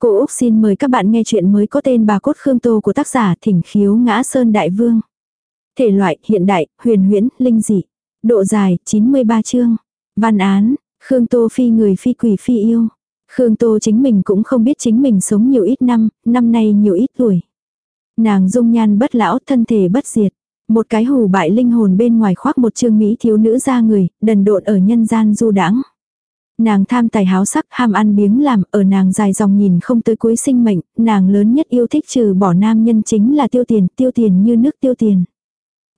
Cô Úc xin mời các bạn nghe chuyện mới có tên bà cốt Khương Tô của tác giả Thỉnh Khiếu Ngã Sơn Đại Vương. Thể loại hiện đại, huyền huyễn, linh dị. Độ dài 93 chương. Văn án, Khương Tô phi người phi quỷ phi yêu. Khương Tô chính mình cũng không biết chính mình sống nhiều ít năm, năm nay nhiều ít tuổi. Nàng dung nhan bất lão, thân thể bất diệt. Một cái hù bại linh hồn bên ngoài khoác một chương mỹ thiếu nữ ra người, đần độn ở nhân gian du đãng Nàng tham tài háo sắc, ham ăn biếng làm, ở nàng dài dòng nhìn không tới cuối sinh mệnh, nàng lớn nhất yêu thích trừ bỏ nam nhân chính là tiêu tiền, tiêu tiền như nước tiêu tiền.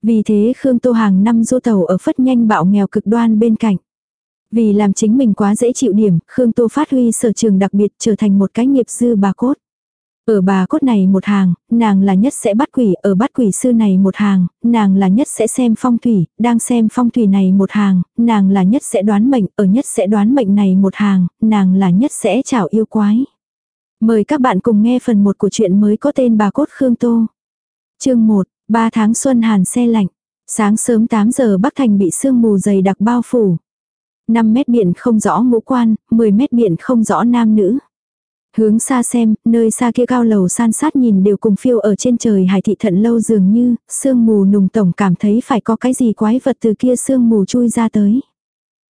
Vì thế Khương Tô hàng năm du tàu ở phất nhanh bạo nghèo cực đoan bên cạnh. Vì làm chính mình quá dễ chịu điểm, Khương Tô phát huy sở trường đặc biệt trở thành một cái nghiệp dư bà cốt. Ở bà cốt này một hàng, nàng là nhất sẽ bắt quỷ, ở bắt quỷ sư này một hàng, nàng là nhất sẽ xem phong thủy, đang xem phong thủy này một hàng, nàng là nhất sẽ đoán mệnh, ở nhất sẽ đoán mệnh này một hàng, nàng là nhất sẽ chào yêu quái. Mời các bạn cùng nghe phần 1 của chuyện mới có tên bà cốt Khương Tô. Chương 1, 3 tháng xuân hàn xe lạnh. Sáng sớm 8 giờ Bắc Thành bị sương mù dày đặc bao phủ. 5 mét biển không rõ ngũ quan, 10 mét biển không rõ nam nữ. Hướng xa xem, nơi xa kia cao lầu san sát nhìn đều cùng phiêu ở trên trời hải thị thận lâu dường như, sương mù nùng tổng cảm thấy phải có cái gì quái vật từ kia sương mù chui ra tới.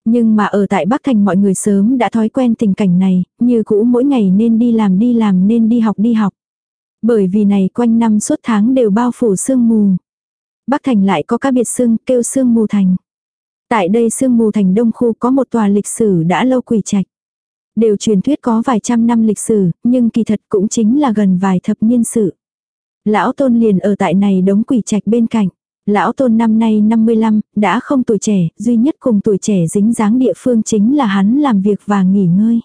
Nhưng mà ở tại Bắc Thành mọi người sớm đã thói quen tình cảnh này, như cũ mỗi ngày nên đi làm đi làm nên đi học đi học. Bởi vì này quanh năm suốt tháng đều bao phủ sương mù. Bắc Thành lại có các biệt sương kêu sương mù thành. Tại đây sương mù thành đông khu có một tòa lịch sử đã lâu quỷ trạch. Đều truyền thuyết có vài trăm năm lịch sử, nhưng kỳ thật cũng chính là gần vài thập niên sự. Lão Tôn liền ở tại này đống quỷ trạch bên cạnh. Lão Tôn năm nay 55, đã không tuổi trẻ, duy nhất cùng tuổi trẻ dính dáng địa phương chính là hắn làm việc và nghỉ ngơi.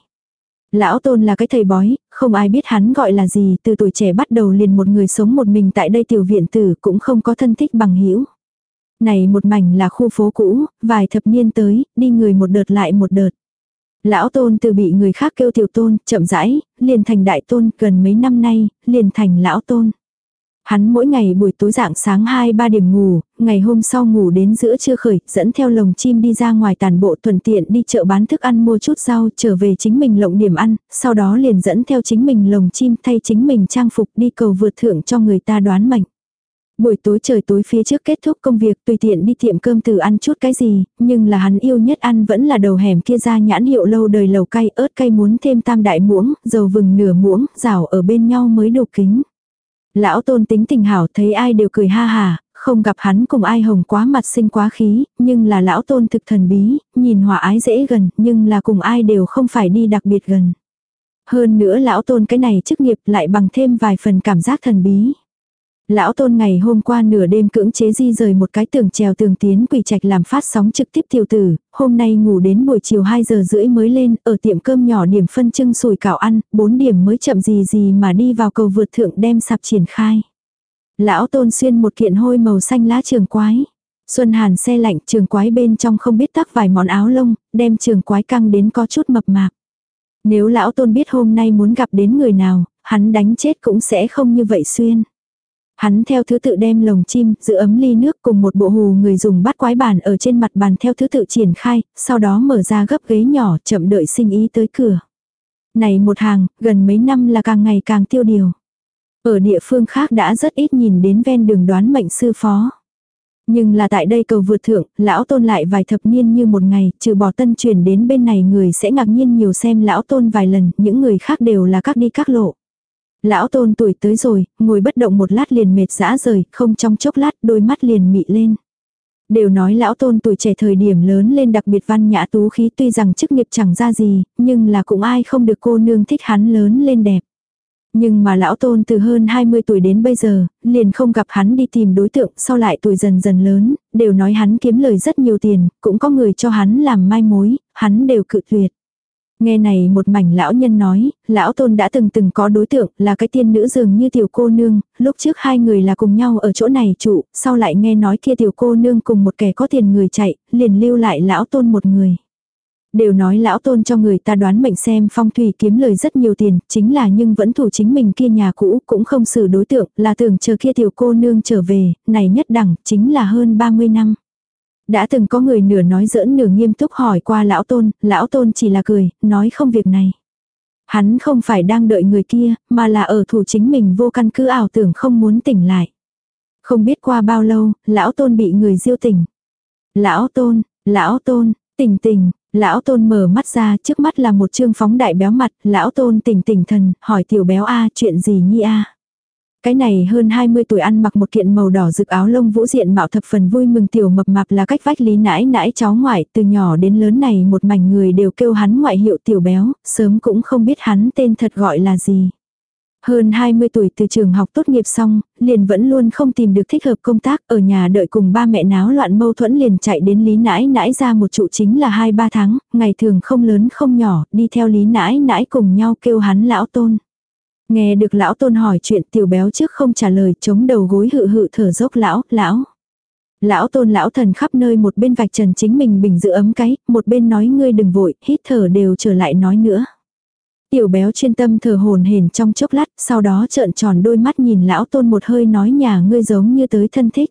Lão Tôn là cái thầy bói, không ai biết hắn gọi là gì, từ tuổi trẻ bắt đầu liền một người sống một mình tại đây tiểu viện tử cũng không có thân thích bằng hữu Này một mảnh là khu phố cũ, vài thập niên tới, đi người một đợt lại một đợt. Lão tôn từ bị người khác kêu tiểu tôn, chậm rãi, liền thành đại tôn, gần mấy năm nay, liền thành lão tôn. Hắn mỗi ngày buổi tối dạng sáng 2-3 điểm ngủ, ngày hôm sau ngủ đến giữa trưa khởi, dẫn theo lồng chim đi ra ngoài tàn bộ thuận tiện đi chợ bán thức ăn mua chút rau trở về chính mình lộng điểm ăn, sau đó liền dẫn theo chính mình lồng chim thay chính mình trang phục đi cầu vượt thượng cho người ta đoán mệnh. Buổi tối trời tối phía trước kết thúc công việc tùy tiện đi tiệm cơm từ ăn chút cái gì, nhưng là hắn yêu nhất ăn vẫn là đầu hẻm kia ra nhãn hiệu lâu đời lầu cay ớt cay muốn thêm tam đại muỗng, dầu vừng nửa muỗng, rào ở bên nhau mới đủ kính. Lão tôn tính tình hảo thấy ai đều cười ha hà, không gặp hắn cùng ai hồng quá mặt sinh quá khí, nhưng là lão tôn thực thần bí, nhìn hòa ái dễ gần, nhưng là cùng ai đều không phải đi đặc biệt gần. Hơn nữa lão tôn cái này chức nghiệp lại bằng thêm vài phần cảm giác thần bí. Lão tôn ngày hôm qua nửa đêm cưỡng chế di rời một cái tường trèo tường tiến quỷ trạch làm phát sóng trực tiếp tiểu tử, hôm nay ngủ đến buổi chiều 2 giờ rưỡi mới lên, ở tiệm cơm nhỏ điểm phân trưng sùi cảo ăn, 4 điểm mới chậm gì gì mà đi vào cầu vượt thượng đem sạp triển khai. Lão tôn xuyên một kiện hôi màu xanh lá trường quái. Xuân hàn xe lạnh trường quái bên trong không biết tắc vài món áo lông, đem trường quái căng đến có chút mập mạp. Nếu lão tôn biết hôm nay muốn gặp đến người nào, hắn đánh chết cũng sẽ không như vậy xuyên. Hắn theo thứ tự đem lồng chim, giữ ấm ly nước cùng một bộ hù người dùng bắt quái bàn ở trên mặt bàn theo thứ tự triển khai, sau đó mở ra gấp ghế nhỏ chậm đợi sinh ý tới cửa. Này một hàng, gần mấy năm là càng ngày càng tiêu điều. Ở địa phương khác đã rất ít nhìn đến ven đường đoán mệnh sư phó. Nhưng là tại đây cầu vượt thượng, lão tôn lại vài thập niên như một ngày, trừ bỏ tân truyền đến bên này người sẽ ngạc nhiên nhiều xem lão tôn vài lần, những người khác đều là các đi các lộ. Lão tôn tuổi tới rồi, ngồi bất động một lát liền mệt dã rời, không trong chốc lát đôi mắt liền mị lên. Đều nói lão tôn tuổi trẻ thời điểm lớn lên đặc biệt văn nhã tú khí tuy rằng chức nghiệp chẳng ra gì, nhưng là cũng ai không được cô nương thích hắn lớn lên đẹp. Nhưng mà lão tôn từ hơn 20 tuổi đến bây giờ, liền không gặp hắn đi tìm đối tượng, sau lại tuổi dần dần lớn, đều nói hắn kiếm lời rất nhiều tiền, cũng có người cho hắn làm mai mối, hắn đều cự tuyệt. Nghe này một mảnh lão nhân nói, lão tôn đã từng từng có đối tượng là cái tiên nữ dường như tiểu cô nương, lúc trước hai người là cùng nhau ở chỗ này trụ, sau lại nghe nói kia tiểu cô nương cùng một kẻ có tiền người chạy, liền lưu lại lão tôn một người. Đều nói lão tôn cho người ta đoán mệnh xem phong thủy kiếm lời rất nhiều tiền, chính là nhưng vẫn thủ chính mình kia nhà cũ cũng không xử đối tượng, là tưởng chờ kia tiểu cô nương trở về, này nhất đẳng, chính là hơn 30 năm. Đã từng có người nửa nói giỡn nửa nghiêm túc hỏi qua lão tôn, lão tôn chỉ là cười, nói không việc này. Hắn không phải đang đợi người kia, mà là ở thủ chính mình vô căn cứ ảo tưởng không muốn tỉnh lại. Không biết qua bao lâu, lão tôn bị người diêu tỉnh. Lão tôn, lão tôn, tỉnh tỉnh, lão tôn mở mắt ra trước mắt là một trương phóng đại béo mặt, lão tôn tỉnh tỉnh thần, hỏi tiểu béo a chuyện gì nhi a cái này hơn 20 tuổi ăn mặc một kiện màu đỏ rực áo lông vũ diện mạo thập phần vui mừng tiểu mập mạp là cách vách lý nãi nãi cháu ngoại từ nhỏ đến lớn này một mảnh người đều kêu hắn ngoại hiệu tiểu béo, sớm cũng không biết hắn tên thật gọi là gì. Hơn 20 tuổi từ trường học tốt nghiệp xong, liền vẫn luôn không tìm được thích hợp công tác ở nhà đợi cùng ba mẹ náo loạn mâu thuẫn liền chạy đến lý nãi nãi ra một trụ chính là 2-3 tháng, ngày thường không lớn không nhỏ, đi theo lý nãi nãi cùng nhau kêu hắn lão tôn. Nghe được lão tôn hỏi chuyện tiểu béo trước không trả lời chống đầu gối hự hự thở dốc lão, lão. Lão tôn lão thần khắp nơi một bên vạch trần chính mình bình giữ ấm cái, một bên nói ngươi đừng vội, hít thở đều trở lại nói nữa. Tiểu béo chuyên tâm thở hồn hển trong chốc lát, sau đó trợn tròn đôi mắt nhìn lão tôn một hơi nói nhà ngươi giống như tới thân thích.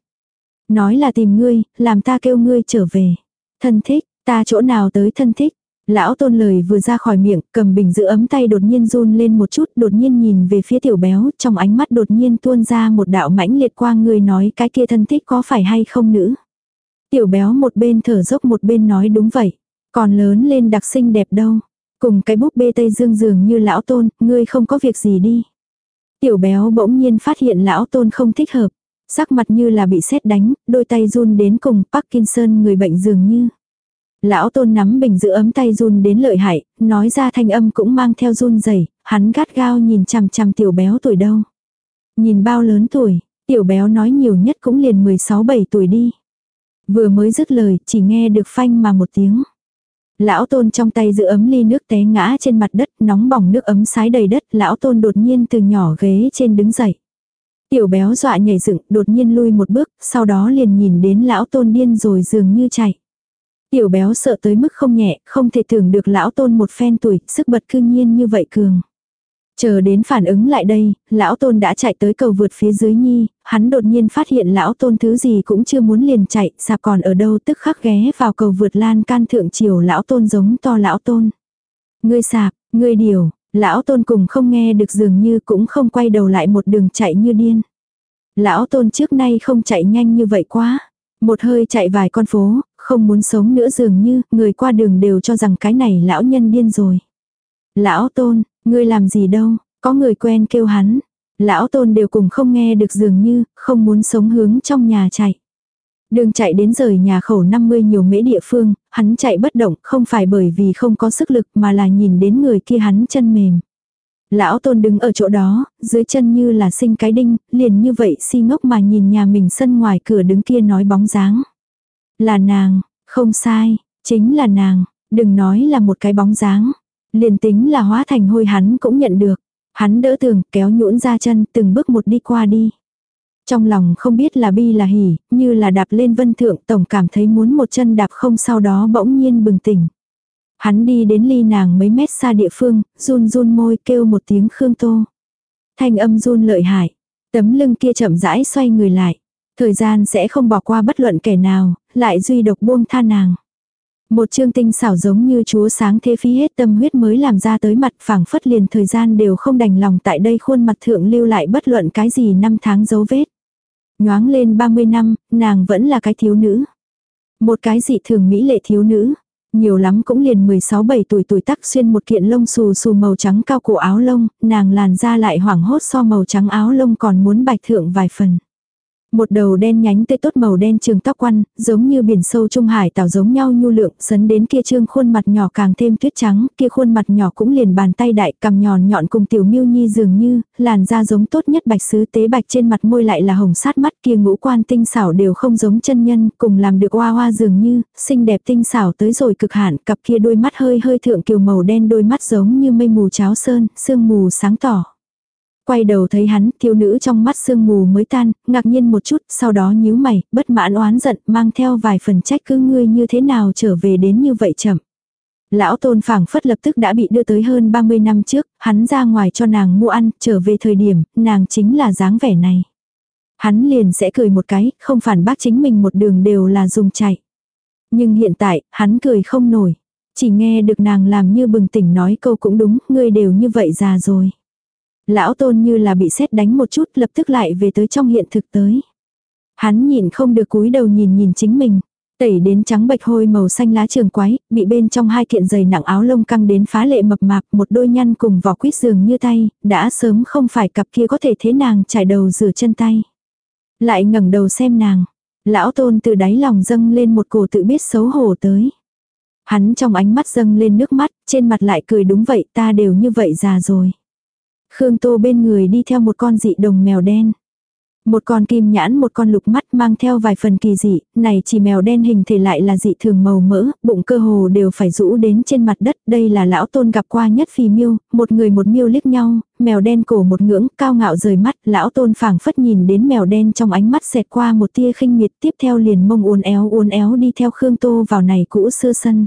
Nói là tìm ngươi, làm ta kêu ngươi trở về. Thân thích, ta chỗ nào tới thân thích. Lão tôn lời vừa ra khỏi miệng, cầm bình giữ ấm tay đột nhiên run lên một chút, đột nhiên nhìn về phía tiểu béo, trong ánh mắt đột nhiên tuôn ra một đạo mãnh liệt quang người nói cái kia thân thích có phải hay không nữ. Tiểu béo một bên thở dốc một bên nói đúng vậy, còn lớn lên đặc sinh đẹp đâu. Cùng cái búp bê tây dương dường như lão tôn, ngươi không có việc gì đi. Tiểu béo bỗng nhiên phát hiện lão tôn không thích hợp. Sắc mặt như là bị sét đánh, đôi tay run đến cùng Parkinson người bệnh dường như. Lão tôn nắm bình giữ ấm tay run đến lợi hại, nói ra thanh âm cũng mang theo run rẩy hắn gắt gao nhìn chằm chằm tiểu béo tuổi đâu. Nhìn bao lớn tuổi, tiểu béo nói nhiều nhất cũng liền 16-7 tuổi đi. Vừa mới dứt lời, chỉ nghe được phanh mà một tiếng. Lão tôn trong tay giữ ấm ly nước té ngã trên mặt đất, nóng bỏng nước ấm sái đầy đất, lão tôn đột nhiên từ nhỏ ghế trên đứng dậy. Tiểu béo dọa nhảy dựng, đột nhiên lui một bước, sau đó liền nhìn đến lão tôn điên rồi dường như chạy. Tiểu béo sợ tới mức không nhẹ, không thể tưởng được lão tôn một phen tuổi, sức bật cư nhiên như vậy cường. Chờ đến phản ứng lại đây, lão tôn đã chạy tới cầu vượt phía dưới nhi, hắn đột nhiên phát hiện lão tôn thứ gì cũng chưa muốn liền chạy, sạp còn ở đâu tức khắc ghé vào cầu vượt lan can thượng chiều lão tôn giống to lão tôn. Ngươi sạp, ngươi điều, lão tôn cùng không nghe được dường như cũng không quay đầu lại một đường chạy như điên. Lão tôn trước nay không chạy nhanh như vậy quá. Một hơi chạy vài con phố, không muốn sống nữa dường như, người qua đường đều cho rằng cái này lão nhân điên rồi. Lão tôn, ngươi làm gì đâu, có người quen kêu hắn. Lão tôn đều cùng không nghe được dường như, không muốn sống hướng trong nhà chạy. Đường chạy đến rời nhà khẩu 50 nhiều mễ địa phương, hắn chạy bất động không phải bởi vì không có sức lực mà là nhìn đến người kia hắn chân mềm. Lão tôn đứng ở chỗ đó, dưới chân như là sinh cái đinh, liền như vậy si ngốc mà nhìn nhà mình sân ngoài cửa đứng kia nói bóng dáng. Là nàng, không sai, chính là nàng, đừng nói là một cái bóng dáng. Liền tính là hóa thành hôi hắn cũng nhận được. Hắn đỡ tường, kéo nhũn ra chân, từng bước một đi qua đi. Trong lòng không biết là bi là hỉ, như là đạp lên vân thượng tổng cảm thấy muốn một chân đạp không sau đó bỗng nhiên bừng tỉnh. Hắn đi đến ly nàng mấy mét xa địa phương, run run môi kêu một tiếng khương tô. Thanh âm run lợi hại. Tấm lưng kia chậm rãi xoay người lại. Thời gian sẽ không bỏ qua bất luận kẻ nào, lại duy độc buông tha nàng. Một chương tinh xảo giống như chúa sáng thế phí hết tâm huyết mới làm ra tới mặt phẳng phất liền thời gian đều không đành lòng tại đây khuôn mặt thượng lưu lại bất luận cái gì năm tháng dấu vết. Nhoáng lên 30 năm, nàng vẫn là cái thiếu nữ. Một cái dị thường mỹ lệ thiếu nữ. Nhiều lắm cũng liền 16-17 tuổi tuổi tắc xuyên một kiện lông xù xù màu trắng cao cổ áo lông, nàng làn da lại hoảng hốt so màu trắng áo lông còn muốn bạch thượng vài phần. Một đầu đen nhánh tê tốt màu đen trường tóc quăn, giống như biển sâu trung hải tảo giống nhau nhu lượng, sấn đến kia trương khuôn mặt nhỏ càng thêm tuyết trắng, kia khuôn mặt nhỏ cũng liền bàn tay đại cầm nhòn nhọn cùng tiểu miêu nhi dường như, làn da giống tốt nhất bạch sứ tế bạch trên mặt môi lại là hồng sát mắt kia ngũ quan tinh xảo đều không giống chân nhân, cùng làm được hoa hoa dường như, xinh đẹp tinh xảo tới rồi cực hạn, cặp kia đôi mắt hơi hơi thượng kiều màu đen đôi mắt giống như mây mù cháo sơn, sương mù sáng tỏ. Quay đầu thấy hắn, thiếu nữ trong mắt sương mù mới tan, ngạc nhiên một chút, sau đó nhíu mày, bất mãn oán giận, mang theo vài phần trách cứ ngươi như thế nào trở về đến như vậy chậm. Lão tôn phảng phất lập tức đã bị đưa tới hơn 30 năm trước, hắn ra ngoài cho nàng mua ăn, trở về thời điểm, nàng chính là dáng vẻ này. Hắn liền sẽ cười một cái, không phản bác chính mình một đường đều là dùng chạy. Nhưng hiện tại, hắn cười không nổi. Chỉ nghe được nàng làm như bừng tỉnh nói câu cũng đúng, ngươi đều như vậy già rồi. Lão tôn như là bị sét đánh một chút lập tức lại về tới trong hiện thực tới. Hắn nhìn không được cúi đầu nhìn nhìn chính mình. Tẩy đến trắng bạch hôi màu xanh lá trường quái, bị bên trong hai kiện giày nặng áo lông căng đến phá lệ mập mạp, một đôi nhăn cùng vỏ quýt giường như tay, đã sớm không phải cặp kia có thể thế nàng trải đầu rửa chân tay. Lại ngẩng đầu xem nàng. Lão tôn từ đáy lòng dâng lên một cổ tự biết xấu hổ tới. Hắn trong ánh mắt dâng lên nước mắt, trên mặt lại cười đúng vậy ta đều như vậy già rồi. Khương Tô bên người đi theo một con dị đồng mèo đen. Một con kim nhãn một con lục mắt mang theo vài phần kỳ dị, này chỉ mèo đen hình thể lại là dị thường màu mỡ, bụng cơ hồ đều phải rũ đến trên mặt đất, đây là lão tôn gặp qua nhất phi miêu, một người một miêu liếc nhau, mèo đen cổ một ngưỡng, cao ngạo rời mắt, lão tôn phảng phất nhìn đến mèo đen trong ánh mắt xẹt qua một tia khinh miệt tiếp theo liền mông uốn éo uốn éo đi theo Khương Tô vào này cũ xưa sân.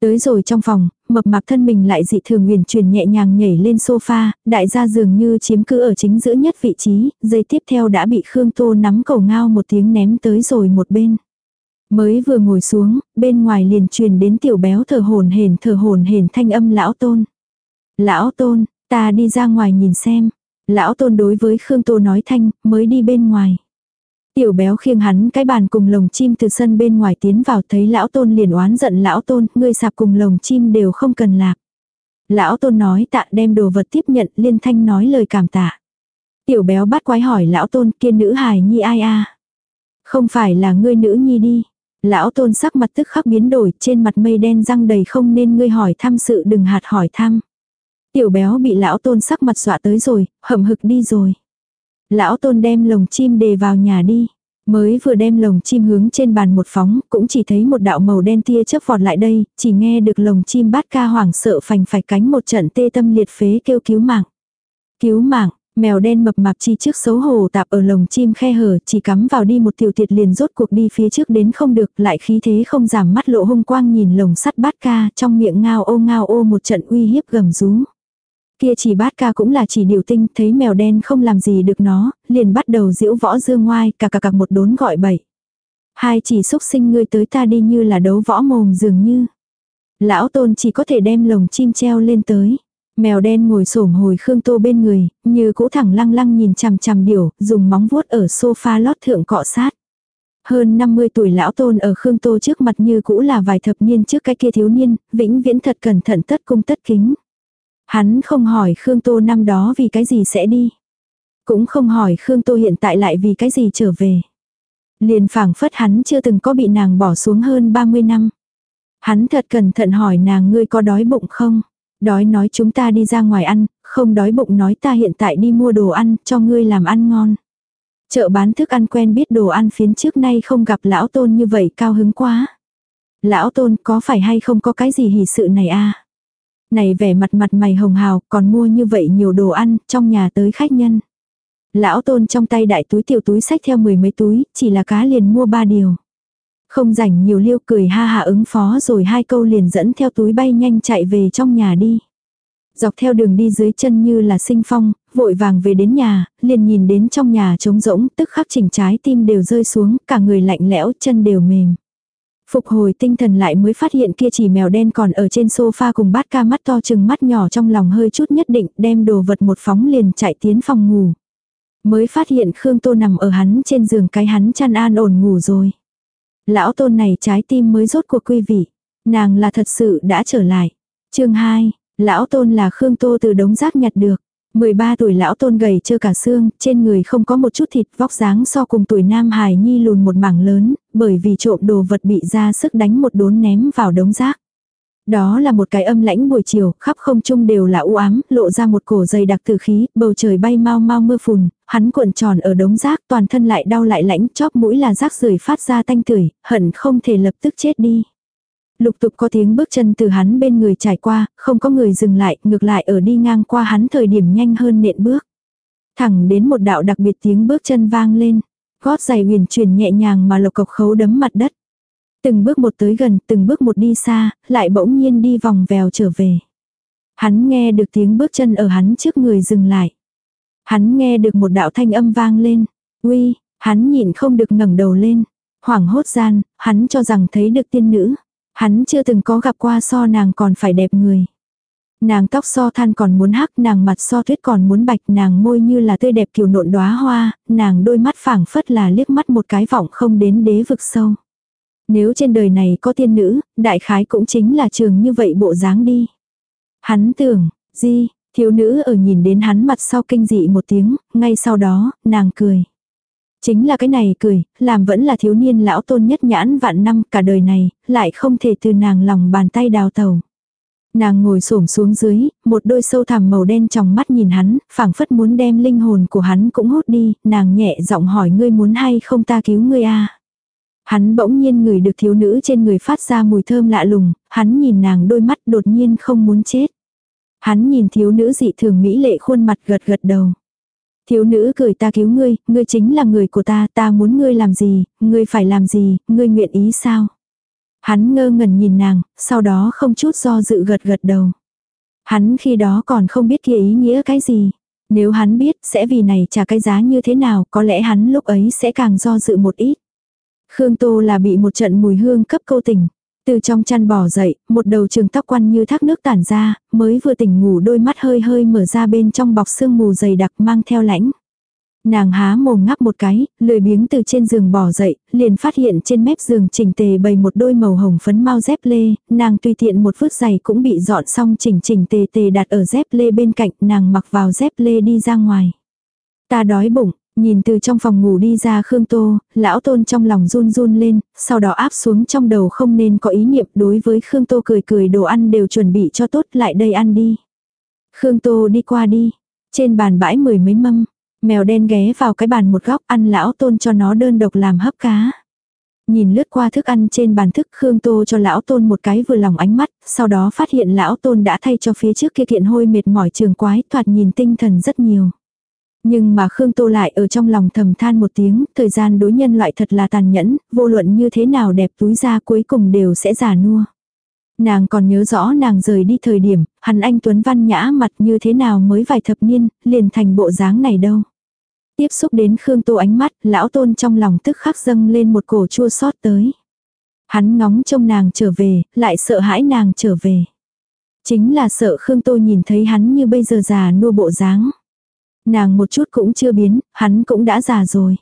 Tới rồi trong phòng, mập mạp thân mình lại dị thường uyển chuyển nhẹ nhàng nhảy lên sofa, đại gia dường như chiếm cứ ở chính giữa nhất vị trí, giây tiếp theo đã bị Khương Tô nắm cầu ngao một tiếng ném tới rồi một bên. Mới vừa ngồi xuống, bên ngoài liền truyền đến tiểu béo thở hồn hển thở hồn hển thanh âm lão tôn. Lão tôn, ta đi ra ngoài nhìn xem. Lão tôn đối với Khương Tô nói thanh, mới đi bên ngoài. Tiểu béo khiêng hắn cái bàn cùng lồng chim từ sân bên ngoài tiến vào thấy lão tôn liền oán giận lão tôn, ngươi sạp cùng lồng chim đều không cần lạc. Lão tôn nói tạ đem đồ vật tiếp nhận liên thanh nói lời cảm tạ. Tiểu béo bắt quái hỏi lão tôn kia nữ hài nhi ai a Không phải là ngươi nữ nhi đi. Lão tôn sắc mặt tức khắc biến đổi trên mặt mây đen răng đầy không nên ngươi hỏi thăm sự đừng hạt hỏi thăm. Tiểu béo bị lão tôn sắc mặt dọa tới rồi, hậm hực đi rồi. Lão tôn đem lồng chim đề vào nhà đi. Mới vừa đem lồng chim hướng trên bàn một phóng, cũng chỉ thấy một đạo màu đen tia chớp vọt lại đây, chỉ nghe được lồng chim bát ca hoảng sợ phành phải cánh một trận tê tâm liệt phế kêu cứu mạng. Cứu mạng, mèo đen mập mạp chi trước xấu hổ tạp ở lồng chim khe hở, chỉ cắm vào đi một tiểu tiệt liền rốt cuộc đi phía trước đến không được, lại khí thế không giảm mắt lộ hung quang nhìn lồng sắt bát ca, trong miệng ngao ô ngao ô một trận uy hiếp gầm rú. Kia chỉ bát ca cũng là chỉ điều tinh, thấy mèo đen không làm gì được nó, liền bắt đầu diễu võ dương ngoai, cà cà cà một đốn gọi bậy. Hai chỉ xúc sinh ngươi tới ta đi như là đấu võ mồm dường như. Lão tôn chỉ có thể đem lồng chim treo lên tới. Mèo đen ngồi xổm hồi Khương Tô bên người, như cũ thẳng lăng lăng nhìn chằm chằm điểu, dùng móng vuốt ở sofa lót thượng cọ sát. Hơn 50 tuổi lão tôn ở Khương Tô trước mặt như cũ là vài thập niên trước cái kia thiếu niên, vĩnh viễn thật cẩn thận tất cung tất kính. Hắn không hỏi Khương Tô năm đó vì cái gì sẽ đi. Cũng không hỏi Khương Tô hiện tại lại vì cái gì trở về. Liền phảng phất hắn chưa từng có bị nàng bỏ xuống hơn 30 năm. Hắn thật cẩn thận hỏi nàng ngươi có đói bụng không? Đói nói chúng ta đi ra ngoài ăn, không đói bụng nói ta hiện tại đi mua đồ ăn, cho ngươi làm ăn ngon. Chợ bán thức ăn quen biết đồ ăn phiến trước nay không gặp lão tôn như vậy cao hứng quá. Lão tôn có phải hay không có cái gì hỉ sự này a này vẻ mặt mặt mày hồng hào, còn mua như vậy nhiều đồ ăn, trong nhà tới khách nhân. Lão tôn trong tay đại túi tiểu túi sách theo mười mấy túi, chỉ là cá liền mua ba điều. Không rảnh nhiều liêu cười ha hạ ứng phó rồi hai câu liền dẫn theo túi bay nhanh chạy về trong nhà đi. Dọc theo đường đi dưới chân như là sinh phong, vội vàng về đến nhà, liền nhìn đến trong nhà trống rỗng, tức khắc chỉnh trái tim đều rơi xuống, cả người lạnh lẽo, chân đều mềm. Phục hồi tinh thần lại mới phát hiện kia chỉ mèo đen còn ở trên sofa cùng bát ca mắt to chừng mắt nhỏ trong lòng hơi chút nhất định đem đồ vật một phóng liền chạy tiến phòng ngủ. Mới phát hiện Khương Tô nằm ở hắn trên giường cái hắn chăn an ổn ngủ rồi. Lão tôn này trái tim mới rốt cuộc quy vị. Nàng là thật sự đã trở lại. chương 2, lão tôn là Khương Tô từ đống rác nhặt được. 13 tuổi lão tôn gầy trơ cả xương, trên người không có một chút thịt vóc dáng so cùng tuổi nam hài nhi lùn một mảng lớn, bởi vì trộm đồ vật bị ra sức đánh một đốn ném vào đống rác. Đó là một cái âm lãnh buổi chiều, khắp không trung đều là u ám, lộ ra một cổ dày đặc tử khí, bầu trời bay mau mau mưa phùn, hắn cuộn tròn ở đống rác, toàn thân lại đau lại lãnh, chóp mũi là rác rưởi phát ra tanh tưởi, hận không thể lập tức chết đi. Lục tục có tiếng bước chân từ hắn bên người trải qua, không có người dừng lại, ngược lại ở đi ngang qua hắn thời điểm nhanh hơn nện bước. Thẳng đến một đạo đặc biệt tiếng bước chân vang lên. Gót giày huyền chuyển nhẹ nhàng mà lộc cộc khấu đấm mặt đất. Từng bước một tới gần, từng bước một đi xa, lại bỗng nhiên đi vòng vèo trở về. Hắn nghe được tiếng bước chân ở hắn trước người dừng lại. Hắn nghe được một đạo thanh âm vang lên. Uy, hắn nhìn không được ngẩng đầu lên. Hoảng hốt gian, hắn cho rằng thấy được tiên nữ. Hắn chưa từng có gặp qua so nàng còn phải đẹp người. Nàng tóc so than còn muốn hắc, nàng mặt so tuyết còn muốn bạch, nàng môi như là tươi đẹp kiều nộn đóa hoa, nàng đôi mắt phảng phất là liếc mắt một cái vọng không đến đế vực sâu. Nếu trên đời này có tiên nữ, đại khái cũng chính là trường như vậy bộ dáng đi. Hắn tưởng, di, thiếu nữ ở nhìn đến hắn mặt sau kinh dị một tiếng, ngay sau đó, nàng cười. Chính là cái này cười, làm vẫn là thiếu niên lão tôn nhất nhãn vạn năm cả đời này, lại không thể từ nàng lòng bàn tay đào tàu. Nàng ngồi xổm xuống dưới, một đôi sâu thẳm màu đen trong mắt nhìn hắn, phảng phất muốn đem linh hồn của hắn cũng hút đi, nàng nhẹ giọng hỏi ngươi muốn hay không ta cứu ngươi a Hắn bỗng nhiên ngửi được thiếu nữ trên người phát ra mùi thơm lạ lùng, hắn nhìn nàng đôi mắt đột nhiên không muốn chết. Hắn nhìn thiếu nữ dị thường mỹ lệ khuôn mặt gật gật đầu. Thiếu nữ cười ta cứu ngươi, ngươi chính là người của ta, ta muốn ngươi làm gì, ngươi phải làm gì, ngươi nguyện ý sao? Hắn ngơ ngẩn nhìn nàng, sau đó không chút do dự gật gật đầu. Hắn khi đó còn không biết kia ý nghĩa cái gì. Nếu hắn biết sẽ vì này trả cái giá như thế nào, có lẽ hắn lúc ấy sẽ càng do dự một ít. Khương Tô là bị một trận mùi hương cấp câu tình. Từ trong chăn bò dậy, một đầu trường tóc quăn như thác nước tản ra, mới vừa tỉnh ngủ đôi mắt hơi hơi mở ra bên trong bọc sương mù dày đặc mang theo lãnh. Nàng há mồm ngắp một cái, lười biếng từ trên giường bò dậy, liền phát hiện trên mép giường chỉnh tề bày một đôi màu hồng phấn mau dép lê, nàng tùy tiện một vứt giày cũng bị dọn xong chỉnh chỉnh tề tề đặt ở dép lê bên cạnh, nàng mặc vào dép lê đi ra ngoài. Ta đói bụng, Nhìn từ trong phòng ngủ đi ra Khương Tô, lão tôn trong lòng run run lên, sau đó áp xuống trong đầu không nên có ý niệm đối với Khương Tô cười cười đồ ăn đều chuẩn bị cho tốt lại đây ăn đi. Khương Tô đi qua đi, trên bàn bãi mười mấy mâm, mèo đen ghé vào cái bàn một góc ăn lão tôn cho nó đơn độc làm hấp cá. Nhìn lướt qua thức ăn trên bàn thức Khương Tô cho lão tôn một cái vừa lòng ánh mắt, sau đó phát hiện lão tôn đã thay cho phía trước kia kiện hôi mệt mỏi trường quái thoạt nhìn tinh thần rất nhiều. Nhưng mà Khương Tô lại ở trong lòng thầm than một tiếng, thời gian đối nhân loại thật là tàn nhẫn, vô luận như thế nào đẹp túi ra cuối cùng đều sẽ giả nua. Nàng còn nhớ rõ nàng rời đi thời điểm, hắn anh Tuấn Văn nhã mặt như thế nào mới vài thập niên, liền thành bộ dáng này đâu. Tiếp xúc đến Khương Tô ánh mắt, lão tôn trong lòng tức khắc dâng lên một cổ chua xót tới. Hắn ngóng trông nàng trở về, lại sợ hãi nàng trở về. Chính là sợ Khương Tô nhìn thấy hắn như bây giờ già nua bộ dáng. Nàng một chút cũng chưa biến, hắn cũng đã già rồi.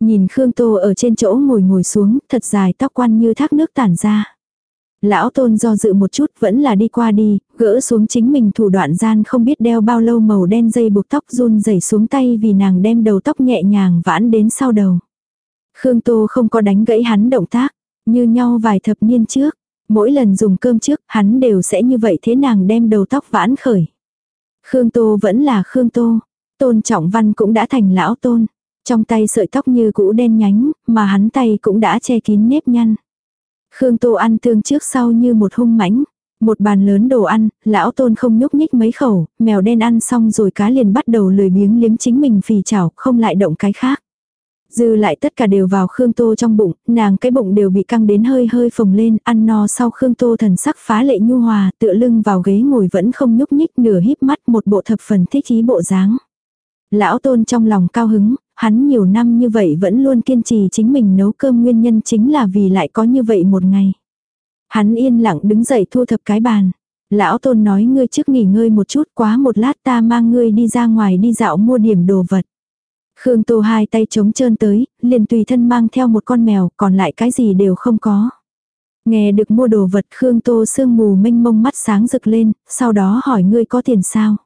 Nhìn Khương Tô ở trên chỗ ngồi ngồi xuống, thật dài tóc quan như thác nước tản ra. Lão tôn do dự một chút vẫn là đi qua đi, gỡ xuống chính mình thủ đoạn gian không biết đeo bao lâu màu đen dây buộc tóc run rẩy xuống tay vì nàng đem đầu tóc nhẹ nhàng vãn đến sau đầu. Khương Tô không có đánh gãy hắn động tác, như nhau vài thập niên trước. Mỗi lần dùng cơm trước hắn đều sẽ như vậy thế nàng đem đầu tóc vãn khởi. Khương Tô vẫn là Khương Tô. Tôn Trọng Văn cũng đã thành lão tôn. Trong tay sợi tóc như cũ đen nhánh, mà hắn tay cũng đã che kín nếp nhăn. Khương Tô ăn tương trước sau như một hung mãnh. Một bàn lớn đồ ăn, lão tôn không nhúc nhích mấy khẩu, mèo đen ăn xong rồi cá liền bắt đầu lười biếng liếm chính mình phì chảo, không lại động cái khác. Dư lại tất cả đều vào Khương Tô trong bụng, nàng cái bụng đều bị căng đến hơi hơi phồng lên, ăn no sau Khương Tô thần sắc phá lệ nhu hòa, tựa lưng vào ghế ngồi vẫn không nhúc nhích nửa híp mắt một bộ thập phần thích ý bộ dáng. Lão tôn trong lòng cao hứng, hắn nhiều năm như vậy vẫn luôn kiên trì chính mình nấu cơm nguyên nhân chính là vì lại có như vậy một ngày. Hắn yên lặng đứng dậy thu thập cái bàn. Lão tôn nói ngươi trước nghỉ ngơi một chút quá một lát ta mang ngươi đi ra ngoài đi dạo mua điểm đồ vật. Khương Tô hai tay trống trơn tới, liền tùy thân mang theo một con mèo, còn lại cái gì đều không có. Nghe được mua đồ vật Khương Tô sương mù mênh mông mắt sáng rực lên, sau đó hỏi ngươi có tiền sao.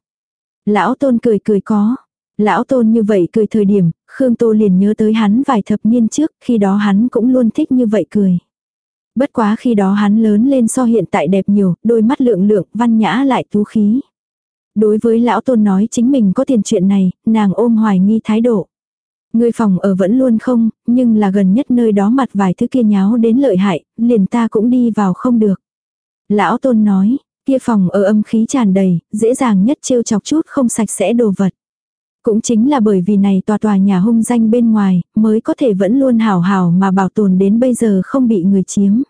Lão tôn cười cười có, Lão tôn như vậy cười thời điểm, Khương Tô liền nhớ tới hắn vài thập niên trước, khi đó hắn cũng luôn thích như vậy cười. Bất quá khi đó hắn lớn lên so hiện tại đẹp nhiều, đôi mắt lượng lượng, văn nhã lại tú khí. Đối với lão tôn nói chính mình có tiền chuyện này, nàng ôm hoài nghi thái độ. Người phòng ở vẫn luôn không, nhưng là gần nhất nơi đó mặt vài thứ kia nháo đến lợi hại, liền ta cũng đi vào không được. Lão tôn nói, kia phòng ở âm khí tràn đầy, dễ dàng nhất trêu chọc chút không sạch sẽ đồ vật. Cũng chính là bởi vì này tòa tòa nhà hung danh bên ngoài, mới có thể vẫn luôn hảo hảo mà bảo tồn đến bây giờ không bị người chiếm.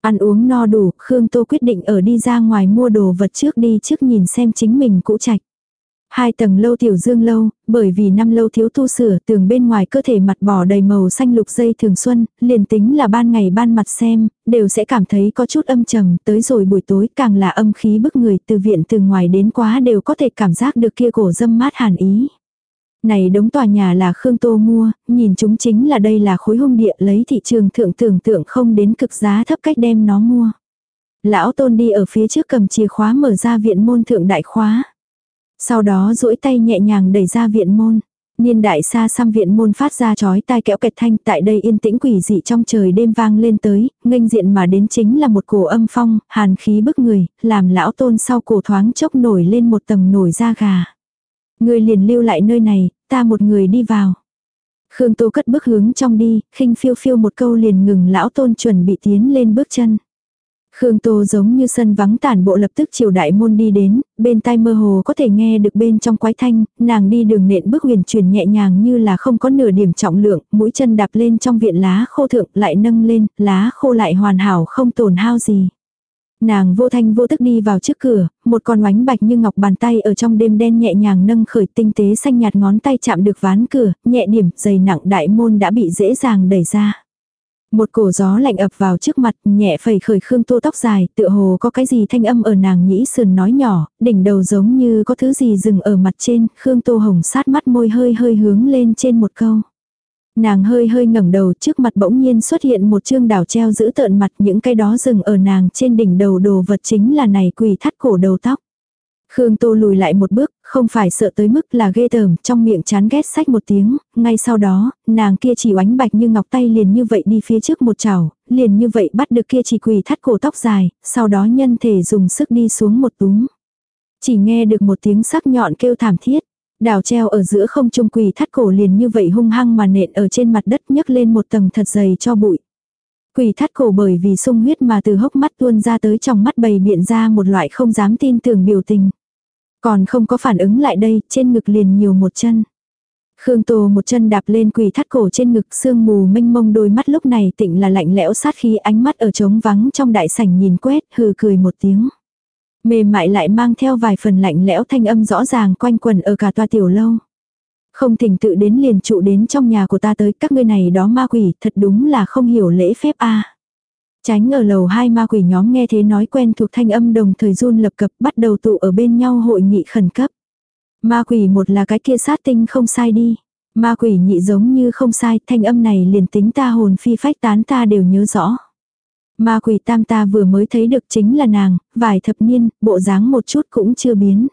Ăn uống no đủ, Khương Tô quyết định ở đi ra ngoài mua đồ vật trước đi trước nhìn xem chính mình cũ trạch. Hai tầng lâu tiểu dương lâu, bởi vì năm lâu thiếu tu sửa tường bên ngoài cơ thể mặt bỏ đầy màu xanh lục dây thường xuân, liền tính là ban ngày ban mặt xem, đều sẽ cảm thấy có chút âm trầm, tới rồi buổi tối càng là âm khí bức người từ viện từ ngoài đến quá đều có thể cảm giác được kia cổ dâm mát hàn ý. Này đống tòa nhà là Khương Tô mua, nhìn chúng chính là đây là khối hung địa lấy thị trường thượng tưởng tượng không đến cực giá thấp cách đem nó mua. Lão tôn đi ở phía trước cầm chìa khóa mở ra viện môn thượng đại khóa. Sau đó duỗi tay nhẹ nhàng đẩy ra viện môn. Niên đại xa xăm viện môn phát ra chói tai kẽo kẹt thanh tại đây yên tĩnh quỷ dị trong trời đêm vang lên tới, nghênh diện mà đến chính là một cổ âm phong, hàn khí bức người, làm lão tôn sau cổ thoáng chốc nổi lên một tầng nổi da gà. Người liền lưu lại nơi này, ta một người đi vào. Khương Tô cất bước hướng trong đi, khinh phiêu phiêu một câu liền ngừng lão tôn chuẩn bị tiến lên bước chân. Khương Tô giống như sân vắng tản bộ lập tức chiều đại môn đi đến, bên tai mơ hồ có thể nghe được bên trong quái thanh, nàng đi đường nện bước huyền chuyển nhẹ nhàng như là không có nửa điểm trọng lượng, mũi chân đạp lên trong viện lá khô thượng lại nâng lên, lá khô lại hoàn hảo không tổn hao gì. Nàng vô thanh vô tức đi vào trước cửa, một con oánh bạch như ngọc bàn tay ở trong đêm đen nhẹ nhàng nâng khởi tinh tế xanh nhạt ngón tay chạm được ván cửa, nhẹ điểm, dày nặng đại môn đã bị dễ dàng đẩy ra. Một cổ gió lạnh ập vào trước mặt, nhẹ phẩy khởi Khương Tô tóc dài, tựa hồ có cái gì thanh âm ở nàng nhĩ sườn nói nhỏ, đỉnh đầu giống như có thứ gì dừng ở mặt trên, Khương Tô hồng sát mắt môi hơi hơi hướng lên trên một câu. Nàng hơi hơi ngẩng đầu trước mặt bỗng nhiên xuất hiện một chương đảo treo giữ tợn mặt những cái đó dừng ở nàng trên đỉnh đầu đồ vật chính là này quỳ thắt cổ đầu tóc. Khương Tô lùi lại một bước, không phải sợ tới mức là ghê tởm, trong miệng chán ghét sách một tiếng, ngay sau đó, nàng kia chỉ oánh bạch như ngọc tay liền như vậy đi phía trước một chảo, liền như vậy bắt được kia chỉ quỳ thắt cổ tóc dài, sau đó nhân thể dùng sức đi xuống một túng. Chỉ nghe được một tiếng sắc nhọn kêu thảm thiết. Đào treo ở giữa không trung quỳ thắt cổ liền như vậy hung hăng mà nện ở trên mặt đất nhấc lên một tầng thật dày cho bụi. Quỳ thắt cổ bởi vì sung huyết mà từ hốc mắt tuôn ra tới trong mắt bầy biện ra một loại không dám tin tưởng biểu tình. Còn không có phản ứng lại đây, trên ngực liền nhiều một chân. Khương Tô một chân đạp lên quỳ thắt cổ trên ngực sương mù mênh mông đôi mắt lúc này tịnh là lạnh lẽo sát khí ánh mắt ở trống vắng trong đại sảnh nhìn quét hừ cười một tiếng. Mềm mại lại mang theo vài phần lạnh lẽo thanh âm rõ ràng quanh quần ở cả toa tiểu lâu. Không thỉnh tự đến liền trụ đến trong nhà của ta tới các ngươi này đó ma quỷ thật đúng là không hiểu lễ phép a Tránh ở lầu hai ma quỷ nhóm nghe thế nói quen thuộc thanh âm đồng thời run lập cập bắt đầu tụ ở bên nhau hội nghị khẩn cấp. Ma quỷ một là cái kia sát tinh không sai đi. Ma quỷ nhị giống như không sai, thanh âm này liền tính ta hồn phi phách tán ta đều nhớ rõ. Ma quỷ tam ta vừa mới thấy được chính là nàng, vài thập niên, bộ dáng một chút cũng chưa biến.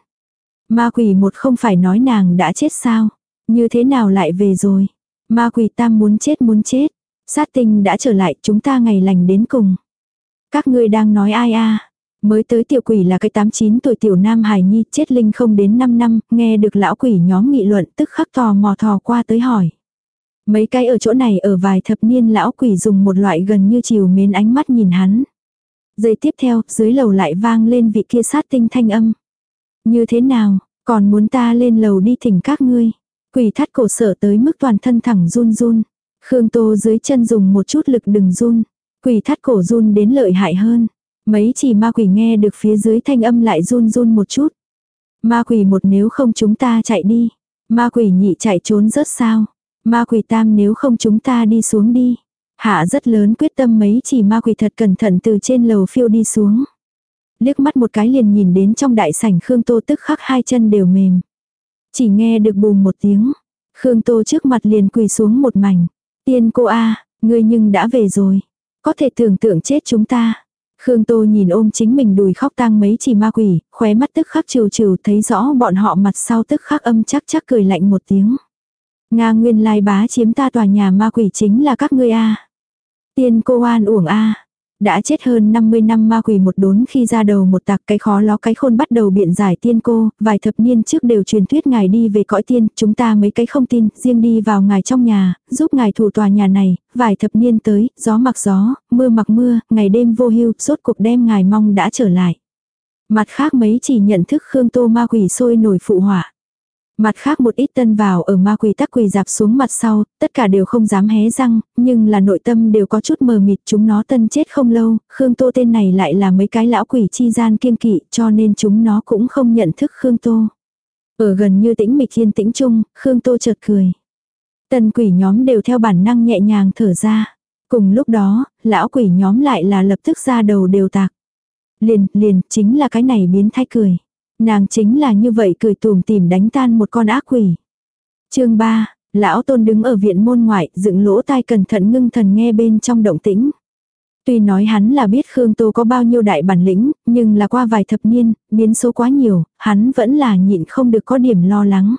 Ma quỷ một không phải nói nàng đã chết sao? Như thế nào lại về rồi? Ma quỷ tam muốn chết muốn chết. Sát tinh đã trở lại chúng ta ngày lành đến cùng. Các ngươi đang nói ai a Mới tới tiểu quỷ là cái 89 tuổi tiểu nam hài nhi chết linh không đến 5 năm, nghe được lão quỷ nhóm nghị luận tức khắc tò mò thò qua tới hỏi. Mấy cái ở chỗ này ở vài thập niên lão quỷ dùng một loại gần như chiều mến ánh mắt nhìn hắn. Giây tiếp theo, dưới lầu lại vang lên vị kia sát tinh thanh âm. Như thế nào, còn muốn ta lên lầu đi thỉnh các ngươi. Quỷ thắt cổ sở tới mức toàn thân thẳng run run. Khương Tô dưới chân dùng một chút lực đừng run. Quỷ thắt cổ run đến lợi hại hơn. Mấy chỉ ma quỷ nghe được phía dưới thanh âm lại run run một chút. Ma quỷ một nếu không chúng ta chạy đi. Ma quỷ nhị chạy trốn rớt sao. Ma quỷ tam nếu không chúng ta đi xuống đi. Hạ rất lớn quyết tâm mấy chỉ ma quỷ thật cẩn thận từ trên lầu phiêu đi xuống. Liếc mắt một cái liền nhìn đến trong đại sảnh Khương Tô tức khắc hai chân đều mềm. Chỉ nghe được bùm một tiếng. Khương Tô trước mặt liền quỳ xuống một mảnh. Tiên cô A, ngươi nhưng đã về rồi. Có thể tưởng tượng chết chúng ta. Khương Tô nhìn ôm chính mình đùi khóc tang mấy chỉ ma quỷ, khóe mắt tức khắc trừ trừ thấy rõ bọn họ mặt sau tức khắc âm chắc chắc cười lạnh một tiếng. Nga nguyên lai bá chiếm ta tòa nhà ma quỷ chính là các ngươi a Tiên cô an uổng a Đã chết hơn 50 năm ma quỷ một đốn khi ra đầu một tạc cái khó ló cái khôn bắt đầu biện giải tiên cô, vài thập niên trước đều truyền thuyết ngài đi về cõi tiên, chúng ta mấy cái không tin, riêng đi vào ngài trong nhà, giúp ngài thủ tòa nhà này, vài thập niên tới, gió mặc gió, mưa mặc mưa, ngày đêm vô hưu, suốt cuộc đem ngài mong đã trở lại. Mặt khác mấy chỉ nhận thức Khương Tô ma quỷ sôi nổi phụ họa. Mặt khác một ít tân vào ở ma quỷ tắc quỳ dạp xuống mặt sau, tất cả đều không dám hé răng, nhưng là nội tâm đều có chút mờ mịt chúng nó tân chết không lâu, Khương Tô tên này lại là mấy cái lão quỷ chi gian kiên kỵ cho nên chúng nó cũng không nhận thức Khương Tô. Ở gần như tĩnh mịch thiên tĩnh chung, Khương Tô chợt cười. tân quỷ nhóm đều theo bản năng nhẹ nhàng thở ra. Cùng lúc đó, lão quỷ nhóm lại là lập tức ra đầu đều tạc. Liền, liền, chính là cái này biến thái cười. Nàng chính là như vậy cười tùm tìm đánh tan một con ác quỷ. chương 3, lão tôn đứng ở viện môn ngoại, dựng lỗ tai cẩn thận ngưng thần nghe bên trong động tĩnh. Tuy nói hắn là biết Khương Tô có bao nhiêu đại bản lĩnh, nhưng là qua vài thập niên, biến số quá nhiều, hắn vẫn là nhịn không được có điểm lo lắng.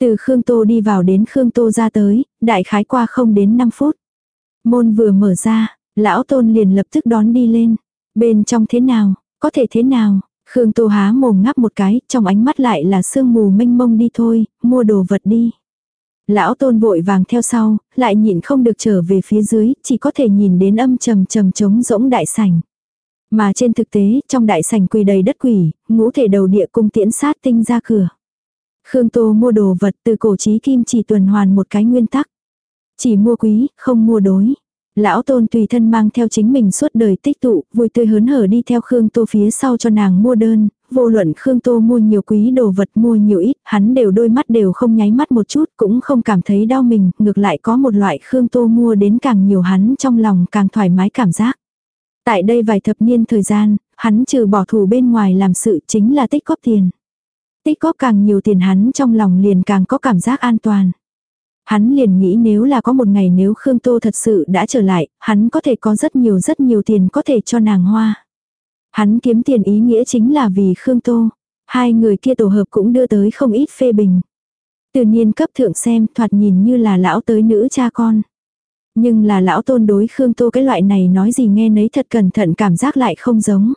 Từ Khương Tô đi vào đến Khương Tô ra tới, đại khái qua không đến 5 phút. Môn vừa mở ra, lão tôn liền lập tức đón đi lên. Bên trong thế nào, có thể thế nào, Khương Tô há mồm ngáp một cái, trong ánh mắt lại là sương mù mênh mông đi thôi, mua đồ vật đi. Lão tôn vội vàng theo sau, lại nhịn không được trở về phía dưới, chỉ có thể nhìn đến âm trầm trầm trống rỗng đại sảnh. Mà trên thực tế, trong đại sảnh quỳ đầy đất quỷ, ngũ thể đầu địa cung tiễn sát tinh ra cửa. Khương Tô mua đồ vật từ cổ chí kim chỉ tuần hoàn một cái nguyên tắc. Chỉ mua quý, không mua đối. Lão tôn tùy thân mang theo chính mình suốt đời tích tụ, vui tươi hớn hở đi theo Khương Tô phía sau cho nàng mua đơn, vô luận Khương Tô mua nhiều quý đồ vật mua nhiều ít, hắn đều đôi mắt đều không nháy mắt một chút, cũng không cảm thấy đau mình, ngược lại có một loại Khương Tô mua đến càng nhiều hắn trong lòng càng thoải mái cảm giác. Tại đây vài thập niên thời gian, hắn trừ bỏ thủ bên ngoài làm sự chính là tích góp tiền. Tích góp càng nhiều tiền hắn trong lòng liền càng có cảm giác an toàn. Hắn liền nghĩ nếu là có một ngày nếu Khương Tô thật sự đã trở lại, hắn có thể có rất nhiều rất nhiều tiền có thể cho nàng hoa. Hắn kiếm tiền ý nghĩa chính là vì Khương Tô. Hai người kia tổ hợp cũng đưa tới không ít phê bình. Từ niên cấp thượng xem thoạt nhìn như là lão tới nữ cha con. Nhưng là lão tôn đối Khương Tô cái loại này nói gì nghe nấy thật cẩn thận cảm giác lại không giống.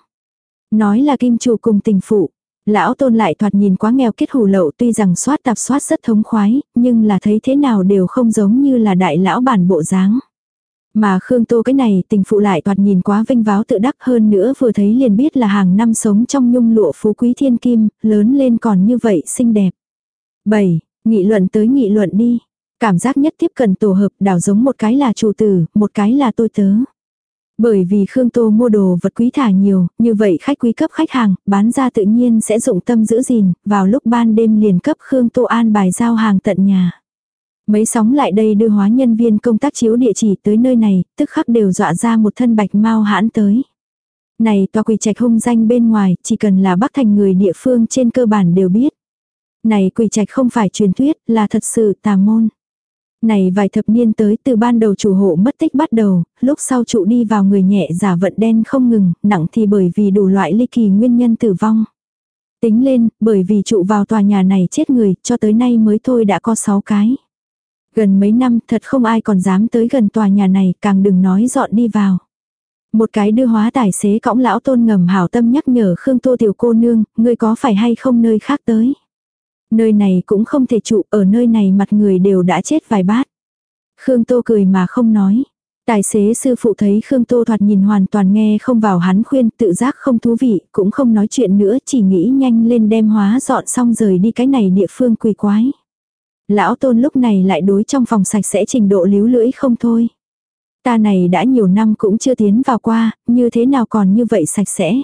Nói là kim chủ cùng tình phụ. Lão tôn lại thoạt nhìn quá nghèo kết hủ lậu tuy rằng soát tạp soát rất thống khoái, nhưng là thấy thế nào đều không giống như là đại lão bản bộ dáng. Mà Khương Tô cái này tình phụ lại toạt nhìn quá vinh váo tự đắc hơn nữa vừa thấy liền biết là hàng năm sống trong nhung lụa phú quý thiên kim, lớn lên còn như vậy xinh đẹp. 7. Nghị luận tới nghị luận đi. Cảm giác nhất tiếp cận tổ hợp đảo giống một cái là chủ tử, một cái là tôi tớ. Bởi vì Khương Tô mua đồ vật quý thả nhiều, như vậy khách quý cấp khách hàng, bán ra tự nhiên sẽ dụng tâm giữ gìn, vào lúc ban đêm liền cấp Khương Tô an bài giao hàng tận nhà. Mấy sóng lại đây đưa hóa nhân viên công tác chiếu địa chỉ tới nơi này, tức khắc đều dọa ra một thân bạch mau hãn tới. Này tòa quỳ trạch hung danh bên ngoài, chỉ cần là bắc thành người địa phương trên cơ bản đều biết. Này quỳ trạch không phải truyền thuyết, là thật sự tà môn. Này vài thập niên tới từ ban đầu chủ hộ mất tích bắt đầu, lúc sau trụ đi vào người nhẹ giả vận đen không ngừng, nặng thì bởi vì đủ loại ly kỳ nguyên nhân tử vong. Tính lên, bởi vì trụ vào tòa nhà này chết người, cho tới nay mới thôi đã có 6 cái. Gần mấy năm thật không ai còn dám tới gần tòa nhà này, càng đừng nói dọn đi vào. Một cái đưa hóa tài xế cõng lão tôn ngầm hảo tâm nhắc nhở Khương Tô tiểu cô nương, ngươi có phải hay không nơi khác tới. Nơi này cũng không thể trụ, ở nơi này mặt người đều đã chết vài bát. Khương Tô cười mà không nói. Tài xế sư phụ thấy Khương Tô thoạt nhìn hoàn toàn nghe không vào hắn khuyên, tự giác không thú vị, cũng không nói chuyện nữa, chỉ nghĩ nhanh lên đem hóa dọn xong rời đi cái này địa phương quỳ quái. Lão tôn lúc này lại đối trong phòng sạch sẽ trình độ líu lưỡi không thôi. Ta này đã nhiều năm cũng chưa tiến vào qua, như thế nào còn như vậy sạch sẽ.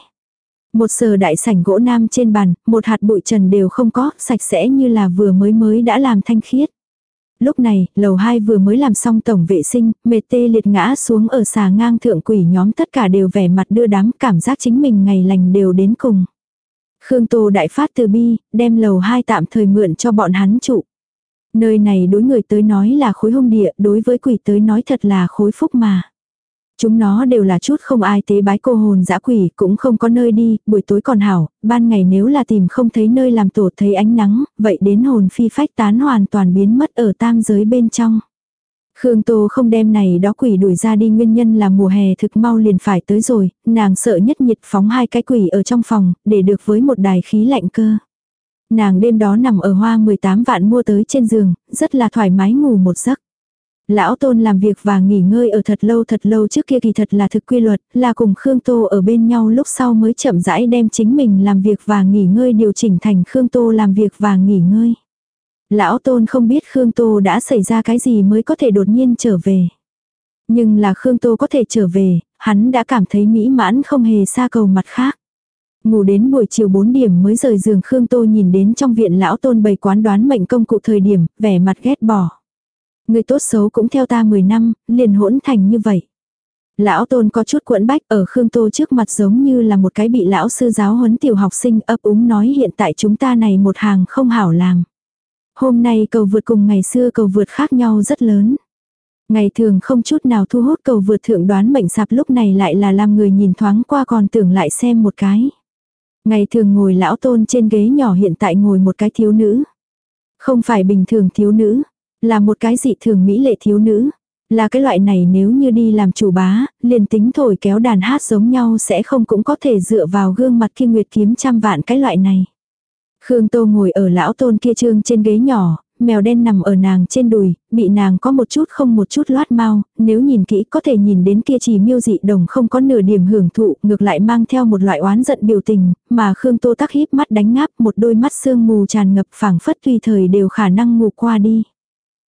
Một sờ đại sảnh gỗ nam trên bàn, một hạt bụi trần đều không có, sạch sẽ như là vừa mới mới đã làm thanh khiết. Lúc này, lầu 2 vừa mới làm xong tổng vệ sinh, mệt tê liệt ngã xuống ở xà ngang thượng quỷ nhóm tất cả đều vẻ mặt đưa đám cảm giác chính mình ngày lành đều đến cùng. Khương Tô đại phát từ bi, đem lầu 2 tạm thời mượn cho bọn hắn trụ. Nơi này đối người tới nói là khối hung địa, đối với quỷ tới nói thật là khối phúc mà. Chúng nó đều là chút không ai tế bái cô hồn dã quỷ, cũng không có nơi đi, buổi tối còn hảo, ban ngày nếu là tìm không thấy nơi làm tổ thấy ánh nắng, vậy đến hồn phi phách tán hoàn toàn biến mất ở tam giới bên trong. Khương Tô không đem này đó quỷ đuổi ra đi nguyên nhân là mùa hè thực mau liền phải tới rồi, nàng sợ nhất nhiệt phóng hai cái quỷ ở trong phòng, để được với một đài khí lạnh cơ. Nàng đêm đó nằm ở hoa 18 vạn mua tới trên giường, rất là thoải mái ngủ một giấc. Lão Tôn làm việc và nghỉ ngơi ở thật lâu thật lâu trước kia kỳ thật là thực quy luật, là cùng Khương Tô ở bên nhau lúc sau mới chậm rãi đem chính mình làm việc và nghỉ ngơi điều chỉnh thành Khương Tô làm việc và nghỉ ngơi. Lão Tôn không biết Khương Tô đã xảy ra cái gì mới có thể đột nhiên trở về. Nhưng là Khương Tô có thể trở về, hắn đã cảm thấy mỹ mãn không hề xa cầu mặt khác. Ngủ đến buổi chiều 4 điểm mới rời giường Khương Tô nhìn đến trong viện lão tôn bày quán đoán mệnh công cụ thời điểm, vẻ mặt ghét bỏ. Người tốt xấu cũng theo ta 10 năm, liền hỗn thành như vậy. Lão tôn có chút quẫn bách ở Khương Tô trước mặt giống như là một cái bị lão sư giáo huấn tiểu học sinh ấp úng nói hiện tại chúng ta này một hàng không hảo làm. Hôm nay cầu vượt cùng ngày xưa cầu vượt khác nhau rất lớn. Ngày thường không chút nào thu hút cầu vượt thượng đoán mệnh sạp lúc này lại là làm người nhìn thoáng qua còn tưởng lại xem một cái. Ngày thường ngồi lão tôn trên ghế nhỏ hiện tại ngồi một cái thiếu nữ. Không phải bình thường thiếu nữ, là một cái dị thường mỹ lệ thiếu nữ. Là cái loại này nếu như đi làm chủ bá, liền tính thổi kéo đàn hát giống nhau sẽ không cũng có thể dựa vào gương mặt kia nguyệt kiếm trăm vạn cái loại này. Khương Tô ngồi ở lão tôn kia trương trên ghế nhỏ, mèo đen nằm ở nàng trên đùi, bị nàng có một chút không một chút loát mau, nếu nhìn kỹ có thể nhìn đến kia chỉ miêu dị đồng không có nửa điểm hưởng thụ, ngược lại mang theo một loại oán giận biểu tình, mà Khương Tô tắc híp mắt đánh ngáp một đôi mắt sương mù tràn ngập phảng phất tùy thời đều khả năng ngủ qua đi.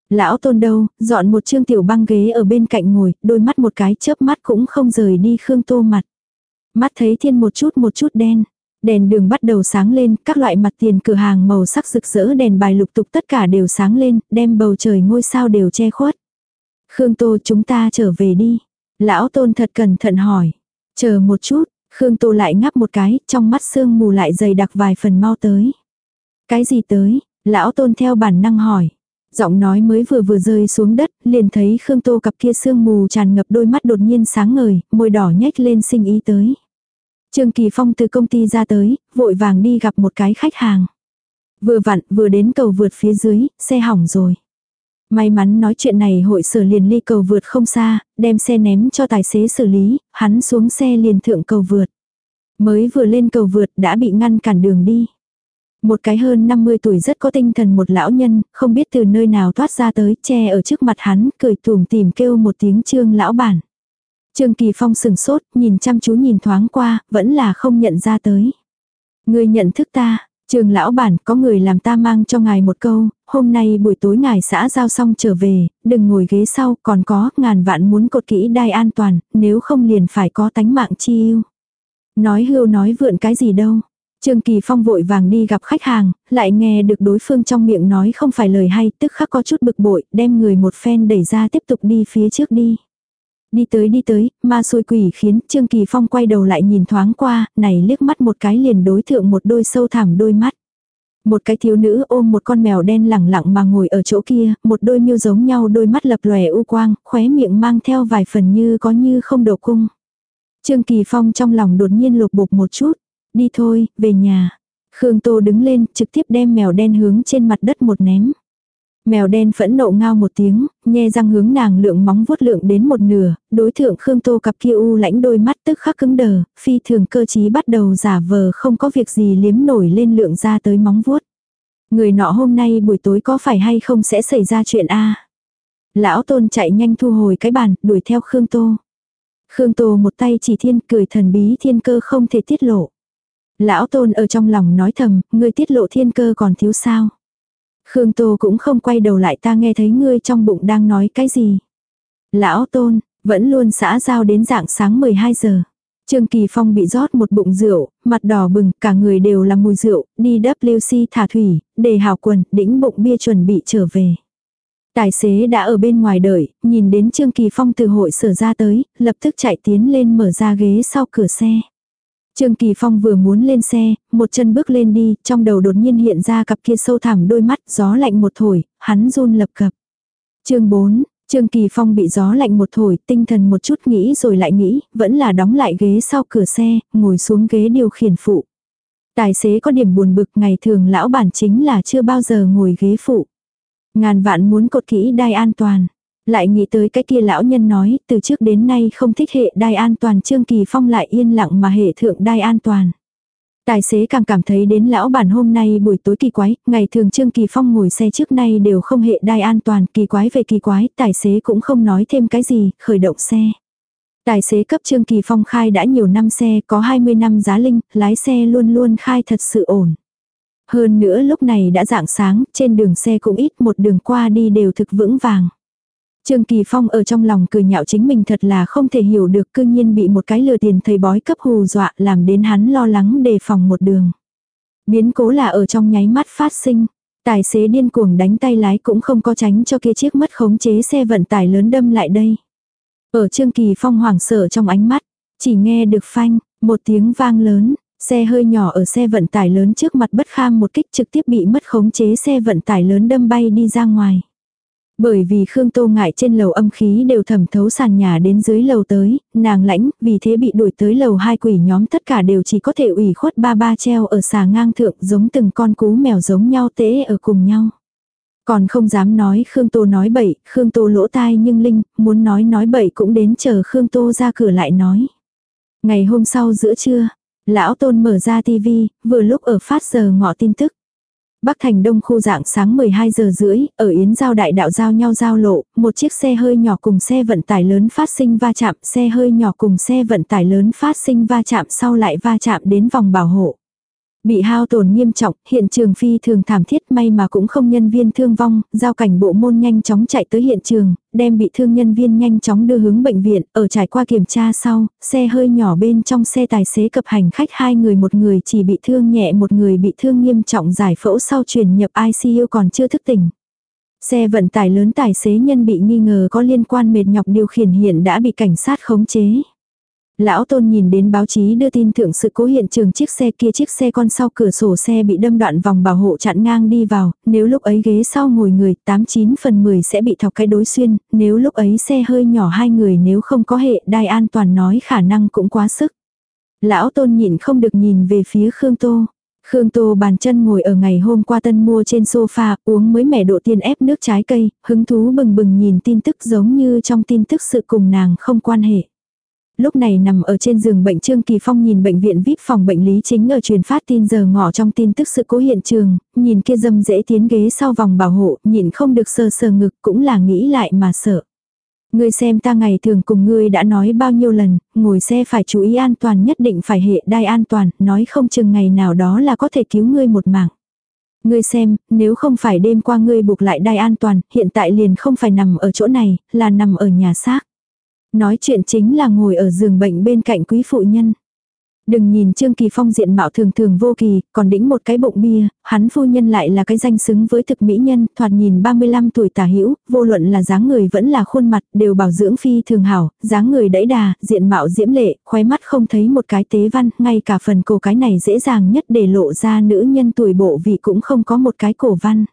Lão tôn đâu, dọn một chương tiểu băng ghế ở bên cạnh ngồi, đôi mắt một cái chớp mắt cũng không rời đi Khương Tô mặt. Mắt thấy thiên một chút một chút đen. Đèn đường bắt đầu sáng lên, các loại mặt tiền cửa hàng màu sắc rực rỡ đèn bài lục tục tất cả đều sáng lên, đem bầu trời ngôi sao đều che khuất. Khương Tô chúng ta trở về đi. Lão Tôn thật cẩn thận hỏi. Chờ một chút, Khương Tô lại ngắp một cái, trong mắt sương mù lại dày đặc vài phần mau tới. Cái gì tới? Lão Tôn theo bản năng hỏi. Giọng nói mới vừa vừa rơi xuống đất, liền thấy Khương Tô cặp kia sương mù tràn ngập đôi mắt đột nhiên sáng ngời, môi đỏ nhếch lên sinh ý tới. Trương Kỳ Phong từ công ty ra tới, vội vàng đi gặp một cái khách hàng. Vừa vặn, vừa đến cầu vượt phía dưới, xe hỏng rồi. May mắn nói chuyện này hội sở liền ly cầu vượt không xa, đem xe ném cho tài xế xử lý, hắn xuống xe liền thượng cầu vượt. Mới vừa lên cầu vượt đã bị ngăn cản đường đi. Một cái hơn 50 tuổi rất có tinh thần một lão nhân, không biết từ nơi nào thoát ra tới, che ở trước mặt hắn, cười tùm tìm kêu một tiếng trương lão bản. Trương Kỳ Phong sừng sốt, nhìn chăm chú nhìn thoáng qua, vẫn là không nhận ra tới. Người nhận thức ta, trương lão bản có người làm ta mang cho ngài một câu, hôm nay buổi tối ngài xã giao xong trở về, đừng ngồi ghế sau, còn có ngàn vạn muốn cột kỹ đai an toàn, nếu không liền phải có tánh mạng chi yêu. Nói hưu nói vượn cái gì đâu. Trương Kỳ Phong vội vàng đi gặp khách hàng, lại nghe được đối phương trong miệng nói không phải lời hay, tức khắc có chút bực bội, đem người một phen đẩy ra tiếp tục đi phía trước đi. Đi tới đi tới, ma xôi quỷ khiến Trương Kỳ Phong quay đầu lại nhìn thoáng qua, này liếc mắt một cái liền đối thượng một đôi sâu thẳm đôi mắt. Một cái thiếu nữ ôm một con mèo đen lẳng lặng mà ngồi ở chỗ kia, một đôi miêu giống nhau đôi mắt lập lòe u quang, khóe miệng mang theo vài phần như có như không độ cung. Trương Kỳ Phong trong lòng đột nhiên lục bục một chút. Đi thôi, về nhà. Khương Tô đứng lên, trực tiếp đem mèo đen hướng trên mặt đất một ném. Mèo đen phẫn nộ ngao một tiếng, nhe răng hướng nàng lượng móng vuốt lượng đến một nửa, đối thượng Khương Tô cặp kia u lãnh đôi mắt tức khắc cứng đờ, phi thường cơ trí bắt đầu giả vờ không có việc gì liếm nổi lên lượng ra tới móng vuốt. Người nọ hôm nay buổi tối có phải hay không sẽ xảy ra chuyện a Lão tôn chạy nhanh thu hồi cái bàn, đuổi theo Khương Tô. Khương Tô một tay chỉ thiên cười thần bí thiên cơ không thể tiết lộ. Lão tôn ở trong lòng nói thầm, ngươi tiết lộ thiên cơ còn thiếu sao. Khương Tô cũng không quay đầu lại ta nghe thấy ngươi trong bụng đang nói cái gì. Lão Tôn, vẫn luôn xã giao đến dạng sáng 12 giờ. Trương Kỳ Phong bị rót một bụng rượu, mặt đỏ bừng, cả người đều là mùi rượu, đi WC thả thủy, để hào quần, đĩnh bụng bia chuẩn bị trở về. Tài xế đã ở bên ngoài đợi, nhìn đến Trương Kỳ Phong từ hội sở ra tới, lập tức chạy tiến lên mở ra ghế sau cửa xe. Trương Kỳ Phong vừa muốn lên xe, một chân bước lên đi, trong đầu đột nhiên hiện ra cặp kia sâu thẳm đôi mắt, gió lạnh một thổi, hắn run lập cập. Chương 4, Trương Kỳ Phong bị gió lạnh một thổi, tinh thần một chút nghĩ rồi lại nghĩ, vẫn là đóng lại ghế sau cửa xe, ngồi xuống ghế điều khiển phụ. Tài xế có điểm buồn bực ngày thường lão bản chính là chưa bao giờ ngồi ghế phụ. Ngàn vạn muốn cột kỹ đai an toàn. Lại nghĩ tới cái kia lão nhân nói, từ trước đến nay không thích hệ đai an toàn Trương Kỳ Phong lại yên lặng mà hệ thượng đai an toàn. Tài xế càng cảm thấy đến lão bản hôm nay buổi tối kỳ quái, ngày thường Trương Kỳ Phong ngồi xe trước nay đều không hệ đai an toàn, kỳ quái về kỳ quái, tài xế cũng không nói thêm cái gì, khởi động xe. Tài xế cấp Trương Kỳ Phong khai đã nhiều năm xe, có 20 năm giá linh, lái xe luôn luôn khai thật sự ổn. Hơn nữa lúc này đã dạng sáng, trên đường xe cũng ít một đường qua đi đều thực vững vàng. Trương Kỳ Phong ở trong lòng cười nhạo chính mình thật là không thể hiểu được cư nhiên bị một cái lừa tiền thầy bói cấp hù dọa làm đến hắn lo lắng đề phòng một đường. Biến cố là ở trong nháy mắt phát sinh. Tài xế điên cuồng đánh tay lái cũng không có tránh cho kia chiếc mất khống chế xe vận tải lớn đâm lại đây. Ở Trương Kỳ Phong hoảng sợ trong ánh mắt, chỉ nghe được phanh, một tiếng vang lớn, xe hơi nhỏ ở xe vận tải lớn trước mặt bất kham một kích trực tiếp bị mất khống chế xe vận tải lớn đâm bay đi ra ngoài. Bởi vì Khương Tô ngại trên lầu âm khí đều thẩm thấu sàn nhà đến dưới lầu tới, nàng lãnh, vì thế bị đuổi tới lầu hai quỷ nhóm tất cả đều chỉ có thể ủy khuất ba ba treo ở xà ngang thượng giống từng con cú mèo giống nhau tễ ở cùng nhau. Còn không dám nói Khương Tô nói bậy, Khương Tô lỗ tai nhưng Linh, muốn nói nói bậy cũng đến chờ Khương Tô ra cửa lại nói. Ngày hôm sau giữa trưa, lão tôn mở ra tivi, vừa lúc ở phát giờ ngọ tin tức. Bắc Thành Đông khu dạng sáng 12 giờ rưỡi, ở Yến Giao Đại đạo giao nhau giao lộ, một chiếc xe hơi nhỏ cùng xe vận tải lớn phát sinh va chạm, xe hơi nhỏ cùng xe vận tải lớn phát sinh va chạm sau lại va chạm đến vòng bảo hộ. Bị hao tổn nghiêm trọng, hiện trường phi thường thảm thiết may mà cũng không nhân viên thương vong, giao cảnh bộ môn nhanh chóng chạy tới hiện trường, đem bị thương nhân viên nhanh chóng đưa hướng bệnh viện, ở trải qua kiểm tra sau, xe hơi nhỏ bên trong xe tài xế cập hành khách hai người một người chỉ bị thương nhẹ một người bị thương nghiêm trọng giải phẫu sau truyền nhập ICU còn chưa thức tỉnh. Xe vận tải lớn tài xế nhân bị nghi ngờ có liên quan mệt nhọc điều khiển hiện đã bị cảnh sát khống chế. Lão Tôn nhìn đến báo chí đưa tin thượng sự cố hiện trường chiếc xe kia chiếc xe con sau cửa sổ xe bị đâm đoạn vòng bảo hộ chặn ngang đi vào, nếu lúc ấy ghế sau ngồi người 89 phần 10 sẽ bị thọc cái đối xuyên, nếu lúc ấy xe hơi nhỏ hai người nếu không có hệ đai an toàn nói khả năng cũng quá sức. Lão Tôn nhịn không được nhìn về phía Khương Tô. Khương Tô bàn chân ngồi ở ngày hôm qua tân mua trên sofa, uống mới mẻ độ tiên ép nước trái cây, hứng thú bừng bừng nhìn tin tức giống như trong tin tức sự cùng nàng không quan hệ lúc này nằm ở trên giường bệnh Trương Kỳ Phong nhìn bệnh viện VIP phòng bệnh lý chính ở truyền phát tin giờ ngỏ trong tin tức sự cố hiện trường, nhìn kia dâm dễ tiến ghế sau vòng bảo hộ, nhìn không được sờ sờ ngực cũng là nghĩ lại mà sợ. Ngươi xem ta ngày thường cùng ngươi đã nói bao nhiêu lần, ngồi xe phải chú ý an toàn nhất định phải hệ đai an toàn, nói không chừng ngày nào đó là có thể cứu ngươi một mạng. Ngươi xem, nếu không phải đêm qua ngươi buộc lại đai an toàn, hiện tại liền không phải nằm ở chỗ này, là nằm ở nhà xác. Nói chuyện chính là ngồi ở giường bệnh bên cạnh quý phụ nhân. Đừng nhìn Trương Kỳ Phong diện mạo thường thường vô kỳ, còn đĩnh một cái bụng bia, hắn phu nhân lại là cái danh xứng với thực mỹ nhân, thoạt nhìn 35 tuổi tả hữu, vô luận là dáng người vẫn là khuôn mặt, đều bảo dưỡng phi thường hảo, dáng người đẫy đà, diện mạo diễm lệ, khóe mắt không thấy một cái tế văn, ngay cả phần cổ cái này dễ dàng nhất để lộ ra nữ nhân tuổi bộ vì cũng không có một cái cổ văn.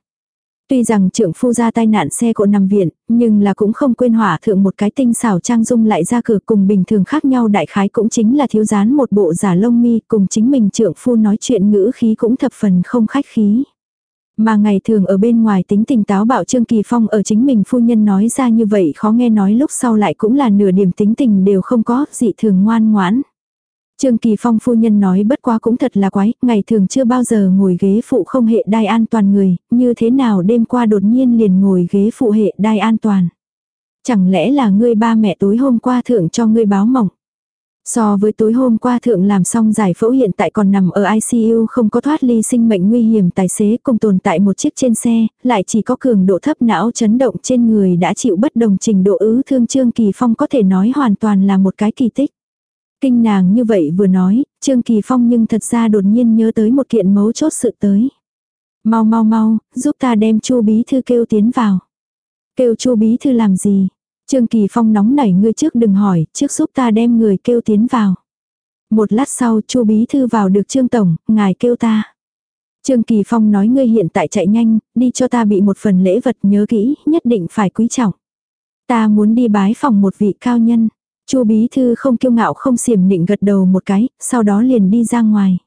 Tuy rằng trưởng phu ra tai nạn xe cộ nằm viện, nhưng là cũng không quên hỏa thượng một cái tinh xảo trang dung lại ra cửa cùng bình thường khác nhau đại khái cũng chính là thiếu dán một bộ giả lông mi cùng chính mình trưởng phu nói chuyện ngữ khí cũng thập phần không khách khí. Mà ngày thường ở bên ngoài tính tình táo bạo Trương Kỳ Phong ở chính mình phu nhân nói ra như vậy khó nghe nói lúc sau lại cũng là nửa điểm tính tình đều không có, dị thường ngoan ngoãn. Trương Kỳ Phong phu nhân nói bất quá cũng thật là quái, ngày thường chưa bao giờ ngồi ghế phụ không hệ đai an toàn người, như thế nào đêm qua đột nhiên liền ngồi ghế phụ hệ đai an toàn. Chẳng lẽ là ngươi ba mẹ tối hôm qua thượng cho ngươi báo mộng. So với tối hôm qua thượng làm xong giải phẫu hiện tại còn nằm ở ICU không có thoát ly sinh mệnh nguy hiểm tài xế cùng tồn tại một chiếc trên xe, lại chỉ có cường độ thấp não chấn động trên người đã chịu bất đồng trình độ ứ thương Trương Kỳ Phong có thể nói hoàn toàn là một cái kỳ tích. Kinh nàng như vậy vừa nói, Trương Kỳ Phong nhưng thật ra đột nhiên nhớ tới một kiện mấu chốt sự tới. Mau mau mau, giúp ta đem Chu bí thư kêu tiến vào. Kêu Chu bí thư làm gì? Trương Kỳ Phong nóng nảy ngươi trước đừng hỏi, trước giúp ta đem người kêu tiến vào. Một lát sau Chu bí thư vào được Trương tổng, ngài kêu ta. Trương Kỳ Phong nói ngươi hiện tại chạy nhanh, đi cho ta bị một phần lễ vật nhớ kỹ, nhất định phải quý trọng. Ta muốn đi bái phòng một vị cao nhân. Chu bí thư không kiêu ngạo không xiểm nịnh gật đầu một cái, sau đó liền đi ra ngoài.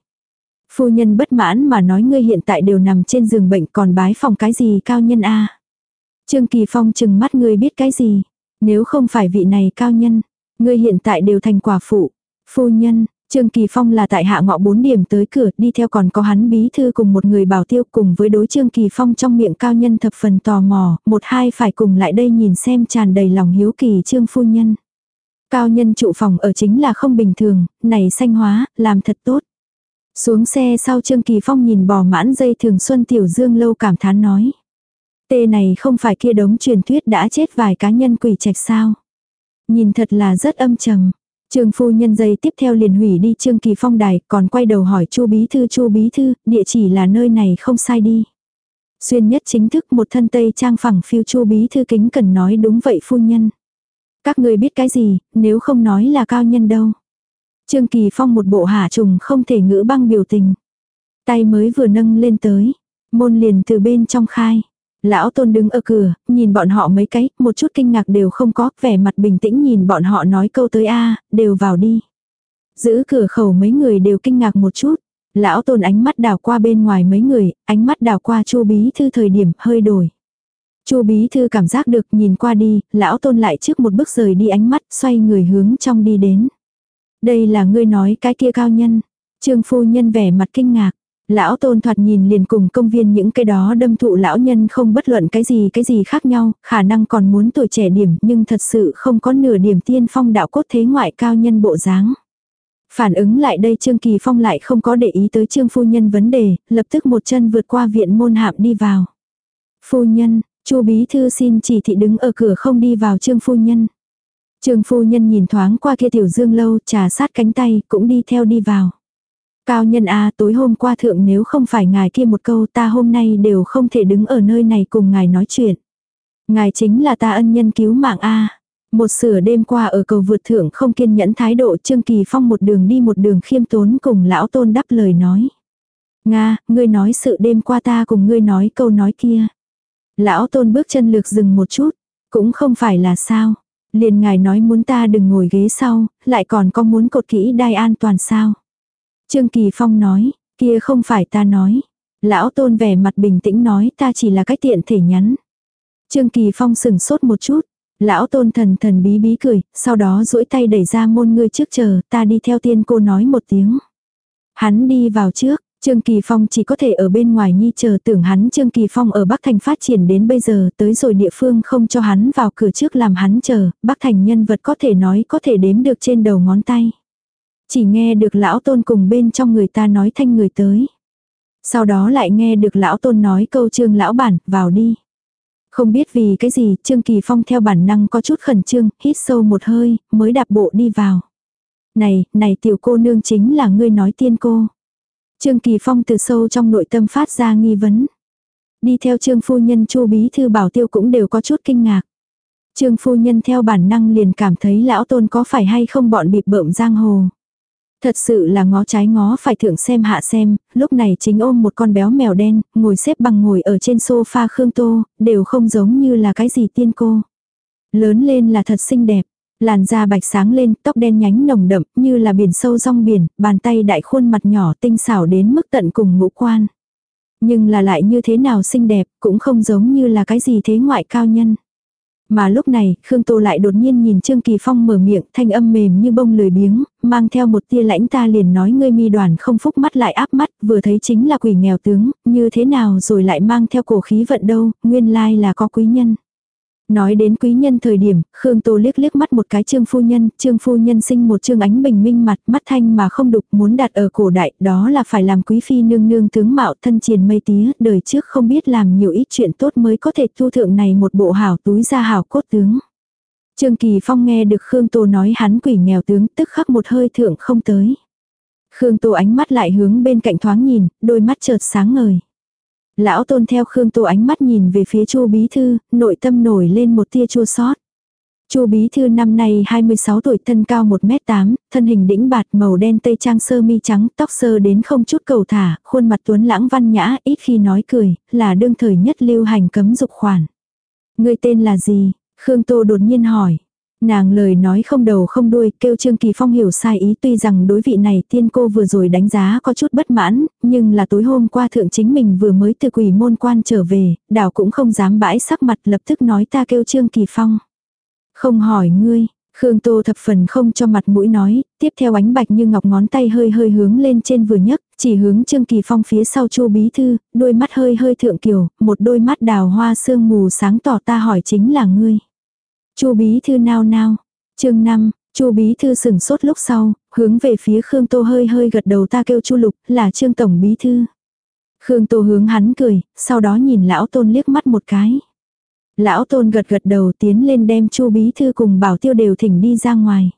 Phu nhân bất mãn mà nói ngươi hiện tại đều nằm trên giường bệnh còn bái phòng cái gì cao nhân a Trương Kỳ Phong chừng mắt ngươi biết cái gì. Nếu không phải vị này cao nhân, ngươi hiện tại đều thành quả phụ. Phu nhân, Trương Kỳ Phong là tại hạ ngọ bốn điểm tới cửa, đi theo còn có hắn bí thư cùng một người bảo tiêu cùng với đối Trương Kỳ Phong trong miệng cao nhân thập phần tò mò, một hai phải cùng lại đây nhìn xem tràn đầy lòng hiếu kỳ Trương Phu Nhân. Cao nhân trụ phòng ở chính là không bình thường, này xanh hóa, làm thật tốt. Xuống xe sau Trương Kỳ Phong nhìn bò mãn dây thường xuân tiểu dương lâu cảm thán nói. Tê này không phải kia đống truyền thuyết đã chết vài cá nhân quỷ trạch sao. Nhìn thật là rất âm trầm. Trương phu nhân dây tiếp theo liền hủy đi Trương Kỳ Phong đài, còn quay đầu hỏi Chu bí thư Chu bí thư, địa chỉ là nơi này không sai đi. Xuyên nhất chính thức một thân tây trang phẳng phiêu Chu bí thư kính cần nói đúng vậy phu nhân. Các ngươi biết cái gì, nếu không nói là cao nhân đâu. Trương Kỳ Phong một bộ hạ trùng không thể ngữ băng biểu tình. Tay mới vừa nâng lên tới, môn liền từ bên trong khai. Lão tôn đứng ở cửa, nhìn bọn họ mấy cái, một chút kinh ngạc đều không có, vẻ mặt bình tĩnh nhìn bọn họ nói câu tới a đều vào đi. Giữ cửa khẩu mấy người đều kinh ngạc một chút. Lão tôn ánh mắt đào qua bên ngoài mấy người, ánh mắt đào qua chu bí thư thời điểm hơi đổi chu bí thư cảm giác được nhìn qua đi, lão tôn lại trước một bước rời đi ánh mắt, xoay người hướng trong đi đến. Đây là ngươi nói cái kia cao nhân. Trương phu nhân vẻ mặt kinh ngạc. Lão tôn thoạt nhìn liền cùng công viên những cái đó đâm thụ lão nhân không bất luận cái gì cái gì khác nhau, khả năng còn muốn tuổi trẻ điểm nhưng thật sự không có nửa điểm tiên phong đạo cốt thế ngoại cao nhân bộ dáng. Phản ứng lại đây Trương Kỳ Phong lại không có để ý tới Trương Phu Nhân vấn đề, lập tức một chân vượt qua viện môn hạm đi vào. Phu Nhân, chu Bí Thư xin chỉ thị đứng ở cửa không đi vào Trương Phu Nhân. Trương Phu Nhân nhìn thoáng qua kia tiểu dương lâu trà sát cánh tay cũng đi theo đi vào. Cao nhân A tối hôm qua thượng nếu không phải ngài kia một câu ta hôm nay đều không thể đứng ở nơi này cùng ngài nói chuyện. Ngài chính là ta ân nhân cứu mạng A. Một sửa đêm qua ở cầu vượt thượng không kiên nhẫn thái độ Trương Kỳ Phong một đường đi một đường khiêm tốn cùng lão tôn đắp lời nói. Nga, ngươi nói sự đêm qua ta cùng ngươi nói câu nói kia. Lão tôn bước chân lược dừng một chút, cũng không phải là sao. Liền ngài nói muốn ta đừng ngồi ghế sau, lại còn có muốn cột kỹ đai an toàn sao. Trương Kỳ Phong nói, kia không phải ta nói. Lão tôn vẻ mặt bình tĩnh nói ta chỉ là cách tiện thể nhắn. Trương Kỳ Phong sừng sốt một chút. Lão tôn thần thần bí bí cười, sau đó duỗi tay đẩy ra môn ngươi trước chờ, ta đi theo tiên cô nói một tiếng. Hắn đi vào trước, Trương Kỳ Phong chỉ có thể ở bên ngoài nhi chờ tưởng hắn Trương Kỳ Phong ở Bắc Thành phát triển đến bây giờ tới rồi địa phương không cho hắn vào cửa trước làm hắn chờ, Bắc Thành nhân vật có thể nói có thể đếm được trên đầu ngón tay. Chỉ nghe được lão tôn cùng bên trong người ta nói thanh người tới. Sau đó lại nghe được lão tôn nói câu trương lão bản, vào đi. Không biết vì cái gì, Trương Kỳ Phong theo bản năng có chút khẩn trương, hít sâu một hơi, mới đạp bộ đi vào. Này, này tiểu cô nương chính là ngươi nói tiên cô. Trương Kỳ Phong từ sâu trong nội tâm phát ra nghi vấn. Đi theo Trương Phu Nhân Chu Bí Thư Bảo Tiêu cũng đều có chút kinh ngạc. Trương Phu Nhân theo bản năng liền cảm thấy lão tôn có phải hay không bọn bịp bợm giang hồ. Thật sự là ngó trái ngó phải thượng xem hạ xem, lúc này chính ôm một con béo mèo đen, ngồi xếp bằng ngồi ở trên sofa Khương Tô, đều không giống như là cái gì tiên cô. Lớn lên là thật xinh đẹp, làn da bạch sáng lên, tóc đen nhánh nồng đậm, như là biển sâu rong biển, bàn tay đại khuôn mặt nhỏ tinh xảo đến mức tận cùng ngũ quan. Nhưng là lại như thế nào xinh đẹp, cũng không giống như là cái gì thế ngoại cao nhân. Mà lúc này, Khương Tô lại đột nhiên nhìn Trương Kỳ Phong mở miệng, thanh âm mềm như bông lười biếng, mang theo một tia lãnh ta liền nói ngươi mi đoàn không phúc mắt lại áp mắt, vừa thấy chính là quỷ nghèo tướng, như thế nào rồi lại mang theo cổ khí vận đâu, nguyên lai là có quý nhân. Nói đến quý nhân thời điểm, Khương Tô liếc liếc mắt một cái trương phu nhân, trương phu nhân sinh một trương ánh bình minh mặt, mắt thanh mà không đục muốn đặt ở cổ đại, đó là phải làm quý phi nương nương tướng mạo thân triền mây tía, đời trước không biết làm nhiều ít chuyện tốt mới có thể thu thượng này một bộ hảo túi ra hảo cốt tướng. Trương Kỳ Phong nghe được Khương Tô nói hắn quỷ nghèo tướng tức khắc một hơi thượng không tới. Khương Tô ánh mắt lại hướng bên cạnh thoáng nhìn, đôi mắt chợt sáng ngời. Lão tôn theo Khương Tô ánh mắt nhìn về phía Chu Bí Thư, nội tâm nổi lên một tia chua xót. Chu Bí Thư năm nay 26 tuổi thân cao 1m8, thân hình đĩnh bạt màu đen tây trang sơ mi trắng, tóc sơ đến không chút cầu thả, khuôn mặt tuấn lãng văn nhã, ít khi nói cười, là đương thời nhất lưu hành cấm dục khoản. Người tên là gì? Khương Tô đột nhiên hỏi. Nàng lời nói không đầu không đuôi, kêu Trương Kỳ Phong hiểu sai ý tuy rằng đối vị này tiên cô vừa rồi đánh giá có chút bất mãn, nhưng là tối hôm qua thượng chính mình vừa mới từ quỷ môn quan trở về, đảo cũng không dám bãi sắc mặt lập tức nói ta kêu Trương Kỳ Phong. Không hỏi ngươi, Khương Tô thập phần không cho mặt mũi nói, tiếp theo ánh bạch như ngọc ngón tay hơi hơi hướng lên trên vừa nhấc, chỉ hướng Trương Kỳ Phong phía sau Chu Bí Thư, đôi mắt hơi hơi thượng kiều, một đôi mắt đào hoa sương mù sáng tỏ ta hỏi chính là ngươi. Chu bí thư nao nao. Chương 5, Chu bí thư sừng sốt lúc sau, hướng về phía Khương Tô hơi hơi gật đầu ta kêu Chu Lục, là Trương tổng bí thư. Khương Tô hướng hắn cười, sau đó nhìn lão Tôn liếc mắt một cái. Lão tôn gật gật đầu tiến lên đem chu bí thư cùng bảo tiêu đều thỉnh đi ra ngoài.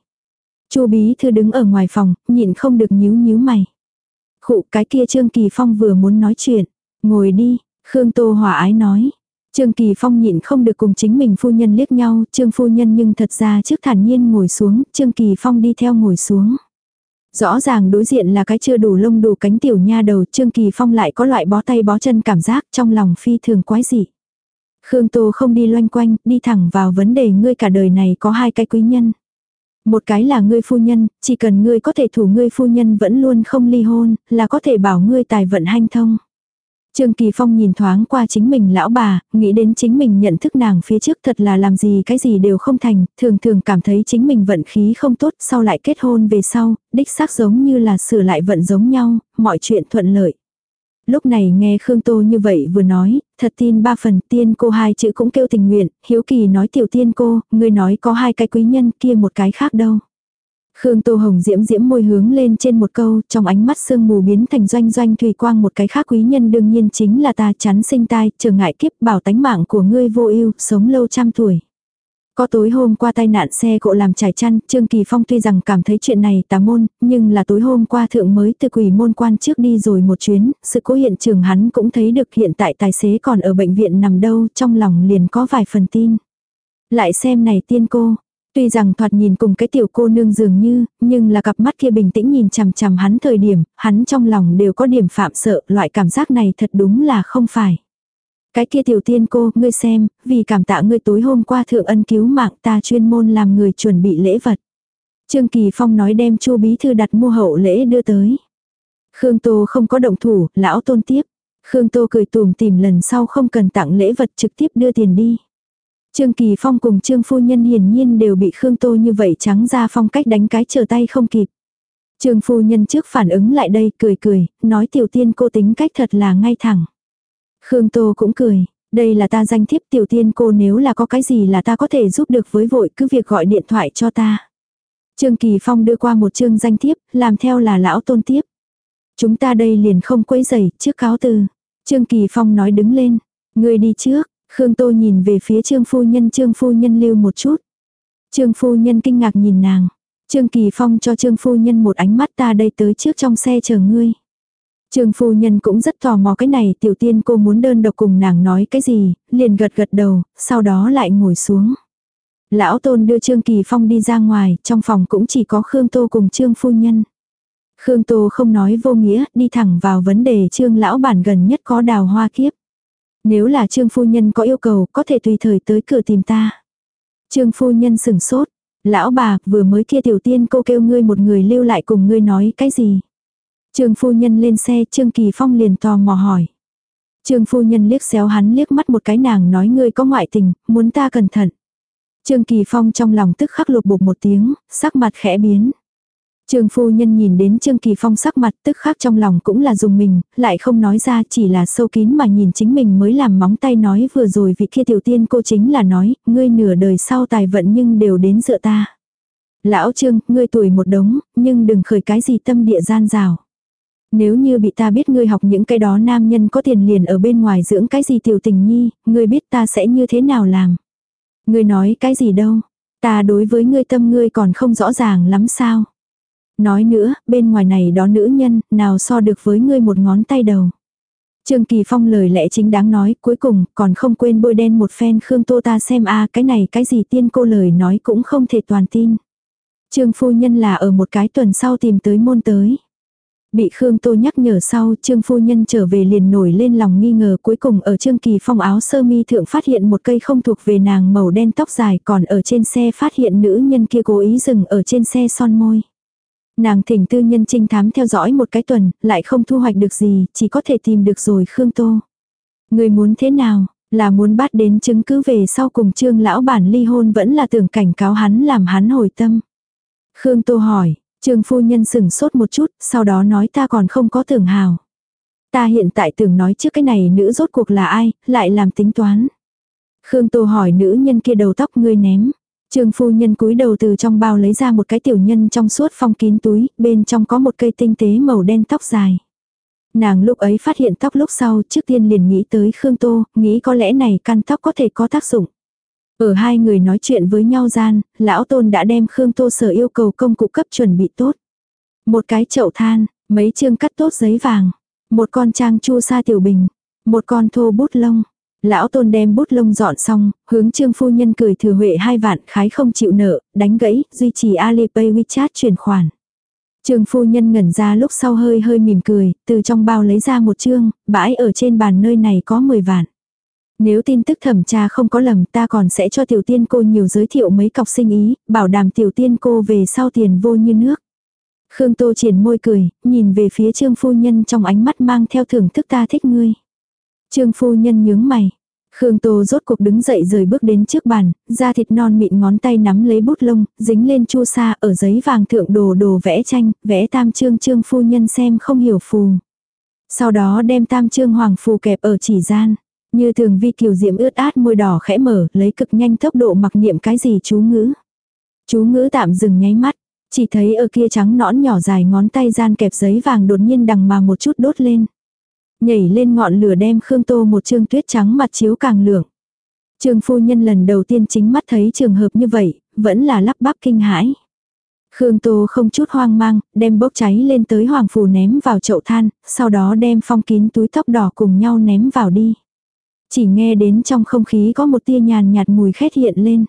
chu bí thư đứng ở ngoài phòng, nhịn không được nhíu nhíu mày. Khụ cái kia Trương Kỳ Phong vừa muốn nói chuyện. Ngồi đi, Khương Tô Hòa ái nói. Trương Kỳ Phong nhịn không được cùng chính mình phu nhân liếc nhau, Trương phu nhân nhưng thật ra trước thản nhiên ngồi xuống, Trương Kỳ Phong đi theo ngồi xuống. Rõ ràng đối diện là cái chưa đủ lông đủ cánh tiểu nha đầu, Trương Kỳ Phong lại có loại bó tay bó chân cảm giác trong lòng phi thường quái dị. Khương Tô không đi loanh quanh, đi thẳng vào vấn đề ngươi cả đời này có hai cái quý nhân. Một cái là ngươi phu nhân, chỉ cần ngươi có thể thủ ngươi phu nhân vẫn luôn không ly hôn, là có thể bảo ngươi tài vận hanh thông. Trương Kỳ Phong nhìn thoáng qua chính mình lão bà, nghĩ đến chính mình nhận thức nàng phía trước thật là làm gì cái gì đều không thành, thường thường cảm thấy chính mình vận khí không tốt, sau lại kết hôn về sau, đích xác giống như là sửa lại vận giống nhau, mọi chuyện thuận lợi. Lúc này nghe Khương Tô như vậy vừa nói, thật tin ba phần tiên cô hai chữ cũng kêu tình nguyện, hiếu kỳ nói tiểu tiên cô, người nói có hai cái quý nhân kia một cái khác đâu. Khương Tô Hồng diễm diễm môi hướng lên trên một câu, trong ánh mắt sương mù biến thành doanh doanh thủy quang một cái khác quý nhân đương nhiên chính là ta chắn sinh tai, trở ngại kiếp bảo tánh mạng của ngươi vô ưu, sống lâu trăm tuổi. Có tối hôm qua tai nạn xe cộ làm trải chăn, Trương Kỳ Phong tuy rằng cảm thấy chuyện này tà môn, nhưng là tối hôm qua thượng mới từ quỷ môn quan trước đi rồi một chuyến, sự cố hiện trường hắn cũng thấy được hiện tại tài xế còn ở bệnh viện nằm đâu, trong lòng liền có vài phần tin. Lại xem này tiên cô, Tuy rằng thoạt nhìn cùng cái tiểu cô nương dường như, nhưng là cặp mắt kia bình tĩnh nhìn chằm chằm hắn thời điểm, hắn trong lòng đều có điểm phạm sợ, loại cảm giác này thật đúng là không phải. Cái kia tiểu tiên cô, ngươi xem, vì cảm tạ ngươi tối hôm qua thượng ân cứu mạng ta chuyên môn làm người chuẩn bị lễ vật. Trương Kỳ Phong nói đem chu bí thư đặt mua hậu lễ đưa tới. Khương Tô không có động thủ, lão tôn tiếp. Khương Tô cười tùm tìm lần sau không cần tặng lễ vật trực tiếp đưa tiền đi. Trương Kỳ Phong cùng Trương Phu Nhân hiển nhiên đều bị Khương Tô như vậy trắng ra phong cách đánh cái trở tay không kịp. Trương Phu Nhân trước phản ứng lại đây cười cười, nói tiểu tiên cô tính cách thật là ngay thẳng. Khương Tô cũng cười, đây là ta danh thiếp tiểu tiên cô nếu là có cái gì là ta có thể giúp được với vội cứ việc gọi điện thoại cho ta. Trương Kỳ Phong đưa qua một chương danh thiếp, làm theo là lão tôn tiếp. Chúng ta đây liền không quấy rầy, trước cáo từ. Trương Kỳ Phong nói đứng lên, người đi trước, Khương Tô nhìn về phía Trương Phu Nhân Trương Phu Nhân lưu một chút. Trương Phu Nhân kinh ngạc nhìn nàng. Trương Kỳ Phong cho Trương Phu Nhân một ánh mắt ta đây tới trước trong xe chờ ngươi. Trương Phu Nhân cũng rất tò mò cái này tiểu tiên cô muốn đơn độc cùng nàng nói cái gì, liền gật gật đầu, sau đó lại ngồi xuống. Lão Tôn đưa Trương Kỳ Phong đi ra ngoài, trong phòng cũng chỉ có Khương Tô cùng Trương Phu Nhân. Khương Tô không nói vô nghĩa, đi thẳng vào vấn đề Trương Lão Bản gần nhất có đào hoa kiếp. Nếu là Trương Phu Nhân có yêu cầu có thể tùy thời tới cửa tìm ta. Trương Phu Nhân sửng sốt. Lão bà, vừa mới kia tiểu tiên cô kêu ngươi một người lưu lại cùng ngươi nói cái gì. Trương Phu Nhân lên xe Trương Kỳ Phong liền tò mò hỏi. Trương Phu Nhân liếc xéo hắn liếc mắt một cái nàng nói ngươi có ngoại tình, muốn ta cẩn thận. Trương Kỳ Phong trong lòng tức khắc lục bục một tiếng, sắc mặt khẽ biến. Trương phu nhân nhìn đến Trương Kỳ Phong sắc mặt tức khắc trong lòng cũng là dùng mình, lại không nói ra chỉ là sâu kín mà nhìn chính mình mới làm móng tay nói vừa rồi vị kia tiểu tiên cô chính là nói, ngươi nửa đời sau tài vận nhưng đều đến dựa ta. Lão Trương, ngươi tuổi một đống, nhưng đừng khởi cái gì tâm địa gian rào. Nếu như bị ta biết ngươi học những cái đó nam nhân có tiền liền ở bên ngoài dưỡng cái gì tiểu tình nhi, ngươi biết ta sẽ như thế nào làm. Ngươi nói cái gì đâu, ta đối với ngươi tâm ngươi còn không rõ ràng lắm sao. Nói nữa, bên ngoài này đó nữ nhân, nào so được với ngươi một ngón tay đầu. Trương Kỳ Phong lời lẽ chính đáng nói, cuối cùng, còn không quên bôi đen một phen Khương Tô ta xem a cái này cái gì tiên cô lời nói cũng không thể toàn tin. Trương Phu Nhân là ở một cái tuần sau tìm tới môn tới. Bị Khương Tô nhắc nhở sau, Trương Phu Nhân trở về liền nổi lên lòng nghi ngờ cuối cùng ở Trương Kỳ Phong áo sơ mi thượng phát hiện một cây không thuộc về nàng màu đen tóc dài còn ở trên xe phát hiện nữ nhân kia cố ý dừng ở trên xe son môi. Nàng thỉnh tư nhân trinh thám theo dõi một cái tuần, lại không thu hoạch được gì, chỉ có thể tìm được rồi Khương Tô. Người muốn thế nào, là muốn bắt đến chứng cứ về sau cùng trương lão bản ly hôn vẫn là tưởng cảnh cáo hắn làm hắn hồi tâm. Khương Tô hỏi, trương phu nhân sừng sốt một chút, sau đó nói ta còn không có tưởng hào. Ta hiện tại tưởng nói trước cái này nữ rốt cuộc là ai, lại làm tính toán. Khương Tô hỏi nữ nhân kia đầu tóc ngươi ném. Trương phu nhân cúi đầu từ trong bao lấy ra một cái tiểu nhân trong suốt phong kín túi, bên trong có một cây tinh tế màu đen tóc dài. Nàng lúc ấy phát hiện tóc lúc sau trước tiên liền nghĩ tới Khương Tô, nghĩ có lẽ này căn tóc có thể có tác dụng. Ở hai người nói chuyện với nhau gian, lão tôn đã đem Khương Tô sở yêu cầu công cụ cấp chuẩn bị tốt. Một cái chậu than, mấy chương cắt tốt giấy vàng, một con trang chu sa tiểu bình, một con thô bút lông. Lão tôn đem bút lông dọn xong, hướng trương phu nhân cười thừa huệ hai vạn khái không chịu nợ, đánh gãy, duy trì Alipay WeChat chuyển khoản. Trương phu nhân ngẩn ra lúc sau hơi hơi mỉm cười, từ trong bao lấy ra một chương, bãi ở trên bàn nơi này có 10 vạn. Nếu tin tức thẩm tra không có lầm ta còn sẽ cho tiểu tiên cô nhiều giới thiệu mấy cọc sinh ý, bảo đảm tiểu tiên cô về sau tiền vô như nước. Khương Tô triển môi cười, nhìn về phía trương phu nhân trong ánh mắt mang theo thưởng thức ta thích ngươi. Trương phu nhân nhướng mày. Khương Tô rốt cuộc đứng dậy rời bước đến trước bàn, da thịt non mịn ngón tay nắm lấy bút lông, dính lên chu sa ở giấy vàng thượng đồ đồ vẽ tranh, vẽ tam trương trương phu nhân xem không hiểu phù. Sau đó đem tam trương hoàng phù kẹp ở chỉ gian. Như thường vi kiều diễm ướt át môi đỏ khẽ mở, lấy cực nhanh tốc độ mặc niệm cái gì chú ngữ. Chú ngữ tạm dừng nháy mắt, chỉ thấy ở kia trắng nõn nhỏ dài ngón tay gian kẹp giấy vàng đột nhiên đằng mà một chút đốt lên. Nhảy lên ngọn lửa đem Khương Tô một trương tuyết trắng mặt chiếu càng lượng. Trương phu nhân lần đầu tiên chính mắt thấy trường hợp như vậy, vẫn là lắp bắp kinh hãi. Khương Tô không chút hoang mang, đem bốc cháy lên tới hoàng phù ném vào chậu than, sau đó đem phong kín túi tóc đỏ cùng nhau ném vào đi. Chỉ nghe đến trong không khí có một tia nhàn nhạt mùi khét hiện lên.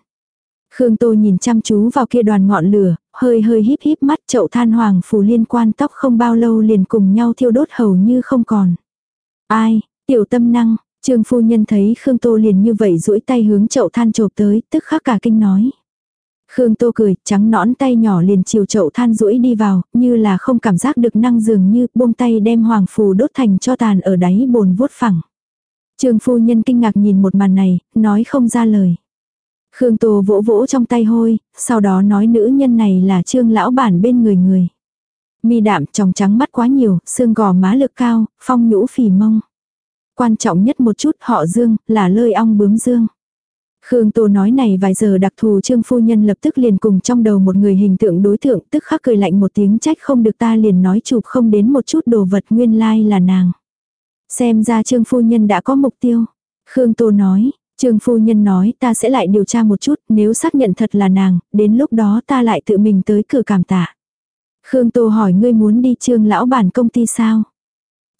Khương Tô nhìn chăm chú vào kia đoàn ngọn lửa, hơi hơi híp híp mắt chậu than hoàng phù liên quan tóc không bao lâu liền cùng nhau thiêu đốt hầu như không còn. Ai, tiểu tâm năng, trương phu nhân thấy Khương Tô liền như vậy duỗi tay hướng chậu than chộp tới, tức khắc cả kinh nói. Khương Tô cười, trắng nõn tay nhỏ liền chiều chậu than duỗi đi vào, như là không cảm giác được năng dường như buông tay đem hoàng phù đốt thành cho tàn ở đáy bồn vuốt phẳng. Trương phu nhân kinh ngạc nhìn một màn này, nói không ra lời. Khương Tô vỗ vỗ trong tay hôi, sau đó nói nữ nhân này là trương lão bản bên người người. Mi đạm tròng trắng mắt quá nhiều, xương gò má lực cao, phong nhũ phì mông. Quan trọng nhất một chút họ dương, là lơi ong bướm dương. Khương Tô nói này vài giờ đặc thù trương phu nhân lập tức liền cùng trong đầu một người hình tượng đối tượng tức khắc cười lạnh một tiếng trách không được ta liền nói chụp không đến một chút đồ vật nguyên lai like là nàng. Xem ra trương phu nhân đã có mục tiêu. Khương Tô nói, trương phu nhân nói ta sẽ lại điều tra một chút nếu xác nhận thật là nàng, đến lúc đó ta lại tự mình tới cửa cảm tạ. Khương Tô hỏi ngươi muốn đi trương lão bản công ty sao?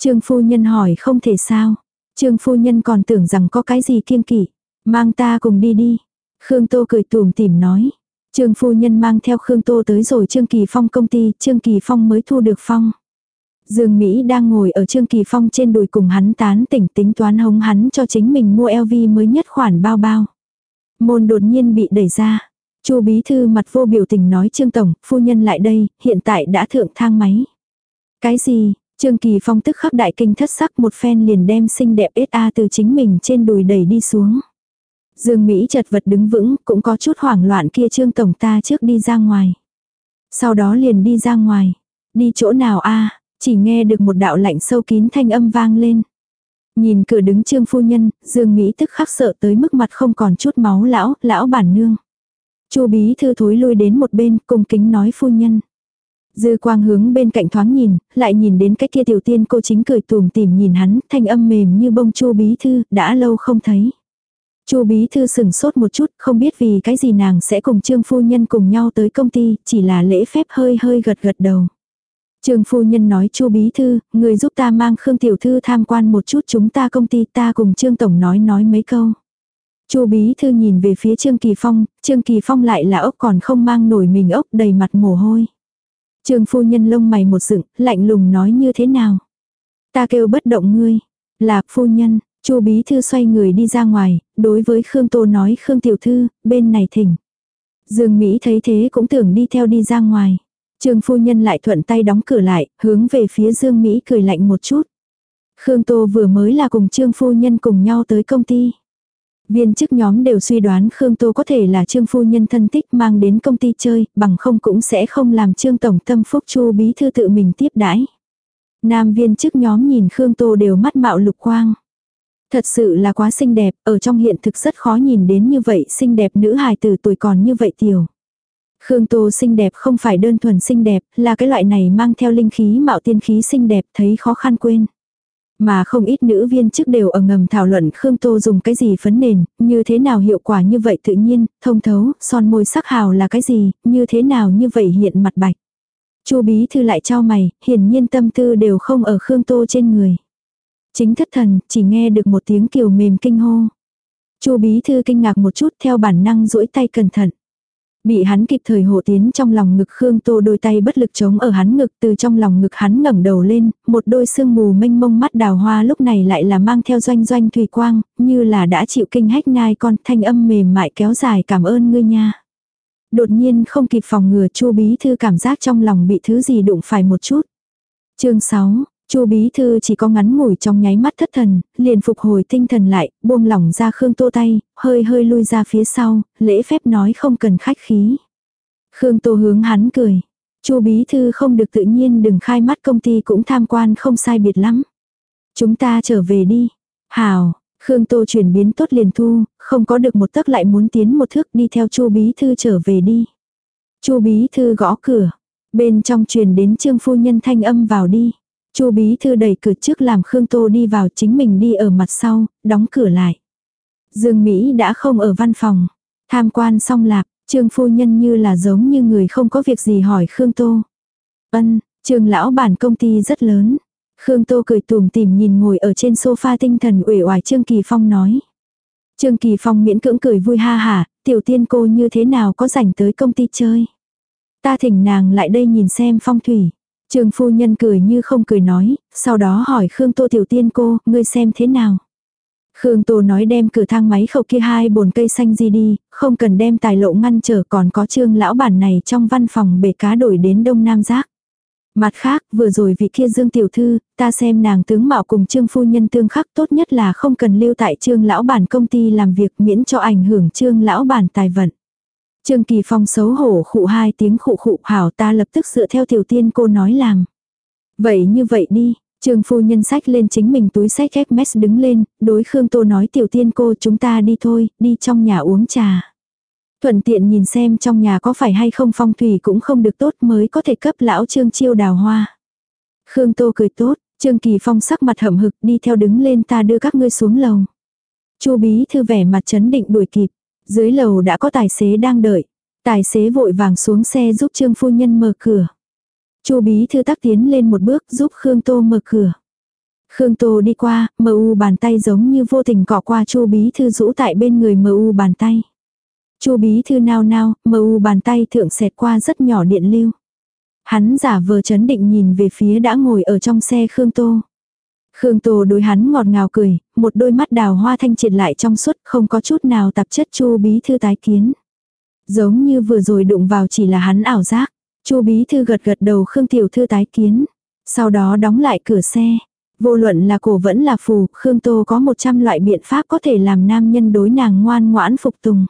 Trương phu nhân hỏi không thể sao. Trương phu nhân còn tưởng rằng có cái gì kiêng kỵ. Mang ta cùng đi đi. Khương Tô cười tủm tỉm nói. Trương phu nhân mang theo Khương Tô tới rồi Trương Kỳ Phong công ty, Trương Kỳ Phong mới thu được phong. Dương Mỹ đang ngồi ở Trương Kỳ Phong trên đùi cùng hắn tán tỉnh tính toán hống hắn cho chính mình mua LV mới nhất khoản bao bao. Môn đột nhiên bị đẩy ra. Chu bí thư mặt vô biểu tình nói Trương Tổng, phu nhân lại đây, hiện tại đã thượng thang máy. Cái gì, Trương Kỳ Phong tức khắc đại kinh thất sắc một phen liền đem xinh đẹp SA từ chính mình trên đùi đẩy đi xuống. Dương Mỹ chật vật đứng vững, cũng có chút hoảng loạn kia Trương Tổng ta trước đi ra ngoài. Sau đó liền đi ra ngoài. Đi chỗ nào a chỉ nghe được một đạo lạnh sâu kín thanh âm vang lên. Nhìn cửa đứng Trương Phu Nhân, Dương Mỹ tức khắc sợ tới mức mặt không còn chút máu lão, lão bản nương. Chu bí thư thối lui đến một bên, cung kính nói phu nhân. Dư quang hướng bên cạnh thoáng nhìn, lại nhìn đến cái kia tiểu tiên cô chính cười tùm tìm nhìn hắn, thanh âm mềm như bông chu bí thư, đã lâu không thấy. Chu bí thư sừng sốt một chút, không biết vì cái gì nàng sẽ cùng trương phu nhân cùng nhau tới công ty, chỉ là lễ phép hơi hơi gật gật đầu. Trương phu nhân nói chu bí thư, người giúp ta mang Khương tiểu thư tham quan một chút chúng ta công ty ta cùng trương tổng nói nói mấy câu. Chu bí thư nhìn về phía Trương Kỳ Phong, Trương Kỳ Phong lại là ốc còn không mang nổi mình ốc đầy mặt mồ hôi. Trương phu nhân lông mày một dựng, lạnh lùng nói như thế nào? Ta kêu bất động ngươi. Là phu nhân, Chu bí thư xoay người đi ra ngoài, đối với Khương Tô nói Khương tiểu thư, bên này thỉnh. Dương Mỹ thấy thế cũng tưởng đi theo đi ra ngoài. Trương phu nhân lại thuận tay đóng cửa lại, hướng về phía Dương Mỹ cười lạnh một chút. Khương Tô vừa mới là cùng Trương phu nhân cùng nhau tới công ty. Viên chức nhóm đều suy đoán Khương Tô có thể là Trương phu nhân thân tích mang đến công ty chơi, bằng không cũng sẽ không làm Trương tổng tâm phúc Chu bí thư tự mình tiếp đãi. Nam viên chức nhóm nhìn Khương Tô đều mắt mạo lục quang. Thật sự là quá xinh đẹp, ở trong hiện thực rất khó nhìn đến như vậy xinh đẹp nữ hài từ tuổi còn như vậy tiểu. Khương Tô xinh đẹp không phải đơn thuần xinh đẹp, là cái loại này mang theo linh khí mạo tiên khí xinh đẹp thấy khó khăn quên. Mà không ít nữ viên chức đều ở ngầm thảo luận Khương Tô dùng cái gì phấn nền, như thế nào hiệu quả như vậy tự nhiên, thông thấu, son môi sắc hào là cái gì, như thế nào như vậy hiện mặt bạch. Chu bí thư lại cho mày, hiển nhiên tâm tư đều không ở Khương Tô trên người. Chính thất thần, chỉ nghe được một tiếng kiều mềm kinh hô. Chu bí thư kinh ngạc một chút theo bản năng duỗi tay cẩn thận. Bị hắn kịp thời hộ tiến trong lòng ngực Khương Tô đôi tay bất lực chống ở hắn ngực từ trong lòng ngực hắn ngẩng đầu lên, một đôi sương mù mênh mông mắt đào hoa lúc này lại là mang theo doanh doanh thủy quang, như là đã chịu kinh hách nai con thanh âm mềm mại kéo dài cảm ơn ngươi nha. Đột nhiên không kịp phòng ngừa chu bí thư cảm giác trong lòng bị thứ gì đụng phải một chút. chương 6, Chu bí thư chỉ có ngắn ngủi trong nháy mắt thất thần, liền phục hồi tinh thần lại, buông lỏng ra Khương Tô tay, hơi hơi lui ra phía sau, lễ phép nói không cần khách khí. Khương Tô hướng hắn cười. Chu bí thư không được tự nhiên đừng khai mắt công ty cũng tham quan không sai biệt lắm. Chúng ta trở về đi. Hào, Khương Tô chuyển biến tốt liền thu, không có được một tấc lại muốn tiến một thước đi theo Chu bí thư trở về đi. Chu bí thư gõ cửa. Bên trong truyền đến trương phu nhân thanh âm vào đi. Chu bí thư đẩy cửa trước làm Khương Tô đi vào chính mình đi ở mặt sau, đóng cửa lại. Dương Mỹ đã không ở văn phòng. Tham quan xong lạp, trương phu nhân như là giống như người không có việc gì hỏi Khương Tô. Ân, trương lão bản công ty rất lớn. Khương Tô cười tùm tìm nhìn ngồi ở trên sofa tinh thần uể oải Trương Kỳ Phong nói. Trương Kỳ Phong miễn cưỡng cười vui ha hả, tiểu tiên cô như thế nào có rảnh tới công ty chơi. Ta thỉnh nàng lại đây nhìn xem phong thủy. Trương phu nhân cười như không cười nói, sau đó hỏi Khương Tô tiểu tiên cô, ngươi xem thế nào. Khương Tô nói đem cửa thang máy khẩu kia hai bồn cây xanh gì đi, không cần đem tài lộ ngăn trở còn có trương lão bản này trong văn phòng bể cá đổi đến đông nam giác. Mặt khác, vừa rồi vị kia Dương Tiểu Thư, ta xem nàng tướng mạo cùng Trương Phu Nhân tương khắc tốt nhất là không cần lưu tại Trương Lão Bản công ty làm việc miễn cho ảnh hưởng Trương Lão Bản tài vận. Trương Kỳ Phong xấu hổ khụ hai tiếng khụ khụ hảo ta lập tức dựa theo tiểu tiên cô nói làm. Vậy như vậy đi, Trương phu nhân sách lên chính mình túi sách mess đứng lên, đối Khương Tô nói tiểu tiên cô chúng ta đi thôi, đi trong nhà uống trà. Thuận tiện nhìn xem trong nhà có phải hay không phong thủy cũng không được tốt mới có thể cấp lão Trương chiêu đào hoa. Khương Tô cười tốt, Trương Kỳ Phong sắc mặt hậm hực đi theo đứng lên ta đưa các ngươi xuống lầu. Chu bí thư vẻ mặt chấn định đuổi kịp. Dưới lầu đã có tài xế đang đợi. Tài xế vội vàng xuống xe giúp Trương phu nhân mở cửa. Chu bí thư tắc tiến lên một bước giúp Khương Tô mở cửa. Khương Tô đi qua, mờ u bàn tay giống như vô tình cọ qua Chu bí thư rũ tại bên người mờ u bàn tay. Chu bí thư nao nao, mờ u bàn tay thượng xẹt qua rất nhỏ điện lưu. Hắn giả vờ chấn định nhìn về phía đã ngồi ở trong xe Khương Tô. Khương Tô đối hắn ngọt ngào cười, một đôi mắt đào hoa thanh triệt lại trong suốt không có chút nào tạp chất chu bí thư tái kiến. Giống như vừa rồi đụng vào chỉ là hắn ảo giác. chu bí thư gật gật đầu Khương Tiểu Thư tái kiến. Sau đó đóng lại cửa xe. Vô luận là cổ vẫn là phù, Khương Tô có 100 loại biện pháp có thể làm nam nhân đối nàng ngoan ngoãn phục tùng.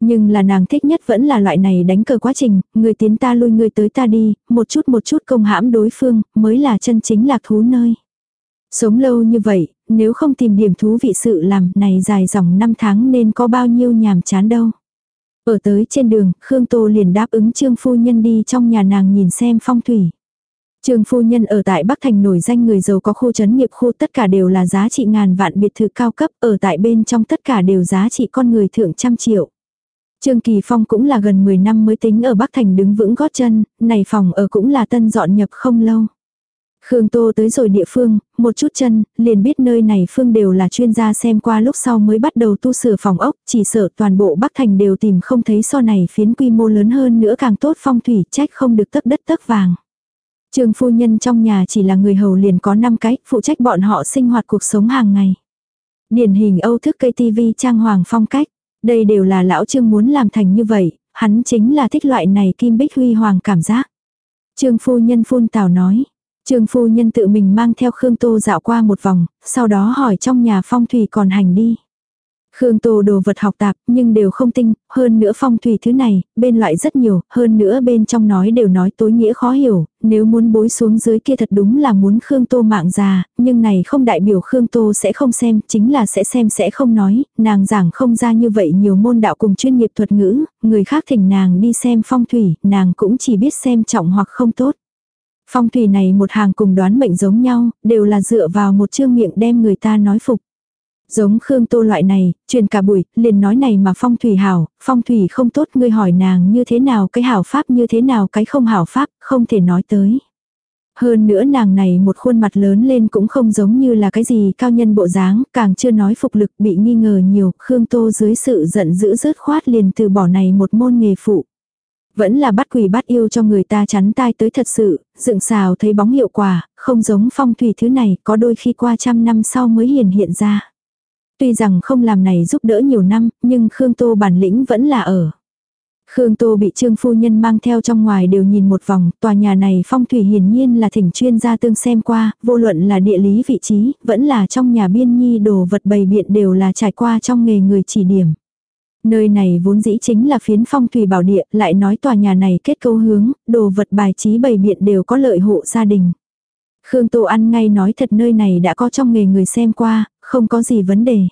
Nhưng là nàng thích nhất vẫn là loại này đánh cờ quá trình, người tiến ta lui người tới ta đi, một chút một chút công hãm đối phương, mới là chân chính lạc thú nơi. Sống lâu như vậy, nếu không tìm điểm thú vị sự làm này dài dòng năm tháng nên có bao nhiêu nhàm chán đâu. Ở tới trên đường, Khương Tô liền đáp ứng Trương Phu Nhân đi trong nhà nàng nhìn xem phong thủy. Trương Phu Nhân ở tại Bắc Thành nổi danh người giàu có khu trấn nghiệp khu tất cả đều là giá trị ngàn vạn biệt thự cao cấp, ở tại bên trong tất cả đều giá trị con người thượng trăm triệu. Trương Kỳ Phong cũng là gần 10 năm mới tính ở Bắc Thành đứng vững gót chân, này phòng ở cũng là tân dọn nhập không lâu. Khương Tô tới rồi địa phương, một chút chân, liền biết nơi này phương đều là chuyên gia xem qua lúc sau mới bắt đầu tu sửa phòng ốc, chỉ sợ toàn bộ Bắc Thành đều tìm không thấy so này phiến quy mô lớn hơn nữa càng tốt phong thủy trách không được tấp đất tấp vàng. Trường phu nhân trong nhà chỉ là người hầu liền có 5 cái, phụ trách bọn họ sinh hoạt cuộc sống hàng ngày. Điển hình Âu thức cây TV trang hoàng phong cách. Đây đều là lão trương muốn làm thành như vậy, hắn chính là thích loại này kim bích huy hoàng cảm giác. Trương phu nhân phun tào nói, Trương phu nhân tự mình mang theo Khương Tô dạo qua một vòng, sau đó hỏi trong nhà phong thủy còn hành đi. Khương Tô đồ vật học tạp, nhưng đều không tinh, hơn nữa phong thủy thứ này, bên loại rất nhiều, hơn nữa bên trong nói đều nói tối nghĩa khó hiểu, nếu muốn bối xuống dưới kia thật đúng là muốn Khương Tô mạng già, nhưng này không đại biểu Khương Tô sẽ không xem, chính là sẽ xem sẽ không nói, nàng giảng không ra như vậy nhiều môn đạo cùng chuyên nghiệp thuật ngữ, người khác thỉnh nàng đi xem phong thủy, nàng cũng chỉ biết xem trọng hoặc không tốt. Phong thủy này một hàng cùng đoán mệnh giống nhau, đều là dựa vào một chương miệng đem người ta nói phục. Giống Khương Tô loại này, truyền cả buổi, liền nói này mà phong thủy hảo, phong thủy không tốt ngươi hỏi nàng như thế nào cái hảo pháp như thế nào cái không hảo pháp, không thể nói tới. Hơn nữa nàng này một khuôn mặt lớn lên cũng không giống như là cái gì cao nhân bộ dáng, càng chưa nói phục lực bị nghi ngờ nhiều, Khương Tô dưới sự giận dữ rớt khoát liền từ bỏ này một môn nghề phụ. Vẫn là bắt quỷ bắt yêu cho người ta chắn tai tới thật sự, dựng xào thấy bóng hiệu quả, không giống phong thủy thứ này có đôi khi qua trăm năm sau mới hiển hiện ra. Tuy rằng không làm này giúp đỡ nhiều năm, nhưng Khương Tô bản lĩnh vẫn là ở. Khương Tô bị Trương Phu Nhân mang theo trong ngoài đều nhìn một vòng, tòa nhà này phong thủy hiển nhiên là thỉnh chuyên gia tương xem qua, vô luận là địa lý vị trí, vẫn là trong nhà biên nhi đồ vật bày biện đều là trải qua trong nghề người chỉ điểm. Nơi này vốn dĩ chính là phiến phong thủy bảo địa, lại nói tòa nhà này kết cấu hướng, đồ vật bài trí bày biện đều có lợi hộ gia đình. Khương Tô ăn ngay nói thật nơi này đã có trong nghề người xem qua, không có gì vấn đề.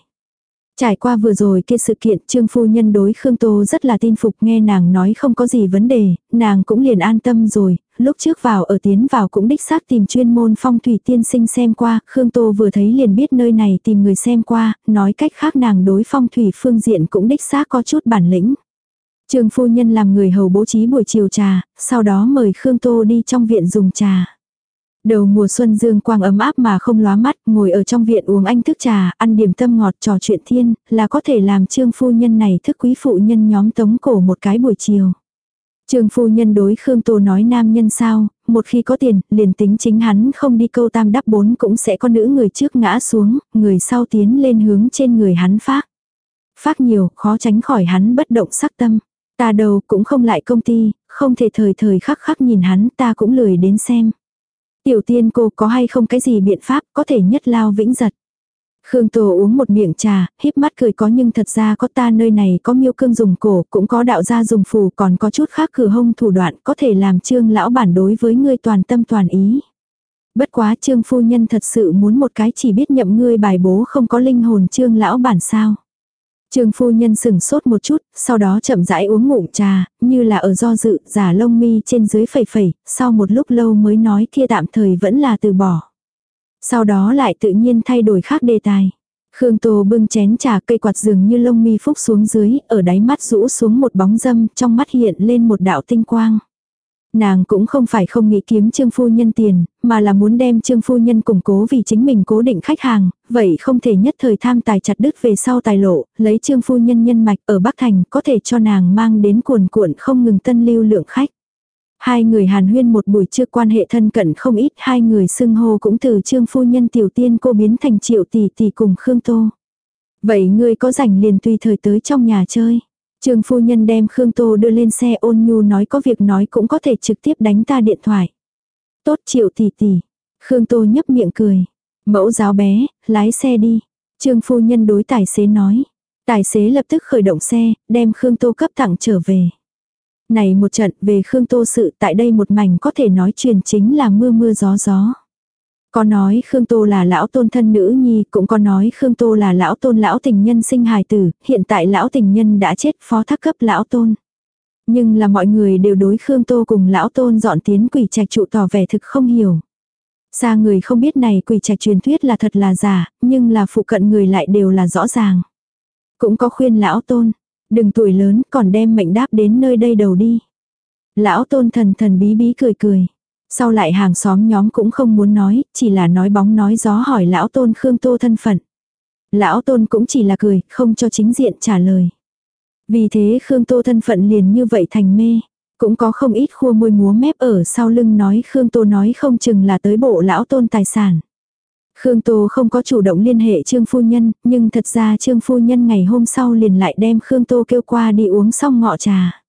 Trải qua vừa rồi kia sự kiện Trương Phu Nhân đối Khương Tô rất là tin phục nghe nàng nói không có gì vấn đề, nàng cũng liền an tâm rồi, lúc trước vào ở tiến vào cũng đích xác tìm chuyên môn phong thủy tiên sinh xem qua, Khương Tô vừa thấy liền biết nơi này tìm người xem qua, nói cách khác nàng đối phong thủy phương diện cũng đích xác có chút bản lĩnh. Trương Phu Nhân làm người hầu bố trí buổi chiều trà, sau đó mời Khương Tô đi trong viện dùng trà. Đầu mùa xuân dương quang ấm áp mà không lóa mắt, ngồi ở trong viện uống anh thức trà, ăn điểm tâm ngọt trò chuyện thiên, là có thể làm trương phu nhân này thức quý phụ nhân nhóm tống cổ một cái buổi chiều. Trương phu nhân đối Khương Tô nói nam nhân sao, một khi có tiền, liền tính chính hắn không đi câu tam đắp bốn cũng sẽ có nữ người trước ngã xuống, người sau tiến lên hướng trên người hắn phát. Phát nhiều, khó tránh khỏi hắn bất động sắc tâm. Ta đầu cũng không lại công ty, không thể thời thời khắc khắc nhìn hắn ta cũng lười đến xem. Tiểu tiên cô có hay không cái gì biện pháp có thể nhất lao vĩnh giật. Khương Tô uống một miệng trà, híp mắt cười có nhưng thật ra có ta nơi này có miêu cương dùng cổ, cũng có đạo gia dùng phù, còn có chút khác cửa hông thủ đoạn, có thể làm trương lão bản đối với ngươi toàn tâm toàn ý. Bất quá trương phu nhân thật sự muốn một cái chỉ biết nhậm ngươi bài bố không có linh hồn trương lão bản sao. Trương phu nhân sừng sốt một chút, sau đó chậm rãi uống ngụm trà, như là ở do dự, giả lông mi trên dưới phẩy phẩy, sau một lúc lâu mới nói kia tạm thời vẫn là từ bỏ. Sau đó lại tự nhiên thay đổi khác đề tài. Khương Tô bưng chén trà cây quạt dường như lông mi phúc xuống dưới, ở đáy mắt rũ xuống một bóng dâm, trong mắt hiện lên một đạo tinh quang. Nàng cũng không phải không nghĩ kiếm trương phu nhân tiền, mà là muốn đem trương phu nhân củng cố vì chính mình cố định khách hàng, vậy không thể nhất thời tham tài chặt đứt về sau tài lộ, lấy trương phu nhân nhân mạch ở Bắc Thành có thể cho nàng mang đến cuồn cuộn không ngừng tân lưu lượng khách. Hai người hàn huyên một buổi trưa quan hệ thân cận không ít, hai người xưng hô cũng từ trương phu nhân tiểu tiên cô biến thành triệu tỷ tỷ cùng Khương Tô. Vậy ngươi có rảnh liền tùy thời tới trong nhà chơi. Trương phu nhân đem Khương Tô đưa lên xe ôn nhu nói có việc nói cũng có thể trực tiếp đánh ta điện thoại. Tốt triệu tỷ tỷ. Khương Tô nhấp miệng cười. Mẫu giáo bé, lái xe đi. Trương phu nhân đối tài xế nói. Tài xế lập tức khởi động xe, đem Khương Tô cấp thẳng trở về. Này một trận về Khương Tô sự tại đây một mảnh có thể nói truyền chính là mưa mưa gió gió. Có nói Khương Tô là lão tôn thân nữ nhi, cũng có nói Khương Tô là lão tôn lão tình nhân sinh hài tử, hiện tại lão tình nhân đã chết phó thác cấp lão tôn. Nhưng là mọi người đều đối Khương Tô cùng lão tôn dọn tiến quỷ trạch trụ tỏ vẻ thực không hiểu. Xa người không biết này quỷ trạch truyền thuyết là thật là giả, nhưng là phụ cận người lại đều là rõ ràng. Cũng có khuyên lão tôn, đừng tuổi lớn còn đem mệnh đáp đến nơi đây đầu đi. Lão tôn thần thần bí bí cười cười. Sau lại hàng xóm nhóm cũng không muốn nói, chỉ là nói bóng nói gió hỏi lão tôn Khương Tô thân phận. Lão tôn cũng chỉ là cười, không cho chính diện trả lời. Vì thế Khương Tô thân phận liền như vậy thành mê. Cũng có không ít khua môi múa mép ở sau lưng nói Khương Tô nói không chừng là tới bộ lão tôn tài sản. Khương Tô không có chủ động liên hệ Trương Phu Nhân, nhưng thật ra Trương Phu Nhân ngày hôm sau liền lại đem Khương Tô kêu qua đi uống xong ngọ trà.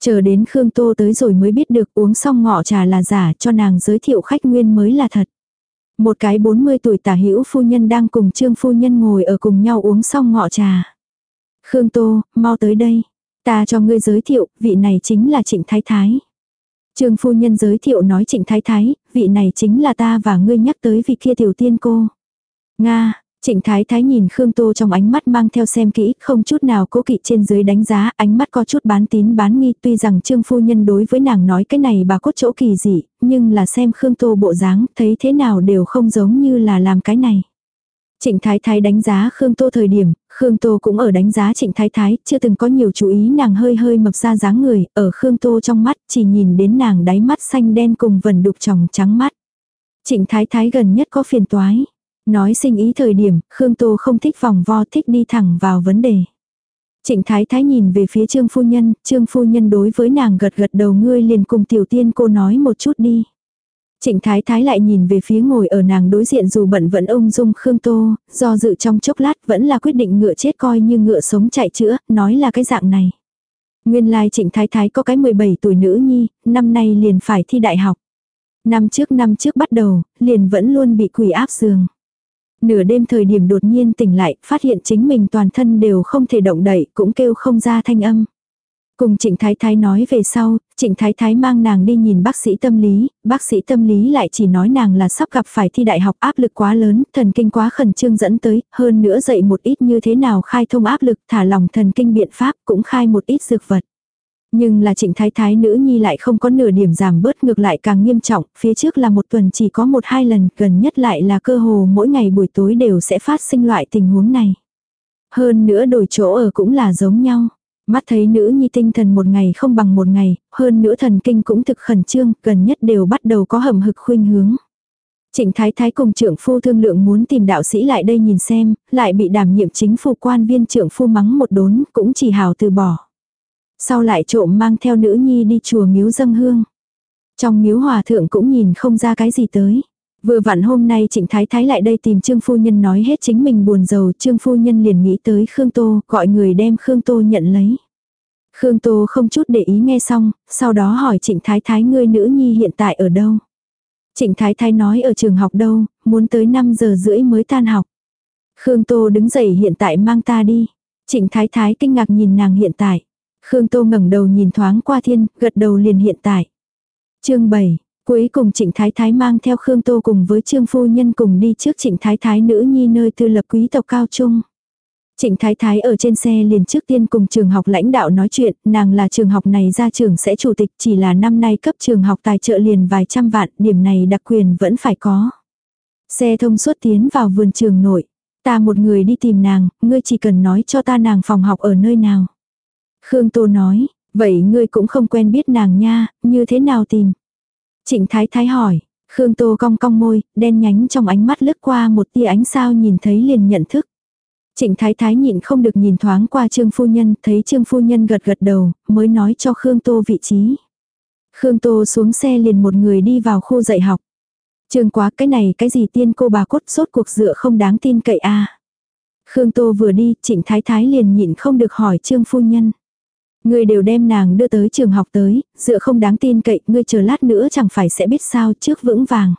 Chờ đến Khương Tô tới rồi mới biết được uống xong ngọ trà là giả cho nàng giới thiệu khách nguyên mới là thật. Một cái 40 tuổi tả hữu phu nhân đang cùng trương phu nhân ngồi ở cùng nhau uống xong ngọ trà. Khương Tô, mau tới đây. Ta cho ngươi giới thiệu, vị này chính là Trịnh Thái Thái. Trương phu nhân giới thiệu nói Trịnh Thái Thái, vị này chính là ta và ngươi nhắc tới vị kia tiểu tiên cô. Nga, Trịnh Thái Thái nhìn Khương Tô trong ánh mắt mang theo xem kỹ, không chút nào cố kỵ trên dưới đánh giá, ánh mắt có chút bán tín bán nghi, tuy rằng Trương phu nhân đối với nàng nói cái này bà cốt chỗ kỳ dị, nhưng là xem Khương Tô bộ dáng, thấy thế nào đều không giống như là làm cái này. Trịnh Thái Thái đánh giá Khương Tô thời điểm, Khương Tô cũng ở đánh giá Trịnh Thái Thái, chưa từng có nhiều chú ý nàng hơi hơi mập ra dáng người, ở Khương Tô trong mắt chỉ nhìn đến nàng đáy mắt xanh đen cùng vần đục tròng trắng mắt. Trịnh Thái Thái gần nhất có phiền toái. Nói sinh ý thời điểm, Khương Tô không thích vòng vo thích đi thẳng vào vấn đề. Trịnh Thái Thái nhìn về phía Trương Phu Nhân, Trương Phu Nhân đối với nàng gật gật đầu ngươi liền cùng tiểu tiên cô nói một chút đi. Trịnh Thái Thái lại nhìn về phía ngồi ở nàng đối diện dù bận vẫn ung dung Khương Tô, do dự trong chốc lát vẫn là quyết định ngựa chết coi như ngựa sống chạy chữa, nói là cái dạng này. Nguyên lai Trịnh Thái Thái có cái 17 tuổi nữ nhi, năm nay liền phải thi đại học. Năm trước năm trước bắt đầu, liền vẫn luôn bị quỷ áp giường. Nửa đêm thời điểm đột nhiên tỉnh lại, phát hiện chính mình toàn thân đều không thể động đậy, cũng kêu không ra thanh âm. Cùng Trịnh Thái Thái nói về sau, Trịnh Thái Thái mang nàng đi nhìn bác sĩ tâm lý, bác sĩ tâm lý lại chỉ nói nàng là sắp gặp phải thi đại học áp lực quá lớn, thần kinh quá khẩn trương dẫn tới, hơn nữa dạy một ít như thế nào khai thông áp lực, thả lòng thần kinh biện pháp cũng khai một ít dược vật. Nhưng là trịnh thái thái nữ nhi lại không có nửa điểm giảm bớt ngược lại càng nghiêm trọng, phía trước là một tuần chỉ có một hai lần, gần nhất lại là cơ hồ mỗi ngày buổi tối đều sẽ phát sinh loại tình huống này. Hơn nữa đổi chỗ ở cũng là giống nhau. Mắt thấy nữ nhi tinh thần một ngày không bằng một ngày, hơn nữa thần kinh cũng thực khẩn trương, gần nhất đều bắt đầu có hầm hực khuynh hướng. Trịnh Thái Thái cùng trưởng phu thương lượng muốn tìm đạo sĩ lại đây nhìn xem, lại bị đảm nhiệm chính phu quan viên trưởng phu mắng một đốn, cũng chỉ hào từ bỏ. Sau lại trộm mang theo nữ nhi đi chùa miếu dâng hương. Trong miếu hòa thượng cũng nhìn không ra cái gì tới. Vừa vặn hôm nay Trịnh Thái Thái lại đây tìm Trương Phu Nhân nói hết chính mình buồn giàu, Trương Phu Nhân liền nghĩ tới Khương Tô, gọi người đem Khương Tô nhận lấy. Khương Tô không chút để ý nghe xong, sau đó hỏi Trịnh Thái Thái ngươi nữ nhi hiện tại ở đâu. Trịnh Thái Thái nói ở trường học đâu, muốn tới 5 giờ rưỡi mới tan học. Khương Tô đứng dậy hiện tại mang ta đi. Trịnh Thái Thái kinh ngạc nhìn nàng hiện tại. Khương Tô ngẩng đầu nhìn thoáng qua thiên, gật đầu liền hiện tại. chương 7, cuối cùng Trịnh Thái Thái mang theo Khương Tô cùng với Trương Phu Nhân cùng đi trước Trịnh Thái Thái nữ nhi nơi tư lập quý tộc cao trung. Trịnh Thái Thái ở trên xe liền trước tiên cùng trường học lãnh đạo nói chuyện, nàng là trường học này ra trường sẽ chủ tịch chỉ là năm nay cấp trường học tài trợ liền vài trăm vạn, điểm này đặc quyền vẫn phải có. Xe thông suốt tiến vào vườn trường nội. Ta một người đi tìm nàng, ngươi chỉ cần nói cho ta nàng phòng học ở nơi nào. Khương Tô nói, vậy ngươi cũng không quen biết nàng nha, như thế nào tìm? Trịnh Thái Thái hỏi, Khương Tô cong cong môi, đen nhánh trong ánh mắt lướt qua một tia ánh sao nhìn thấy liền nhận thức. Trịnh Thái Thái nhịn không được nhìn thoáng qua Trương Phu Nhân, thấy Trương Phu Nhân gật gật đầu, mới nói cho Khương Tô vị trí. Khương Tô xuống xe liền một người đi vào khu dạy học. Trương quá cái này cái gì tiên cô bà cốt sốt cuộc dựa không đáng tin cậy a Khương Tô vừa đi, Trịnh Thái Thái liền nhịn không được hỏi Trương Phu Nhân. Ngươi đều đem nàng đưa tới trường học tới, dựa không đáng tin cậy, ngươi chờ lát nữa chẳng phải sẽ biết sao trước vững vàng.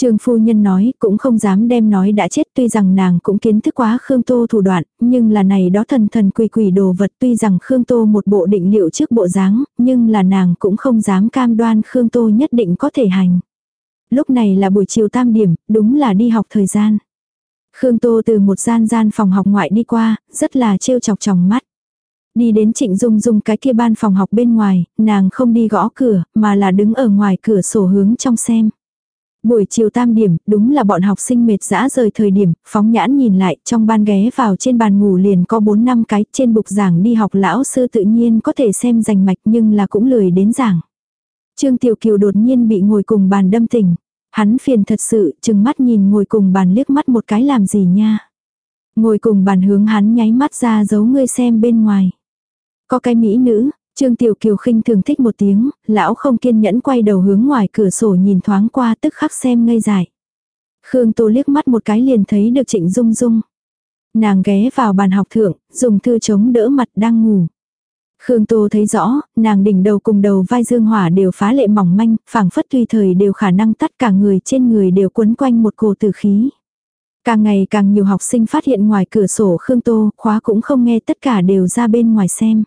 Trường phu nhân nói cũng không dám đem nói đã chết tuy rằng nàng cũng kiến thức quá Khương Tô thủ đoạn, nhưng là này đó thần thần quỷ quỷ đồ vật tuy rằng Khương Tô một bộ định liệu trước bộ dáng, nhưng là nàng cũng không dám cam đoan Khương Tô nhất định có thể hành. Lúc này là buổi chiều tam điểm, đúng là đi học thời gian. Khương Tô từ một gian gian phòng học ngoại đi qua, rất là trêu chọc tròng mắt. Đi đến Trịnh Dung Dung cái kia ban phòng học bên ngoài, nàng không đi gõ cửa, mà là đứng ở ngoài cửa sổ hướng trong xem. Buổi chiều tam điểm, đúng là bọn học sinh mệt dã rời thời điểm, phóng nhãn nhìn lại, trong ban ghé vào trên bàn ngủ liền có 4 năm cái, trên bục giảng đi học lão sư tự nhiên có thể xem rành mạch nhưng là cũng lười đến giảng. Trương Tiểu Kiều đột nhiên bị ngồi cùng bàn đâm tỉnh. Hắn phiền thật sự, chừng mắt nhìn ngồi cùng bàn liếc mắt một cái làm gì nha. Ngồi cùng bàn hướng hắn nháy mắt ra giấu ngươi xem bên ngoài. Có cái mỹ nữ, Trương Tiểu Kiều khinh thường thích một tiếng, lão không kiên nhẫn quay đầu hướng ngoài cửa sổ nhìn thoáng qua tức khắc xem ngây dài. Khương Tô liếc mắt một cái liền thấy được Trịnh Dung Dung. Nàng ghé vào bàn học thượng, dùng thư chống đỡ mặt đang ngủ. Khương Tô thấy rõ, nàng đỉnh đầu cùng đầu vai dương hỏa đều phá lệ mỏng manh, phảng phất tùy thời đều khả năng tắt cả người trên người đều quấn quanh một cổ tử khí. Càng ngày càng nhiều học sinh phát hiện ngoài cửa sổ Khương Tô, khóa cũng không nghe tất cả đều ra bên ngoài xem.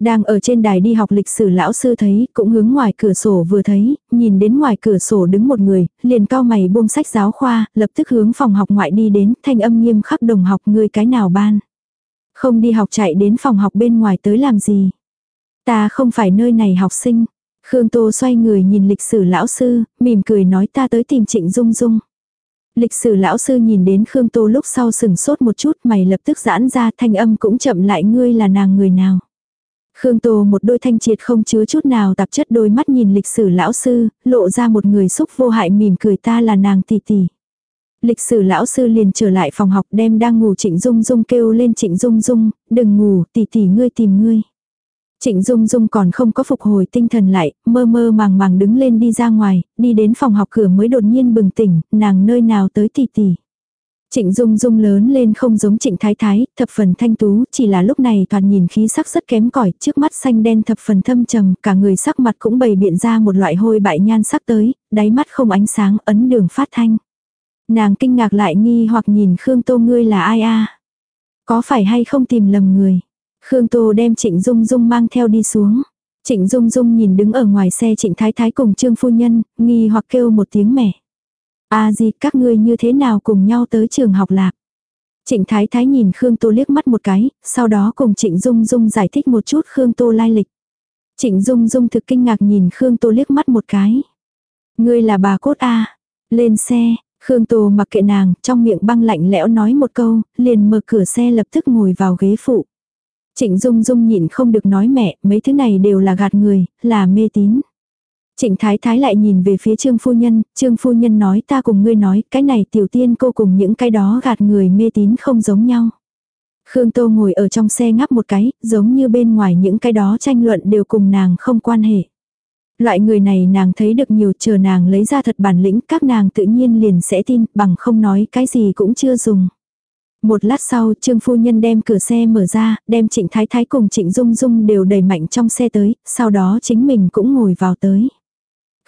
Đang ở trên đài đi học lịch sử lão sư thấy, cũng hướng ngoài cửa sổ vừa thấy, nhìn đến ngoài cửa sổ đứng một người, liền cao mày buông sách giáo khoa, lập tức hướng phòng học ngoại đi đến, thanh âm nghiêm khắc đồng học người cái nào ban. Không đi học chạy đến phòng học bên ngoài tới làm gì. Ta không phải nơi này học sinh. Khương Tô xoay người nhìn lịch sử lão sư, mỉm cười nói ta tới tìm Trịnh Dung Dung. Lịch sử lão sư nhìn đến Khương Tô lúc sau sừng sốt một chút mày lập tức giãn ra thanh âm cũng chậm lại ngươi là nàng người nào. Khương Tô một đôi thanh triệt không chứa chút nào tạp chất đôi mắt nhìn lịch sử lão sư, lộ ra một người xúc vô hại mỉm cười ta là nàng tỷ tỷ. Lịch sử lão sư liền trở lại phòng học đem đang ngủ Trịnh Dung Dung kêu lên Trịnh Dung Dung, đừng ngủ, tỷ tỷ ngươi tìm ngươi. Trịnh Dung Dung còn không có phục hồi tinh thần lại, mơ mơ màng màng đứng lên đi ra ngoài, đi đến phòng học cửa mới đột nhiên bừng tỉnh, nàng nơi nào tới tỷ tỷ. Trịnh Dung Dung lớn lên không giống Trịnh Thái Thái, thập phần thanh tú, chỉ là lúc này toàn nhìn khí sắc rất kém cỏi, trước mắt xanh đen thập phần thâm trầm, cả người sắc mặt cũng bày biện ra một loại hôi bại nhan sắc tới, đáy mắt không ánh sáng, ấn đường phát thanh. Nàng kinh ngạc lại nghi hoặc nhìn Khương Tô ngươi là ai a? Có phải hay không tìm lầm người? Khương Tô đem Trịnh Dung Dung mang theo đi xuống. Trịnh Dung Dung nhìn đứng ở ngoài xe Trịnh Thái Thái cùng Trương Phu Nhân, nghi hoặc kêu một tiếng mẹ a gì các ngươi như thế nào cùng nhau tới trường học lạc. Trịnh Thái Thái nhìn Khương Tô liếc mắt một cái, sau đó cùng Trịnh Dung Dung giải thích một chút Khương Tô lai lịch. Trịnh Dung Dung thực kinh ngạc nhìn Khương Tô liếc mắt một cái. Ngươi là bà cốt a Lên xe, Khương Tô mặc kệ nàng, trong miệng băng lạnh lẽo nói một câu, liền mở cửa xe lập tức ngồi vào ghế phụ. Trịnh Dung Dung nhịn không được nói mẹ, mấy thứ này đều là gạt người, là mê tín. Trịnh Thái Thái lại nhìn về phía Trương Phu Nhân, Trương Phu Nhân nói ta cùng ngươi nói, cái này tiểu tiên cô cùng những cái đó gạt người mê tín không giống nhau. Khương Tô ngồi ở trong xe ngắp một cái, giống như bên ngoài những cái đó tranh luận đều cùng nàng không quan hệ. Loại người này nàng thấy được nhiều chờ nàng lấy ra thật bản lĩnh các nàng tự nhiên liền sẽ tin bằng không nói cái gì cũng chưa dùng. Một lát sau trương phu nhân đem cửa xe mở ra, đem trịnh thái thái cùng trịnh dung dung đều đẩy mạnh trong xe tới, sau đó chính mình cũng ngồi vào tới.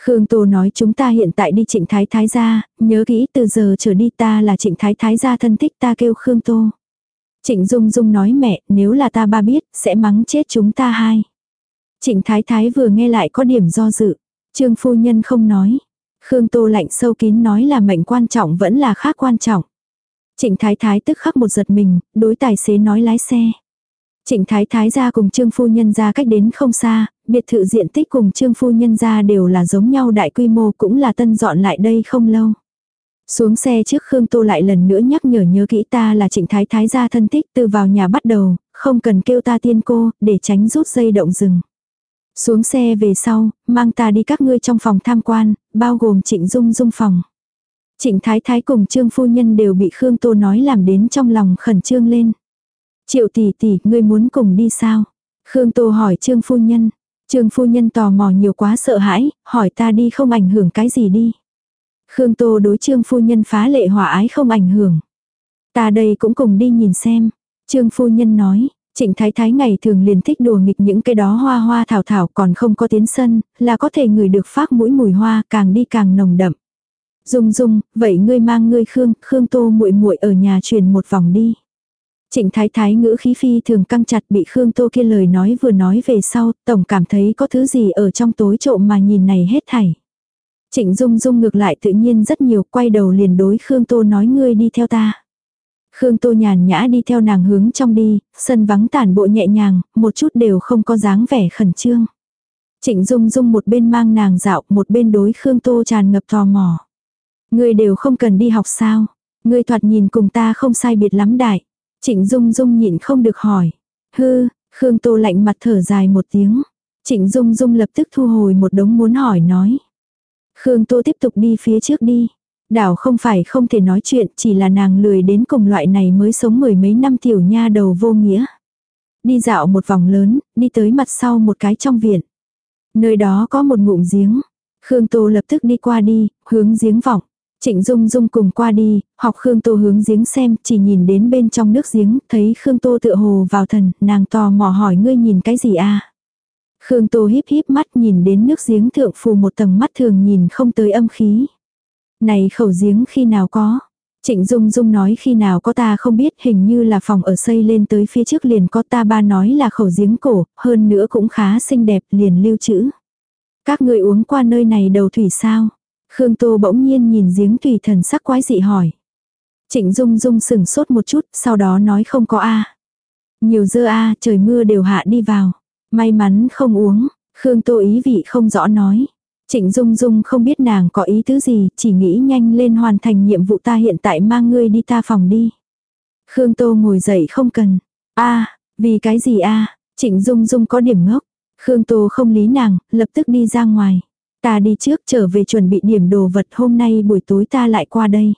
Khương Tô nói chúng ta hiện tại đi trịnh thái thái gia, nhớ kỹ từ giờ trở đi ta là trịnh thái thái gia thân thích ta kêu Khương Tô. Trịnh Dung Dung nói mẹ, nếu là ta ba biết, sẽ mắng chết chúng ta hai. Trịnh Thái Thái vừa nghe lại có điểm do dự. Trương phu nhân không nói. Khương Tô lạnh sâu kín nói là mệnh quan trọng vẫn là khác quan trọng. Trịnh Thái Thái tức khắc một giật mình, đối tài xế nói lái xe. Trịnh Thái Thái gia cùng Trương Phu Nhân gia cách đến không xa, biệt thự diện tích cùng Trương Phu Nhân gia đều là giống nhau đại quy mô cũng là tân dọn lại đây không lâu. Xuống xe trước Khương Tô lại lần nữa nhắc nhở nhớ kỹ ta là Trịnh Thái Thái gia thân thích từ vào nhà bắt đầu, không cần kêu ta tiên cô, để tránh rút dây động rừng. Xuống xe về sau, mang ta đi các ngươi trong phòng tham quan, bao gồm Trịnh Dung Dung phòng. Trịnh Thái Thái cùng Trương Phu Nhân đều bị Khương Tô nói làm đến trong lòng khẩn trương lên. Triệu tỷ tỷ, ngươi muốn cùng đi sao? Khương Tô hỏi Trương Phu Nhân. Trương Phu Nhân tò mò nhiều quá sợ hãi, hỏi ta đi không ảnh hưởng cái gì đi. Khương Tô đối Trương Phu Nhân phá lệ hòa ái không ảnh hưởng. Ta đây cũng cùng đi nhìn xem. Trương Phu Nhân nói, Trịnh Thái Thái ngày thường liền thích đùa nghịch những cái đó hoa hoa thảo thảo còn không có tiến sân, là có thể ngửi được phát mũi mùi hoa càng đi càng nồng đậm. Dung dung, vậy ngươi mang ngươi Khương, Khương Tô muội muội ở nhà truyền một vòng đi. Trịnh Thái Thái ngữ khí phi thường căng chặt bị Khương Tô kia lời nói vừa nói về sau, tổng cảm thấy có thứ gì ở trong tối trộm mà nhìn này hết thảy. Trịnh Dung Dung ngược lại tự nhiên rất nhiều, quay đầu liền đối Khương Tô nói ngươi đi theo ta. Khương Tô nhàn nhã đi theo nàng hướng trong đi, sân vắng tản bộ nhẹ nhàng, một chút đều không có dáng vẻ khẩn trương. Trịnh Dung Dung một bên mang nàng dạo, một bên đối Khương Tô tràn ngập tò mò. Ngươi đều không cần đi học sao? Ngươi thoạt nhìn cùng ta không sai biệt lắm đại. Trịnh Dung Dung nhịn không được hỏi. Hư, Khương Tô lạnh mặt thở dài một tiếng. Trịnh Dung Dung lập tức thu hồi một đống muốn hỏi nói. Khương Tô tiếp tục đi phía trước đi. Đảo không phải không thể nói chuyện, chỉ là nàng lười đến cùng loại này mới sống mười mấy năm tiểu nha đầu vô nghĩa. Đi dạo một vòng lớn, đi tới mặt sau một cái trong viện. Nơi đó có một ngụm giếng. Khương Tô lập tức đi qua đi, hướng giếng vọng. Trịnh Dung Dung cùng qua đi, học Khương Tô hướng giếng xem, chỉ nhìn đến bên trong nước giếng, thấy Khương Tô tựa hồ vào thần, nàng tò mò hỏi ngươi nhìn cái gì a? Khương Tô híp híp mắt nhìn đến nước giếng thượng phù một tầng mắt thường nhìn không tới âm khí. Này khẩu giếng khi nào có? Trịnh Dung Dung nói khi nào có ta không biết hình như là phòng ở xây lên tới phía trước liền có ta ba nói là khẩu giếng cổ, hơn nữa cũng khá xinh đẹp liền lưu trữ. Các người uống qua nơi này đầu thủy sao? Khương Tô bỗng nhiên nhìn giếng tùy thần sắc quái dị hỏi. Trịnh Dung Dung sừng sốt một chút, sau đó nói không có a. Nhiều dơ a, trời mưa đều hạ đi vào. May mắn không uống, Khương Tô ý vị không rõ nói. Trịnh Dung Dung không biết nàng có ý tứ gì, chỉ nghĩ nhanh lên hoàn thành nhiệm vụ ta hiện tại mang ngươi đi ta phòng đi. Khương Tô ngồi dậy không cần. a vì cái gì a Trịnh Dung Dung có điểm ngốc. Khương Tô không lý nàng, lập tức đi ra ngoài. Ta đi trước trở về chuẩn bị điểm đồ vật hôm nay buổi tối ta lại qua đây.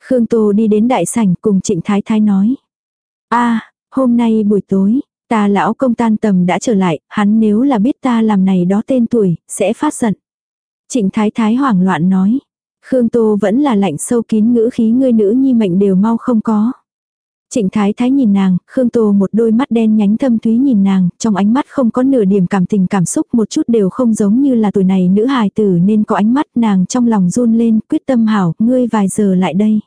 Khương Tô đi đến đại sảnh cùng Trịnh Thái Thái nói. a hôm nay buổi tối, ta lão công tan tầm đã trở lại, hắn nếu là biết ta làm này đó tên tuổi, sẽ phát giận. Trịnh Thái Thái hoảng loạn nói. Khương Tô vẫn là lạnh sâu kín ngữ khí ngươi nữ nhi mệnh đều mau không có. Trịnh Thái Thái nhìn nàng, Khương Tô một đôi mắt đen nhánh thâm thúy nhìn nàng, trong ánh mắt không có nửa điểm cảm tình cảm xúc một chút đều không giống như là tuổi này nữ hài tử nên có ánh mắt nàng trong lòng run lên, quyết tâm hảo, ngươi vài giờ lại đây.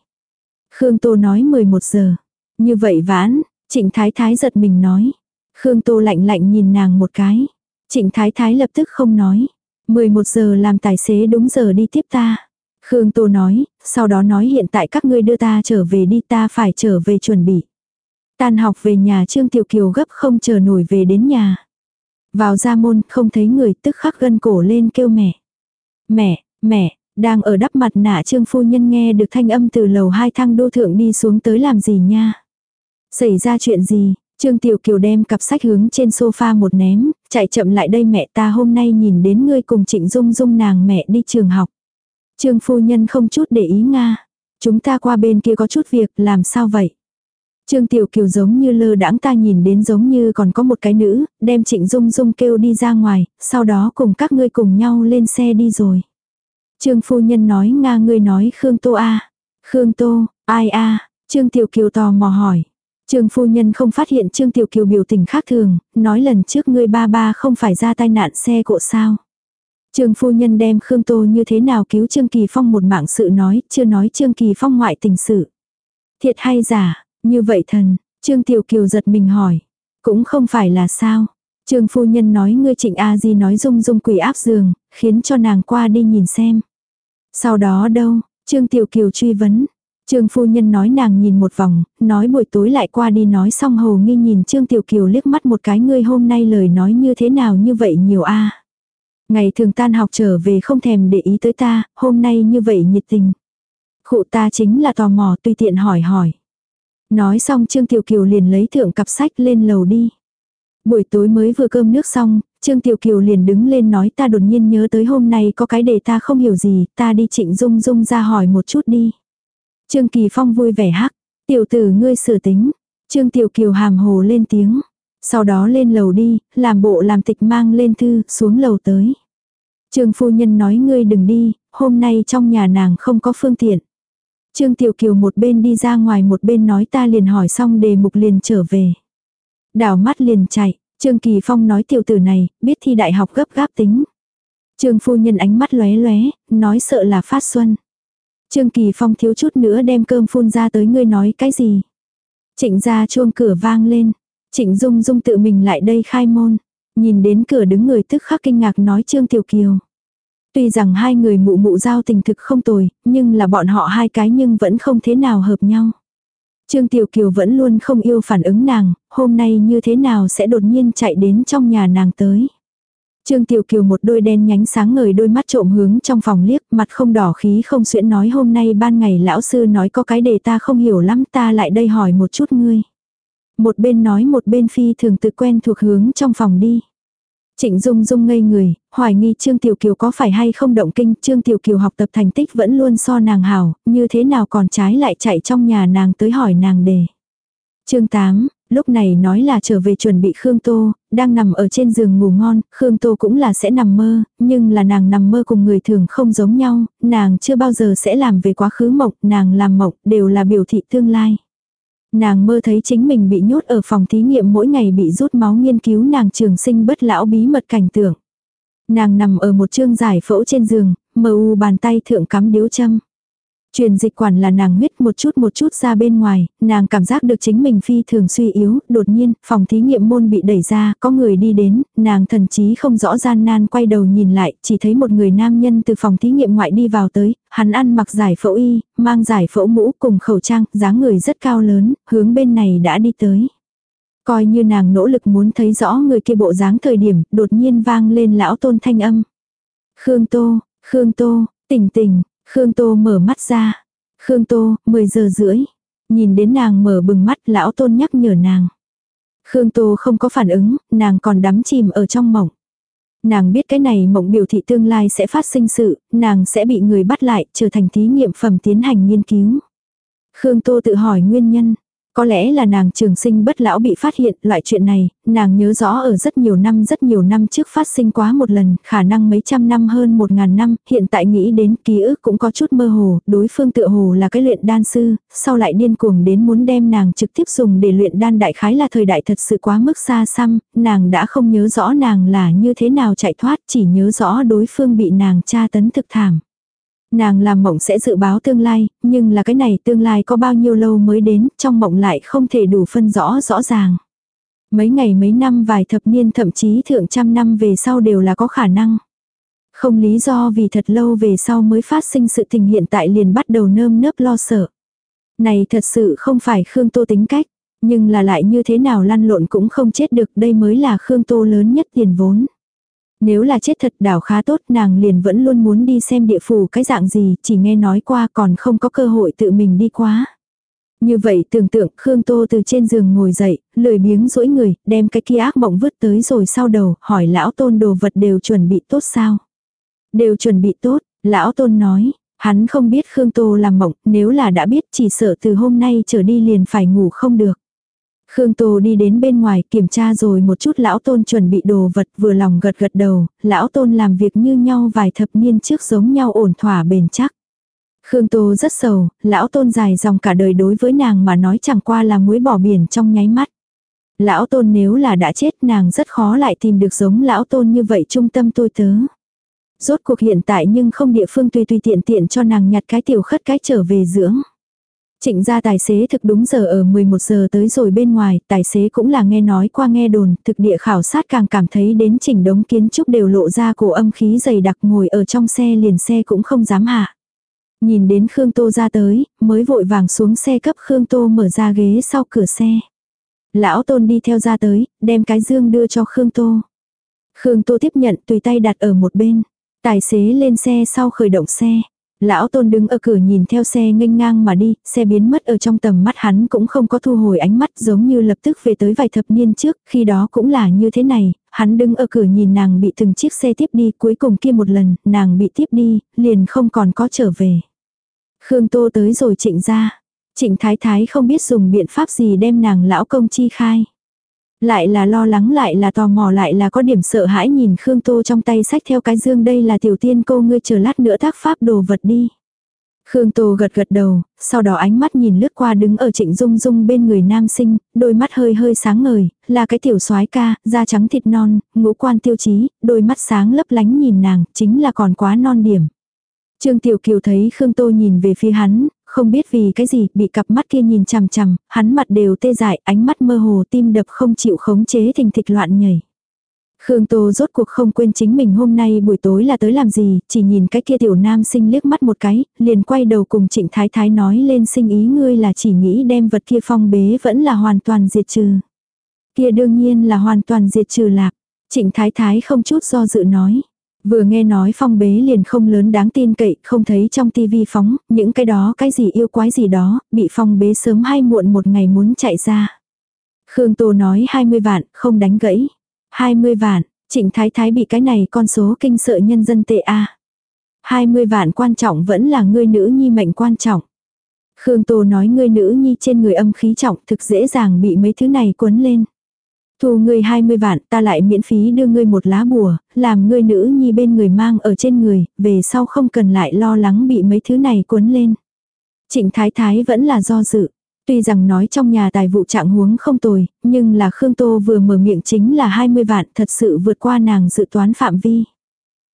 Khương Tô nói 11 giờ. Như vậy vãn, Trịnh Thái Thái giật mình nói. Khương Tô lạnh lạnh nhìn nàng một cái. Trịnh Thái Thái lập tức không nói. 11 giờ làm tài xế đúng giờ đi tiếp ta. Khương Tô nói, sau đó nói hiện tại các ngươi đưa ta trở về đi ta phải trở về chuẩn bị. Tan học về nhà Trương Tiểu Kiều gấp không chờ nổi về đến nhà. Vào ra môn không thấy người tức khắc gân cổ lên kêu mẹ. Mẹ, mẹ, đang ở đắp mặt nạ Trương Phu Nhân nghe được thanh âm từ lầu hai thang đô thượng đi xuống tới làm gì nha. Xảy ra chuyện gì, Trương Tiểu Kiều đem cặp sách hướng trên sofa một ném, chạy chậm lại đây mẹ ta hôm nay nhìn đến ngươi cùng Trịnh Dung Dung nàng mẹ đi trường học. Trương phu nhân không chút để ý Nga. Chúng ta qua bên kia có chút việc, làm sao vậy? Trương Tiểu Kiều giống như lơ đãng ta nhìn đến giống như còn có một cái nữ, đem Trịnh Dung Dung kêu đi ra ngoài, sau đó cùng các ngươi cùng nhau lên xe đi rồi. Trương phu nhân nói Nga ngươi nói Khương Tô A. Khương Tô, ai A, Trương Tiểu Kiều tò mò hỏi. Trương phu nhân không phát hiện Trương Tiểu Kiều biểu tình khác thường, nói lần trước ngươi ba ba không phải ra tai nạn xe cộ sao. Trương phu nhân đem Khương Tô như thế nào cứu Trương Kỳ Phong một mạng sự nói, chưa nói Trương Kỳ Phong ngoại tình sự. Thiệt hay giả, như vậy thần, Trương Tiểu Kiều giật mình hỏi. Cũng không phải là sao. Trương phu nhân nói ngươi trịnh A Di nói rung rung quỷ áp giường, khiến cho nàng qua đi nhìn xem. Sau đó đâu, Trương Tiểu Kiều truy vấn. Trương phu nhân nói nàng nhìn một vòng, nói buổi tối lại qua đi nói xong hầu nghi nhìn Trương Tiểu Kiều liếc mắt một cái ngươi hôm nay lời nói như thế nào như vậy nhiều a Ngày thường tan học trở về không thèm để ý tới ta, hôm nay như vậy nhiệt tình. Khụ ta chính là tò mò tùy tiện hỏi hỏi. Nói xong Trương Tiểu Kiều liền lấy thượng cặp sách lên lầu đi. Buổi tối mới vừa cơm nước xong, Trương Tiểu Kiều liền đứng lên nói ta đột nhiên nhớ tới hôm nay có cái đề ta không hiểu gì, ta đi trịnh dung dung ra hỏi một chút đi. Trương Kỳ Phong vui vẻ hắc, tiểu tử ngươi sửa tính. Trương Tiểu Kiều hàm hồ lên tiếng. Sau đó lên lầu đi, làm bộ làm tịch mang lên thư, xuống lầu tới. Trương phu nhân nói ngươi đừng đi, hôm nay trong nhà nàng không có phương tiện. Trương Tiểu Kiều một bên đi ra ngoài một bên nói ta liền hỏi xong đề mục liền trở về. Đảo mắt liền chạy, Trương Kỳ Phong nói tiểu tử này, biết thi đại học gấp gáp tính. Trương phu nhân ánh mắt lóe lóe, nói sợ là phát xuân. Trương Kỳ Phong thiếu chút nữa đem cơm phun ra tới ngươi nói cái gì. Trịnh ra chuông cửa vang lên. Trịnh Dung Dung tự mình lại đây khai môn. Nhìn đến cửa đứng người tức khắc kinh ngạc nói Trương Tiểu Kiều. Tuy rằng hai người mụ mụ giao tình thực không tồi, nhưng là bọn họ hai cái nhưng vẫn không thế nào hợp nhau. Trương Tiểu Kiều vẫn luôn không yêu phản ứng nàng, hôm nay như thế nào sẽ đột nhiên chạy đến trong nhà nàng tới. Trương Tiểu Kiều một đôi đen nhánh sáng ngời đôi mắt trộm hướng trong phòng liếc, mặt không đỏ khí không xuyễn nói hôm nay ban ngày lão sư nói có cái đề ta không hiểu lắm ta lại đây hỏi một chút ngươi. Một bên nói một bên phi thường tự quen thuộc hướng trong phòng đi. Trịnh Dung Dung ngây người, hoài nghi Trương Tiểu Kiều có phải hay không động kinh, Trương Tiểu Kiều học tập thành tích vẫn luôn so nàng hảo, như thế nào còn trái lại chạy trong nhà nàng tới hỏi nàng đề. chương 8, lúc này nói là trở về chuẩn bị Khương Tô, đang nằm ở trên giường ngủ ngon, Khương Tô cũng là sẽ nằm mơ, nhưng là nàng nằm mơ cùng người thường không giống nhau, nàng chưa bao giờ sẽ làm về quá khứ mộng, nàng làm mộng đều là biểu thị tương lai. Nàng mơ thấy chính mình bị nhốt ở phòng thí nghiệm mỗi ngày bị rút máu nghiên cứu nàng trường sinh bất lão bí mật cảnh tượng. Nàng nằm ở một chương giải phẫu trên giường, mờ u bàn tay thượng cắm điếu châm. Truyền dịch quản là nàng huyết một chút một chút ra bên ngoài, nàng cảm giác được chính mình phi thường suy yếu, đột nhiên, phòng thí nghiệm môn bị đẩy ra, có người đi đến, nàng thần chí không rõ gian nan quay đầu nhìn lại, chỉ thấy một người nam nhân từ phòng thí nghiệm ngoại đi vào tới, hắn ăn mặc giải phẫu y, mang giải phẫu mũ cùng khẩu trang, dáng người rất cao lớn, hướng bên này đã đi tới. Coi như nàng nỗ lực muốn thấy rõ người kia bộ dáng thời điểm, đột nhiên vang lên lão tôn thanh âm. Khương Tô, Khương Tô, tỉnh tỉnh, Khương Tô mở mắt ra. Khương Tô, 10 giờ rưỡi. Nhìn đến nàng mở bừng mắt lão tôn nhắc nhở nàng. Khương Tô không có phản ứng, nàng còn đắm chìm ở trong mộng. Nàng biết cái này mộng biểu thị tương lai sẽ phát sinh sự, nàng sẽ bị người bắt lại, trở thành thí nghiệm phẩm tiến hành nghiên cứu. Khương Tô tự hỏi nguyên nhân, có lẽ là nàng trường sinh bất lão bị phát hiện loại chuyện này, nàng nhớ rõ ở rất nhiều năm rất nhiều năm trước phát sinh quá một lần, khả năng mấy trăm năm hơn một ngàn năm, hiện tại nghĩ đến ký ức cũng có chút mơ hồ, đối phương tựa hồ là cái luyện đan sư, sau lại điên cuồng đến muốn đem nàng trực tiếp dùng để luyện đan đại khái là thời đại thật sự quá mức xa xăm, nàng đã không nhớ rõ nàng là như thế nào chạy thoát, chỉ nhớ rõ đối phương bị nàng tra tấn thực thảm. Nàng làm mộng sẽ dự báo tương lai, nhưng là cái này tương lai có bao nhiêu lâu mới đến, trong mộng lại không thể đủ phân rõ rõ ràng. Mấy ngày mấy năm vài thập niên thậm chí thượng trăm năm về sau đều là có khả năng. Không lý do vì thật lâu về sau mới phát sinh sự tình hiện tại liền bắt đầu nơm nớp lo sợ. Này thật sự không phải Khương Tô tính cách, nhưng là lại như thế nào lăn lộn cũng không chết được đây mới là Khương Tô lớn nhất tiền vốn. Nếu là chết thật đảo khá tốt nàng liền vẫn luôn muốn đi xem địa phủ cái dạng gì, chỉ nghe nói qua còn không có cơ hội tự mình đi quá. Như vậy tưởng tượng Khương Tô từ trên giường ngồi dậy, lười biếng rỗi người, đem cái kia ác mộng vứt tới rồi sau đầu, hỏi lão tôn đồ vật đều chuẩn bị tốt sao. Đều chuẩn bị tốt, lão tôn nói, hắn không biết Khương Tô làm mộng, nếu là đã biết chỉ sợ từ hôm nay trở đi liền phải ngủ không được. Khương Tô đi đến bên ngoài kiểm tra rồi một chút lão tôn chuẩn bị đồ vật vừa lòng gật gật đầu, lão tôn làm việc như nhau vài thập niên trước giống nhau ổn thỏa bền chắc. Khương Tô rất sầu, lão tôn dài dòng cả đời đối với nàng mà nói chẳng qua là muối bỏ biển trong nháy mắt. Lão tôn nếu là đã chết nàng rất khó lại tìm được giống lão tôn như vậy trung tâm tôi tớ. Rốt cuộc hiện tại nhưng không địa phương tùy tùy tiện tiện cho nàng nhặt cái tiểu khất cái trở về dưỡng. Trịnh gia tài xế thực đúng giờ ở 11 giờ tới rồi bên ngoài, tài xế cũng là nghe nói qua nghe đồn, thực địa khảo sát càng cảm thấy đến chỉnh đống kiến trúc đều lộ ra cổ âm khí dày đặc ngồi ở trong xe liền xe cũng không dám hạ. Nhìn đến Khương Tô ra tới, mới vội vàng xuống xe cấp Khương Tô mở ra ghế sau cửa xe. Lão Tôn đi theo ra tới, đem cái dương đưa cho Khương Tô. Khương Tô tiếp nhận tùy tay đặt ở một bên. Tài xế lên xe sau khởi động xe. Lão tôn đứng ở cửa nhìn theo xe nghênh ngang mà đi, xe biến mất ở trong tầm mắt hắn cũng không có thu hồi ánh mắt giống như lập tức về tới vài thập niên trước, khi đó cũng là như thế này, hắn đứng ở cửa nhìn nàng bị từng chiếc xe tiếp đi, cuối cùng kia một lần, nàng bị tiếp đi, liền không còn có trở về. Khương Tô tới rồi trịnh ra. Trịnh Thái Thái không biết dùng biện pháp gì đem nàng lão công chi khai. Lại là lo lắng lại là tò mò lại là có điểm sợ hãi nhìn Khương Tô trong tay sách theo cái dương đây là tiểu tiên cô ngươi chờ lát nữa tác pháp đồ vật đi. Khương Tô gật gật đầu, sau đó ánh mắt nhìn lướt qua đứng ở trịnh dung dung bên người nam sinh, đôi mắt hơi hơi sáng ngời, là cái tiểu soái ca, da trắng thịt non, ngũ quan tiêu chí, đôi mắt sáng lấp lánh nhìn nàng, chính là còn quá non điểm. Trương Tiểu Kiều thấy Khương Tô nhìn về phía hắn, không biết vì cái gì, bị cặp mắt kia nhìn chằm chằm, hắn mặt đều tê dại, ánh mắt mơ hồ tim đập không chịu khống chế thình thịch loạn nhảy. Khương Tô rốt cuộc không quên chính mình hôm nay buổi tối là tới làm gì, chỉ nhìn cái kia tiểu nam sinh liếc mắt một cái, liền quay đầu cùng trịnh thái thái nói lên sinh ý ngươi là chỉ nghĩ đem vật kia phong bế vẫn là hoàn toàn diệt trừ. Kia đương nhiên là hoàn toàn diệt trừ lạc. Trịnh thái thái không chút do dự nói. Vừa nghe nói phong bế liền không lớn đáng tin cậy, không thấy trong tivi phóng, những cái đó cái gì yêu quái gì đó, bị phong bế sớm hay muộn một ngày muốn chạy ra. Khương Tô nói 20 vạn, không đánh gãy. 20 vạn, trịnh thái thái bị cái này con số kinh sợ nhân dân tệ a 20 vạn quan trọng vẫn là ngươi nữ nhi mệnh quan trọng. Khương Tô nói ngươi nữ nhi trên người âm khí trọng thực dễ dàng bị mấy thứ này cuốn lên. Thu ngươi 20 vạn, ta lại miễn phí đưa ngươi một lá bùa, làm ngươi nữ nhi bên người mang ở trên người, về sau không cần lại lo lắng bị mấy thứ này cuốn lên. Trịnh Thái Thái vẫn là do dự. Tuy rằng nói trong nhà tài vụ trạng huống không tồi, nhưng là Khương Tô vừa mở miệng chính là 20 vạn thật sự vượt qua nàng dự toán phạm vi.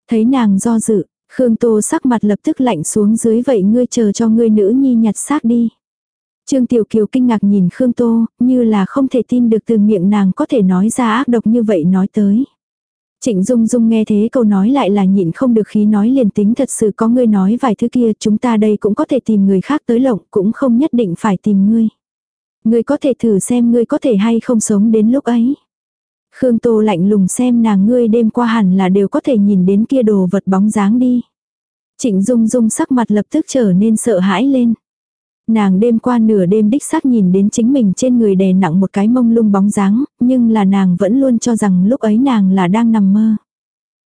Thấy nàng do dự, Khương Tô sắc mặt lập tức lạnh xuống dưới vậy ngươi chờ cho ngươi nữ nhi nhặt xác đi. Trương Tiểu Kiều kinh ngạc nhìn Khương Tô, như là không thể tin được từ miệng nàng có thể nói ra ác độc như vậy nói tới. Trịnh Dung Dung nghe thế câu nói lại là nhịn không được khí nói liền tính thật sự có ngươi nói vài thứ kia chúng ta đây cũng có thể tìm người khác tới lộng cũng không nhất định phải tìm ngươi. Ngươi có thể thử xem ngươi có thể hay không sống đến lúc ấy. Khương Tô lạnh lùng xem nàng ngươi đêm qua hẳn là đều có thể nhìn đến kia đồ vật bóng dáng đi. Trịnh Dung Dung sắc mặt lập tức trở nên sợ hãi lên. Nàng đêm qua nửa đêm đích xác nhìn đến chính mình trên người đè nặng một cái mông lung bóng dáng, nhưng là nàng vẫn luôn cho rằng lúc ấy nàng là đang nằm mơ.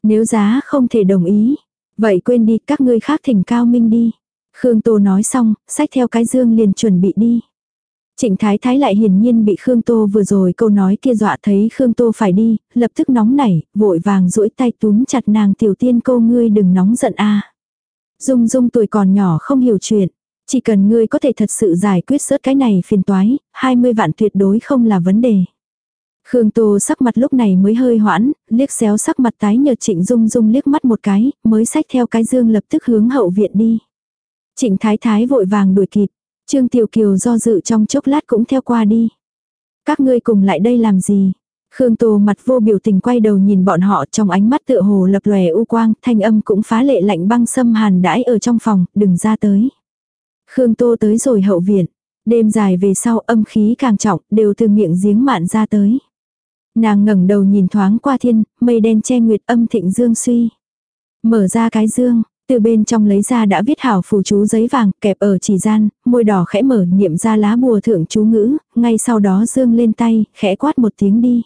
Nếu giá không thể đồng ý, vậy quên đi các ngươi khác thỉnh cao minh đi. Khương Tô nói xong, sách theo cái dương liền chuẩn bị đi. Trịnh Thái Thái lại hiển nhiên bị Khương Tô vừa rồi câu nói kia dọa thấy Khương Tô phải đi, lập tức nóng nảy, vội vàng duỗi tay túm chặt nàng tiểu tiên câu ngươi đừng nóng giận a. Dung Dung tuổi còn nhỏ không hiểu chuyện, chỉ cần ngươi có thể thật sự giải quyết sớt cái này phiền toái, 20 vạn tuyệt đối không là vấn đề. Khương Tô sắc mặt lúc này mới hơi hoãn, liếc xéo sắc mặt tái nhợt Trịnh Dung Dung liếc mắt một cái, mới xách theo cái dương lập tức hướng hậu viện đi. Trịnh Thái Thái vội vàng đuổi kịp, Trương Tiểu Kiều do dự trong chốc lát cũng theo qua đi. Các ngươi cùng lại đây làm gì? Khương Tô mặt vô biểu tình quay đầu nhìn bọn họ trong ánh mắt tựa hồ lập lòe u quang, thanh âm cũng phá lệ lạnh băng xâm hàn đãi ở trong phòng, đừng ra tới. Khương Tô tới rồi hậu viện. Đêm dài về sau âm khí càng trọng, đều từ miệng giếng mạn ra tới. Nàng ngẩng đầu nhìn thoáng qua thiên, mây đen che nguyệt âm thịnh dương suy. Mở ra cái dương, từ bên trong lấy ra đã viết hảo phù chú giấy vàng, kẹp ở chỉ gian, môi đỏ khẽ mở niệm ra lá bùa thượng chú ngữ, ngay sau đó dương lên tay, khẽ quát một tiếng đi.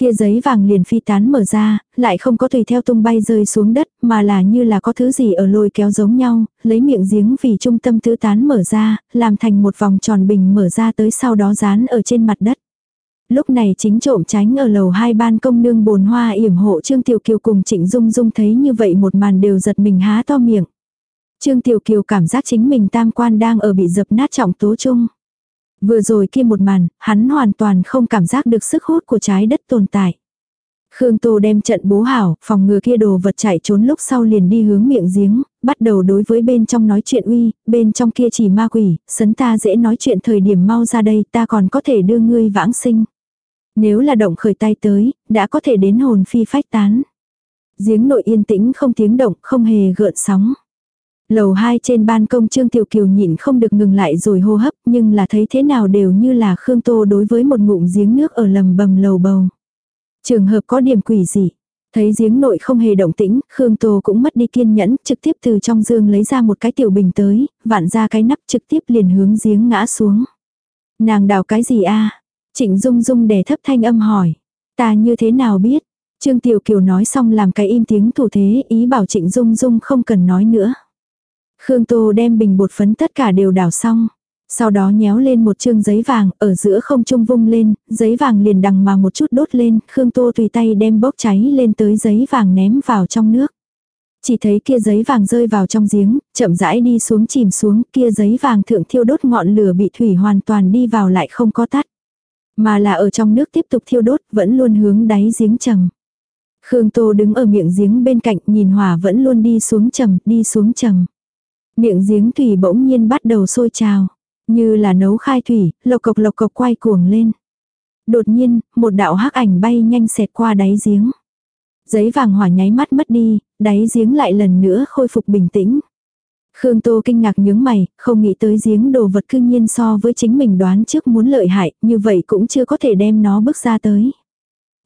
Kia giấy vàng liền phi tán mở ra, lại không có tùy theo tung bay rơi xuống đất, mà là như là có thứ gì ở lôi kéo giống nhau, lấy miệng giếng vì trung tâm tứ tán mở ra, làm thành một vòng tròn bình mở ra tới sau đó dán ở trên mặt đất. Lúc này chính trộm tránh ở lầu hai ban công nương bồn hoa yểm hộ Trương Tiểu Kiều cùng Trịnh Dung Dung thấy như vậy một màn đều giật mình há to miệng. Trương Tiểu Kiều cảm giác chính mình tam quan đang ở bị dập nát trọng tố chung. Vừa rồi kia một màn, hắn hoàn toàn không cảm giác được sức hút của trái đất tồn tại. Khương Tô đem trận bố hảo, phòng ngừa kia đồ vật chạy trốn lúc sau liền đi hướng miệng giếng, bắt đầu đối với bên trong nói chuyện uy, bên trong kia chỉ ma quỷ, sấn ta dễ nói chuyện thời điểm mau ra đây ta còn có thể đưa ngươi vãng sinh. Nếu là động khởi tay tới, đã có thể đến hồn phi phách tán. Giếng nội yên tĩnh không tiếng động, không hề gợn sóng. Lầu hai trên ban công Trương Tiểu Kiều nhịn không được ngừng lại rồi hô hấp, nhưng là thấy thế nào đều như là Khương Tô đối với một ngụm giếng nước ở lầm bầm lầu bầu. Trường hợp có điểm quỷ gì. Thấy giếng nội không hề động tĩnh, Khương Tô cũng mất đi kiên nhẫn, trực tiếp từ trong dương lấy ra một cái tiểu bình tới, vặn ra cái nắp trực tiếp liền hướng giếng ngã xuống. Nàng đào cái gì a Trịnh Dung Dung đè thấp thanh âm hỏi. Ta như thế nào biết? Trương Tiểu Kiều nói xong làm cái im tiếng thủ thế ý bảo Trịnh Dung Dung không cần nói nữa. Khương Tô đem bình bột phấn tất cả đều đảo xong. Sau đó nhéo lên một chương giấy vàng, ở giữa không trung vung lên, giấy vàng liền đằng mà một chút đốt lên, Khương Tô tùy tay đem bốc cháy lên tới giấy vàng ném vào trong nước. Chỉ thấy kia giấy vàng rơi vào trong giếng, chậm rãi đi xuống chìm xuống, kia giấy vàng thượng thiêu đốt ngọn lửa bị thủy hoàn toàn đi vào lại không có tắt. Mà là ở trong nước tiếp tục thiêu đốt, vẫn luôn hướng đáy giếng trầm. Khương Tô đứng ở miệng giếng bên cạnh nhìn hỏa vẫn luôn đi xuống trầm, đi xuống trầm. Miệng giếng thủy bỗng nhiên bắt đầu sôi trào. Như là nấu khai thủy, lộc cộc lộc cộc quay cuồng lên. Đột nhiên, một đạo hắc ảnh bay nhanh xẹt qua đáy giếng. Giấy vàng hỏa nháy mắt mất đi, đáy giếng lại lần nữa khôi phục bình tĩnh. Khương Tô kinh ngạc nhướng mày, không nghĩ tới giếng đồ vật cư nhiên so với chính mình đoán trước muốn lợi hại, như vậy cũng chưa có thể đem nó bước ra tới.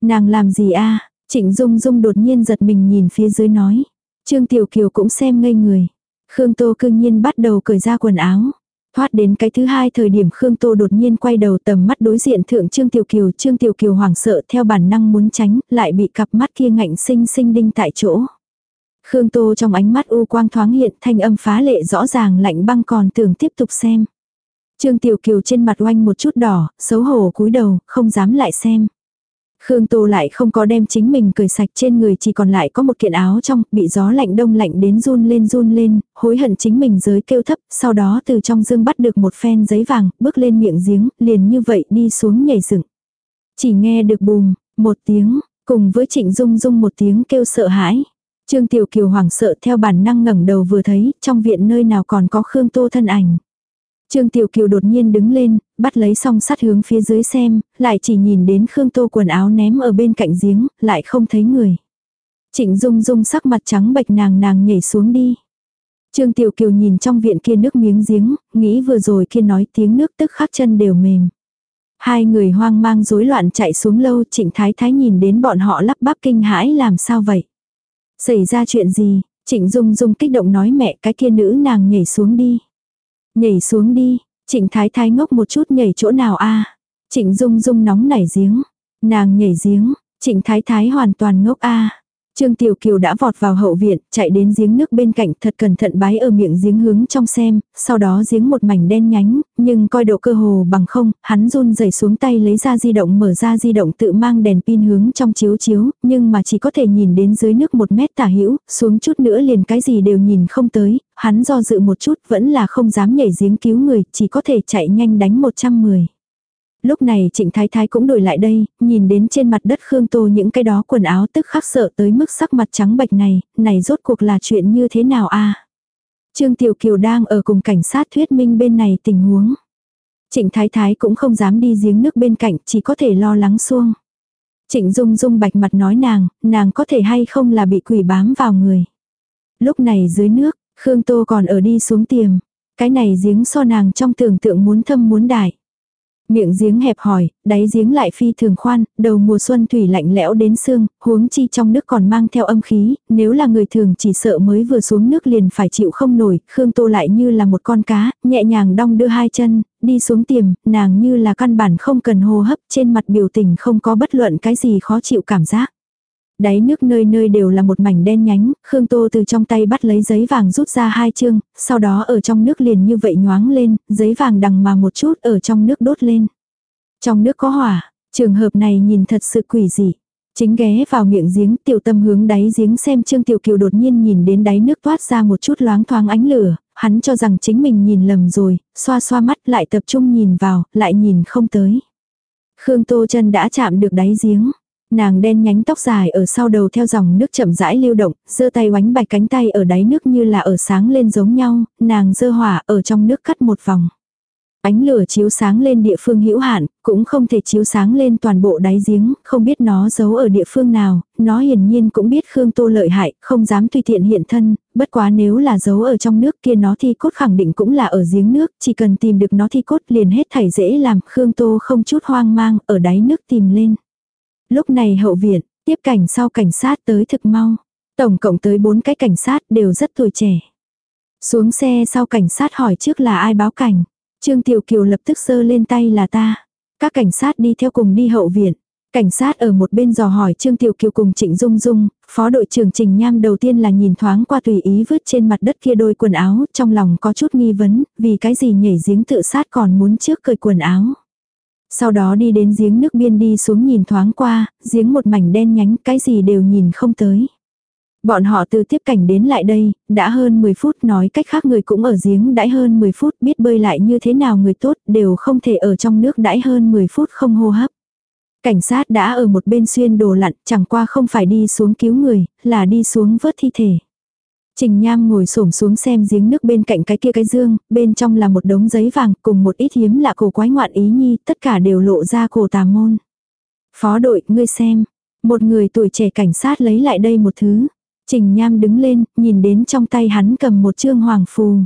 Nàng làm gì a Trịnh Dung Dung đột nhiên giật mình nhìn phía dưới nói. Trương Tiểu Kiều cũng xem ngây người. Khương Tô cương nhiên bắt đầu cởi ra quần áo. Thoát đến cái thứ hai thời điểm Khương Tô đột nhiên quay đầu tầm mắt đối diện thượng Trương Tiểu Kiều. Trương Tiểu Kiều hoảng sợ theo bản năng muốn tránh, lại bị cặp mắt kia ngạnh sinh sinh đinh tại chỗ. Khương Tô trong ánh mắt u quang thoáng hiện thanh âm phá lệ rõ ràng lạnh băng còn tưởng tiếp tục xem. Trương Tiểu Kiều trên mặt oanh một chút đỏ, xấu hổ cúi đầu, không dám lại xem. Khương Tô lại không có đem chính mình cười sạch trên người chỉ còn lại có một kiện áo trong, bị gió lạnh đông lạnh đến run lên run lên, hối hận chính mình giới kêu thấp, sau đó từ trong dương bắt được một phen giấy vàng, bước lên miệng giếng, liền như vậy đi xuống nhảy dựng. Chỉ nghe được bùm, một tiếng, cùng với trịnh dung dung một tiếng kêu sợ hãi. Trương Tiểu Kiều hoảng sợ theo bản năng ngẩng đầu vừa thấy, trong viện nơi nào còn có Khương Tô thân ảnh. Trương Tiểu Kiều đột nhiên đứng lên, bắt lấy song sắt hướng phía dưới xem, lại chỉ nhìn đến Khương Tô quần áo ném ở bên cạnh giếng, lại không thấy người. Trịnh Dung Dung sắc mặt trắng bệch nàng nàng nhảy xuống đi. Trương Tiểu Kiều nhìn trong viện kia nước miếng giếng, nghĩ vừa rồi kia nói tiếng nước tức khắc chân đều mềm. Hai người hoang mang rối loạn chạy xuống lâu trịnh thái thái nhìn đến bọn họ lắp bắp kinh hãi làm sao vậy. Xảy ra chuyện gì, trịnh dung dung kích động nói mẹ cái kia nữ nàng nhảy xuống đi. Nhảy xuống đi, trịnh thái thái ngốc một chút nhảy chỗ nào a Trịnh dung dung nóng nảy giếng. Nàng nhảy giếng, trịnh thái thái hoàn toàn ngốc a Trương Tiểu Kiều đã vọt vào hậu viện, chạy đến giếng nước bên cạnh thật cẩn thận bái ở miệng giếng hướng trong xem, sau đó giếng một mảnh đen nhánh, nhưng coi độ cơ hồ bằng không, hắn run rẩy xuống tay lấy ra di động mở ra di động tự mang đèn pin hướng trong chiếu chiếu, nhưng mà chỉ có thể nhìn đến dưới nước một mét tả hữu xuống chút nữa liền cái gì đều nhìn không tới, hắn do dự một chút vẫn là không dám nhảy giếng cứu người, chỉ có thể chạy nhanh đánh 110. Lúc này trịnh thái thái cũng đổi lại đây, nhìn đến trên mặt đất Khương Tô những cái đó quần áo tức khắc sợ tới mức sắc mặt trắng bệch này, này rốt cuộc là chuyện như thế nào a Trương Tiểu Kiều đang ở cùng cảnh sát thuyết minh bên này tình huống. Trịnh Thái Thái cũng không dám đi giếng nước bên cạnh, chỉ có thể lo lắng xuông. Trịnh Dung Dung bạch mặt nói nàng, nàng có thể hay không là bị quỷ bám vào người. Lúc này dưới nước, Khương Tô còn ở đi xuống tiềm. Cái này giếng so nàng trong tưởng tượng muốn thâm muốn đại. Miệng giếng hẹp hỏi, đáy giếng lại phi thường khoan, đầu mùa xuân thủy lạnh lẽo đến xương, huống chi trong nước còn mang theo âm khí, nếu là người thường chỉ sợ mới vừa xuống nước liền phải chịu không nổi, Khương Tô lại như là một con cá, nhẹ nhàng đong đưa hai chân, đi xuống tiềm, nàng như là căn bản không cần hô hấp, trên mặt biểu tình không có bất luận cái gì khó chịu cảm giác. Đáy nước nơi nơi đều là một mảnh đen nhánh, Khương Tô từ trong tay bắt lấy giấy vàng rút ra hai chương, sau đó ở trong nước liền như vậy nhoáng lên, giấy vàng đằng mà một chút ở trong nước đốt lên. Trong nước có hỏa, trường hợp này nhìn thật sự quỷ dị. Chính ghé vào miệng giếng tiểu tâm hướng đáy giếng xem Trương Tiểu Kiều đột nhiên nhìn đến đáy nước toát ra một chút loáng thoáng ánh lửa, hắn cho rằng chính mình nhìn lầm rồi, xoa xoa mắt lại tập trung nhìn vào, lại nhìn không tới. Khương Tô chân đã chạm được đáy giếng. Nàng đen nhánh tóc dài ở sau đầu theo dòng nước chậm rãi lưu động, giơ tay oánh bạch cánh tay ở đáy nước như là ở sáng lên giống nhau, nàng giơ hỏa ở trong nước cắt một vòng. Ánh lửa chiếu sáng lên địa phương hữu hạn, cũng không thể chiếu sáng lên toàn bộ đáy giếng, không biết nó giấu ở địa phương nào, nó hiển nhiên cũng biết Khương Tô lợi hại, không dám tùy tiện hiện thân, bất quá nếu là giấu ở trong nước kia nó thi cốt khẳng định cũng là ở giếng nước, chỉ cần tìm được nó thi cốt liền hết thảy dễ làm, Khương Tô không chút hoang mang, ở đáy nước tìm lên. Lúc này hậu viện, tiếp cảnh sau cảnh sát tới thực mau. Tổng cộng tới bốn cái cảnh sát đều rất tuổi trẻ. Xuống xe sau cảnh sát hỏi trước là ai báo cảnh. Trương Tiểu Kiều lập tức sơ lên tay là ta. Các cảnh sát đi theo cùng đi hậu viện. Cảnh sát ở một bên dò hỏi Trương Tiểu Kiều cùng Trịnh Dung Dung, phó đội trưởng Trình Nham đầu tiên là nhìn thoáng qua tùy ý vứt trên mặt đất kia đôi quần áo, trong lòng có chút nghi vấn, vì cái gì nhảy giếng tự sát còn muốn trước cởi quần áo. Sau đó đi đến giếng nước biên đi xuống nhìn thoáng qua, giếng một mảnh đen nhánh, cái gì đều nhìn không tới. Bọn họ từ tiếp cảnh đến lại đây, đã hơn 10 phút nói cách khác người cũng ở giếng đãi hơn 10 phút biết bơi lại như thế nào người tốt đều không thể ở trong nước đãi hơn 10 phút không hô hấp. Cảnh sát đã ở một bên xuyên đồ lặn chẳng qua không phải đi xuống cứu người, là đi xuống vớt thi thể. Trình Nham ngồi xổm xuống xem giếng nước bên cạnh cái kia cái dương, bên trong là một đống giấy vàng cùng một ít hiếm lạ cổ quái ngoạn ý nhi, tất cả đều lộ ra cổ tà môn. Phó đội, ngươi xem. Một người tuổi trẻ cảnh sát lấy lại đây một thứ. Trình Nham đứng lên, nhìn đến trong tay hắn cầm một trương hoàng phù.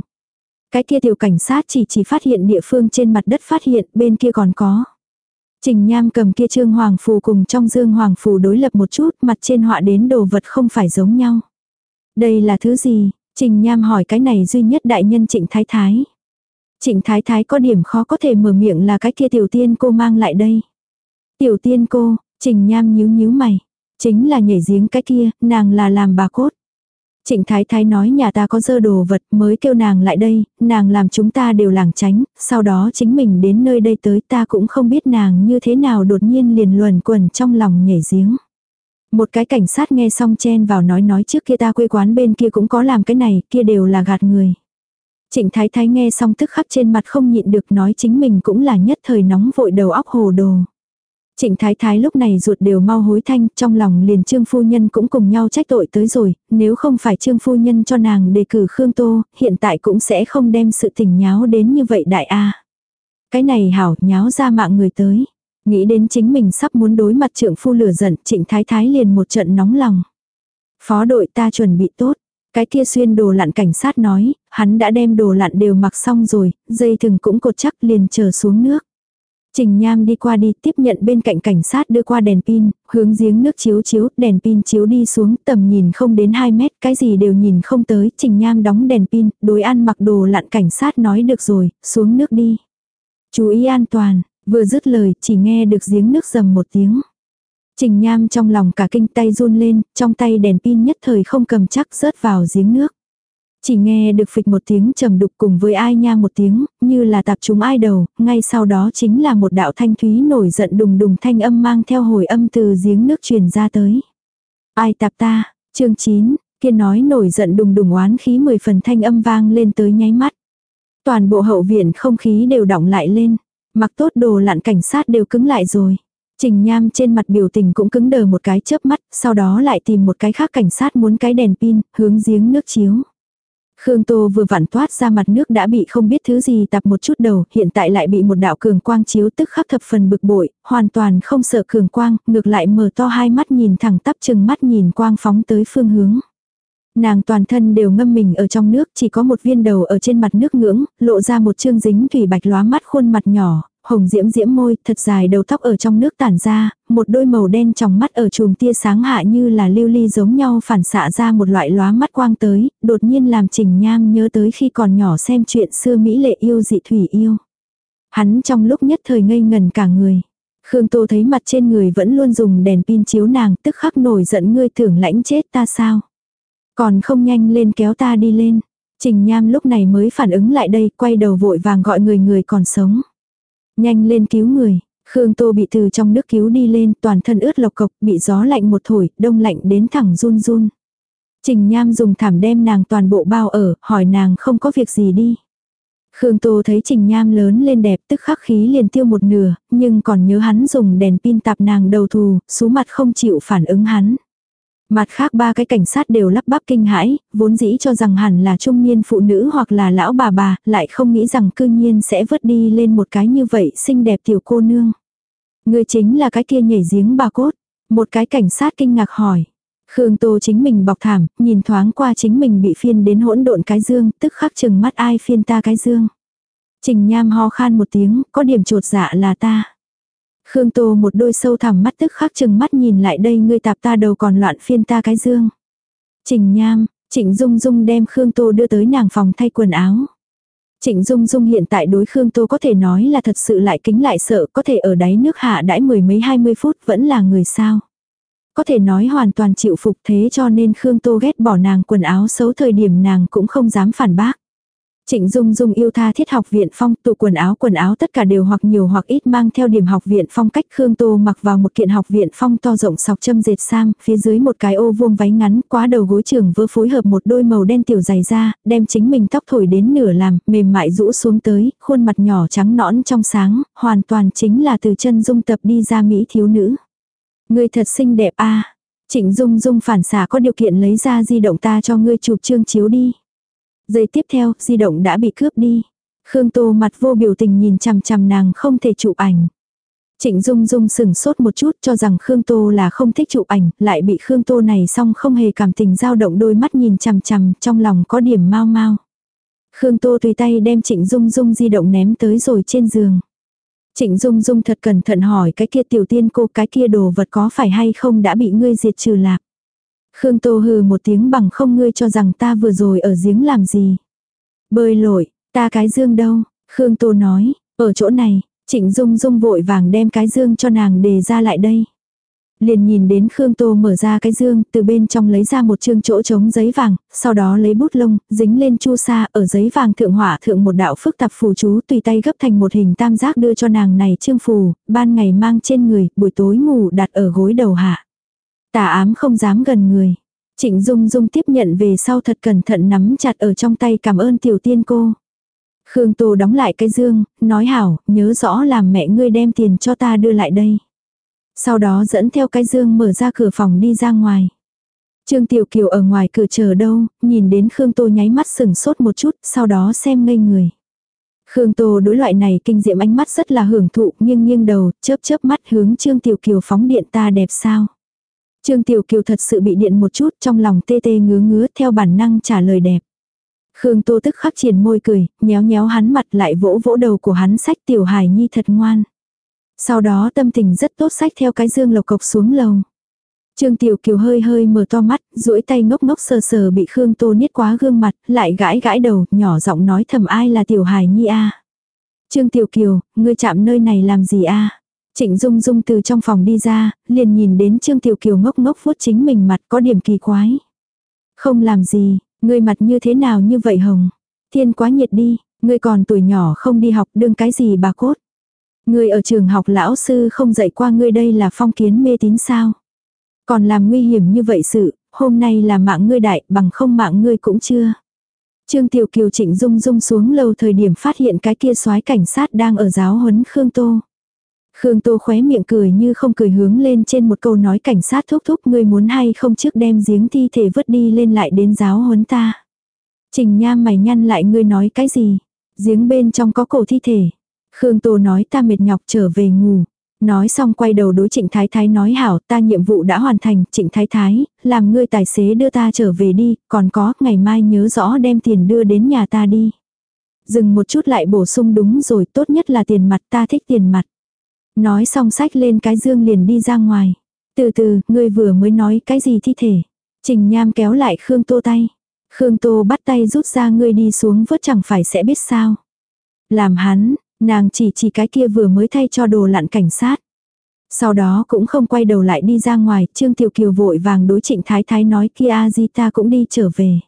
Cái kia tiểu cảnh sát chỉ chỉ phát hiện địa phương trên mặt đất phát hiện, bên kia còn có. Trình Nham cầm kia trương hoàng phù cùng trong dương hoàng phù đối lập một chút, mặt trên họa đến đồ vật không phải giống nhau. Đây là thứ gì? Trình Nham hỏi cái này duy nhất đại nhân Trịnh Thái Thái. Trịnh Thái Thái có điểm khó có thể mở miệng là cái kia tiểu tiên cô mang lại đây. Tiểu tiên cô, Trình Nham nhíu nhíu mày. Chính là nhảy giếng cái kia, nàng là làm bà cốt. Trịnh Thái Thái nói nhà ta có dơ đồ vật mới kêu nàng lại đây, nàng làm chúng ta đều làng tránh, sau đó chính mình đến nơi đây tới ta cũng không biết nàng như thế nào đột nhiên liền luẩn quẩn trong lòng nhảy giếng. Một cái cảnh sát nghe xong chen vào nói nói trước kia ta quê quán bên kia cũng có làm cái này, kia đều là gạt người. Trịnh Thái Thái nghe xong tức khắc trên mặt không nhịn được nói chính mình cũng là nhất thời nóng vội đầu óc hồ đồ. Trịnh Thái Thái lúc này ruột đều mau hối thanh, trong lòng liền Trương Phu Nhân cũng cùng nhau trách tội tới rồi, nếu không phải Trương Phu Nhân cho nàng đề cử Khương Tô, hiện tại cũng sẽ không đem sự tình nháo đến như vậy đại A. Cái này hảo nháo ra mạng người tới. Nghĩ đến chính mình sắp muốn đối mặt trượng phu lửa giận, Trịnh Thái Thái liền một trận nóng lòng. Phó đội ta chuẩn bị tốt. Cái kia xuyên đồ lặn cảnh sát nói, hắn đã đem đồ lặn đều mặc xong rồi, dây thừng cũng cột chắc liền chờ xuống nước. Trình Nham đi qua đi tiếp nhận bên cạnh cảnh sát đưa qua đèn pin, hướng giếng nước chiếu chiếu, đèn pin chiếu đi xuống tầm nhìn không đến 2 mét, cái gì đều nhìn không tới, Trình Nham đóng đèn pin, đối ăn mặc đồ lặn cảnh sát nói được rồi, xuống nước đi. Chú ý an toàn, vừa dứt lời, chỉ nghe được giếng nước rầm một tiếng. Trình Nham trong lòng cả kinh tay run lên, trong tay đèn pin nhất thời không cầm chắc rớt vào giếng nước. Chỉ nghe được phịch một tiếng trầm đục cùng với ai nha một tiếng, như là tạp chúng ai đầu, ngay sau đó chính là một đạo thanh thúy nổi giận đùng đùng thanh âm mang theo hồi âm từ giếng nước truyền ra tới. Ai tạp ta, chương 9, kia nói nổi giận đùng đùng oán khí mười phần thanh âm vang lên tới nháy mắt. Toàn bộ hậu viện không khí đều đọng lại lên, mặc tốt đồ lặn cảnh sát đều cứng lại rồi. Trình Nham trên mặt biểu tình cũng cứng đờ một cái chớp mắt, sau đó lại tìm một cái khác cảnh sát muốn cái đèn pin, hướng giếng nước chiếu. Khương Tô vừa vặn toát ra mặt nước đã bị không biết thứ gì tập một chút đầu, hiện tại lại bị một đạo cường quang chiếu tức khắc thập phần bực bội, hoàn toàn không sợ cường quang, ngược lại mở to hai mắt nhìn thẳng tắp chừng mắt nhìn quang phóng tới phương hướng. Nàng toàn thân đều ngâm mình ở trong nước, chỉ có một viên đầu ở trên mặt nước ngưỡng, lộ ra một chương dính thủy bạch lóa mắt khuôn mặt nhỏ, hồng diễm diễm môi, thật dài đầu tóc ở trong nước tản ra, một đôi màu đen trong mắt ở chùm tia sáng hạ như là lưu ly giống nhau phản xạ ra một loại lóa mắt quang tới, đột nhiên làm Trình Nham nhớ tới khi còn nhỏ xem chuyện xưa Mỹ lệ yêu dị thủy yêu. Hắn trong lúc nhất thời ngây ngần cả người. Khương Tô thấy mặt trên người vẫn luôn dùng đèn pin chiếu nàng tức khắc nổi giận ngươi tưởng lãnh chết ta sao. Còn không nhanh lên kéo ta đi lên. Trình Nham lúc này mới phản ứng lại đây, quay đầu vội vàng gọi người người còn sống. Nhanh lên cứu người. Khương Tô bị từ trong nước cứu đi lên, toàn thân ướt lộc cộc, bị gió lạnh một thổi, đông lạnh đến thẳng run run. Trình Nham dùng thảm đem nàng toàn bộ bao ở, hỏi nàng không có việc gì đi. Khương Tô thấy Trình Nham lớn lên đẹp tức khắc khí liền tiêu một nửa, nhưng còn nhớ hắn dùng đèn pin tạp nàng đầu thù, số mặt không chịu phản ứng hắn. Mặt khác ba cái cảnh sát đều lắp bắp kinh hãi, vốn dĩ cho rằng hẳn là trung niên phụ nữ hoặc là lão bà bà, lại không nghĩ rằng cư nhiên sẽ vứt đi lên một cái như vậy xinh đẹp tiểu cô nương. Người chính là cái kia nhảy giếng bà cốt. Một cái cảnh sát kinh ngạc hỏi. Khương Tô chính mình bọc thảm, nhìn thoáng qua chính mình bị phiên đến hỗn độn cái dương, tức khắc chừng mắt ai phiên ta cái dương. Trình Nham ho khan một tiếng, có điểm trột dạ là ta. Khương Tô một đôi sâu thẳm mắt tức khắc chừng mắt nhìn lại đây ngươi tạp ta đầu còn loạn phiên ta cái dương. Trình Nham, Trịnh Dung Dung đem Khương Tô đưa tới nàng phòng thay quần áo. Trịnh Dung Dung hiện tại đối Khương Tô có thể nói là thật sự lại kính lại sợ, có thể ở đáy nước hạ đãi mười mấy hai mươi phút vẫn là người sao. Có thể nói hoàn toàn chịu phục thế cho nên Khương Tô ghét bỏ nàng quần áo xấu thời điểm nàng cũng không dám phản bác. Trịnh Dung Dung yêu tha thiết học viện phong, tụ quần áo quần áo tất cả đều hoặc nhiều hoặc ít mang theo điểm học viện phong cách Khương Tô mặc vào một kiện học viện phong to rộng sọc châm dệt sam, phía dưới một cái ô vuông váy ngắn, quá đầu gối trường vơ phối hợp một đôi màu đen tiểu dày da, đem chính mình tóc thổi đến nửa làm, mềm mại rũ xuống tới, khuôn mặt nhỏ trắng nõn trong sáng, hoàn toàn chính là từ chân dung tập đi ra Mỹ thiếu nữ. Người thật xinh đẹp a Trịnh Dung Dung phản xạ có điều kiện lấy ra di động ta cho ngươi chụp chương chiếu đi. Giây tiếp theo, di động đã bị cướp đi. Khương Tô mặt vô biểu tình nhìn chằm chằm nàng không thể chụp ảnh. Trịnh Dung Dung sừng sốt một chút cho rằng Khương Tô là không thích chụp ảnh, lại bị Khương Tô này xong không hề cảm tình dao động đôi mắt nhìn chằm chằm, trong lòng có điểm mau mau. Khương Tô tùy tay đem Trịnh Dung Dung di động ném tới rồi trên giường. Trịnh Dung Dung thật cẩn thận hỏi cái kia tiểu tiên cô cái kia đồ vật có phải hay không đã bị ngươi diệt trừ lạc. Khương Tô hừ một tiếng bằng không ngươi cho rằng ta vừa rồi ở giếng làm gì. Bơi lội, ta cái dương đâu, Khương Tô nói, ở chỗ này, Trịnh Dung Dung vội vàng đem cái dương cho nàng đề ra lại đây. Liền nhìn đến Khương Tô mở ra cái dương, từ bên trong lấy ra một chương chỗ trống giấy vàng, sau đó lấy bút lông, dính lên chu sa, ở giấy vàng thượng hỏa thượng một đạo phức tạp phù chú tùy tay gấp thành một hình tam giác đưa cho nàng này chương phù, ban ngày mang trên người, buổi tối ngủ đặt ở gối đầu hạ. Tà ám không dám gần người. Trịnh Dung Dung tiếp nhận về sau thật cẩn thận nắm chặt ở trong tay cảm ơn tiểu tiên cô. Khương Tô đóng lại cái dương, nói hảo, nhớ rõ làm mẹ ngươi đem tiền cho ta đưa lại đây. Sau đó dẫn theo cái dương mở ra cửa phòng đi ra ngoài. Trương Tiểu Kiều ở ngoài cửa chờ đâu, nhìn đến Khương Tô nháy mắt sừng sốt một chút, sau đó xem ngây người. Khương Tô đối loại này kinh diệm ánh mắt rất là hưởng thụ, nghiêng nghiêng đầu, chớp chớp mắt hướng Trương Tiểu Kiều phóng điện ta đẹp sao. Trương Tiểu Kiều thật sự bị điện một chút, trong lòng tê tê ngứa ngứa theo bản năng trả lời đẹp. Khương Tô tức khắc triển môi cười, nhéo nhéo hắn mặt lại vỗ vỗ đầu của hắn sách Tiểu Hải Nhi thật ngoan. Sau đó tâm tình rất tốt sách theo cái dương lộc cộc xuống lầu. Trương Tiểu Kiều hơi hơi mở to mắt, duỗi tay ngốc ngốc sờ sờ bị Khương Tô niết quá gương mặt, lại gãi gãi đầu, nhỏ giọng nói thầm ai là Tiểu Hải Nhi a. Trương Tiểu Kiều, ngươi chạm nơi này làm gì a? Trịnh Dung Dung từ trong phòng đi ra, liền nhìn đến Trương Tiểu Kiều ngốc ngốc vuốt chính mình mặt có điểm kỳ quái. Không làm gì, ngươi mặt như thế nào như vậy hồng? Thiên quá nhiệt đi, ngươi còn tuổi nhỏ không đi học đương cái gì bà cốt. Ngươi ở trường học lão sư không dạy qua ngươi đây là phong kiến mê tín sao? Còn làm nguy hiểm như vậy sự, hôm nay là mạng ngươi đại bằng không mạng ngươi cũng chưa. Trương Tiểu Kiều Trịnh Dung Dung xuống lầu thời điểm phát hiện cái kia soái cảnh sát đang ở giáo huấn Khương Tô. Khương Tô khóe miệng cười như không cười hướng lên trên một câu nói cảnh sát thúc thúc ngươi muốn hay không trước đem giếng thi thể vứt đi lên lại đến giáo huấn ta. Trình Nham mày nhăn lại ngươi nói cái gì? Giếng bên trong có cổ thi thể. Khương Tô nói ta mệt nhọc trở về ngủ. Nói xong quay đầu đối trịnh thái thái nói hảo ta nhiệm vụ đã hoàn thành, trịnh thái thái, làm ngươi tài xế đưa ta trở về đi, còn có, ngày mai nhớ rõ đem tiền đưa đến nhà ta đi. Dừng một chút lại bổ sung đúng rồi, tốt nhất là tiền mặt, ta thích tiền mặt. Nói xong sách lên cái dương liền đi ra ngoài. Từ từ, ngươi vừa mới nói cái gì thi thể. Trình Nham kéo lại Khương Tô tay. Khương Tô bắt tay rút ra ngươi đi xuống vớt chẳng phải sẽ biết sao. Làm hắn, Nàng chỉ chỉ cái kia vừa mới thay cho đồ lặn cảnh sát. Sau đó cũng không quay đầu lại đi ra ngoài, Trương Tiểu Kiều vội vàng đối trịnh Thái Thái nói kia a di ta cũng đi trở về.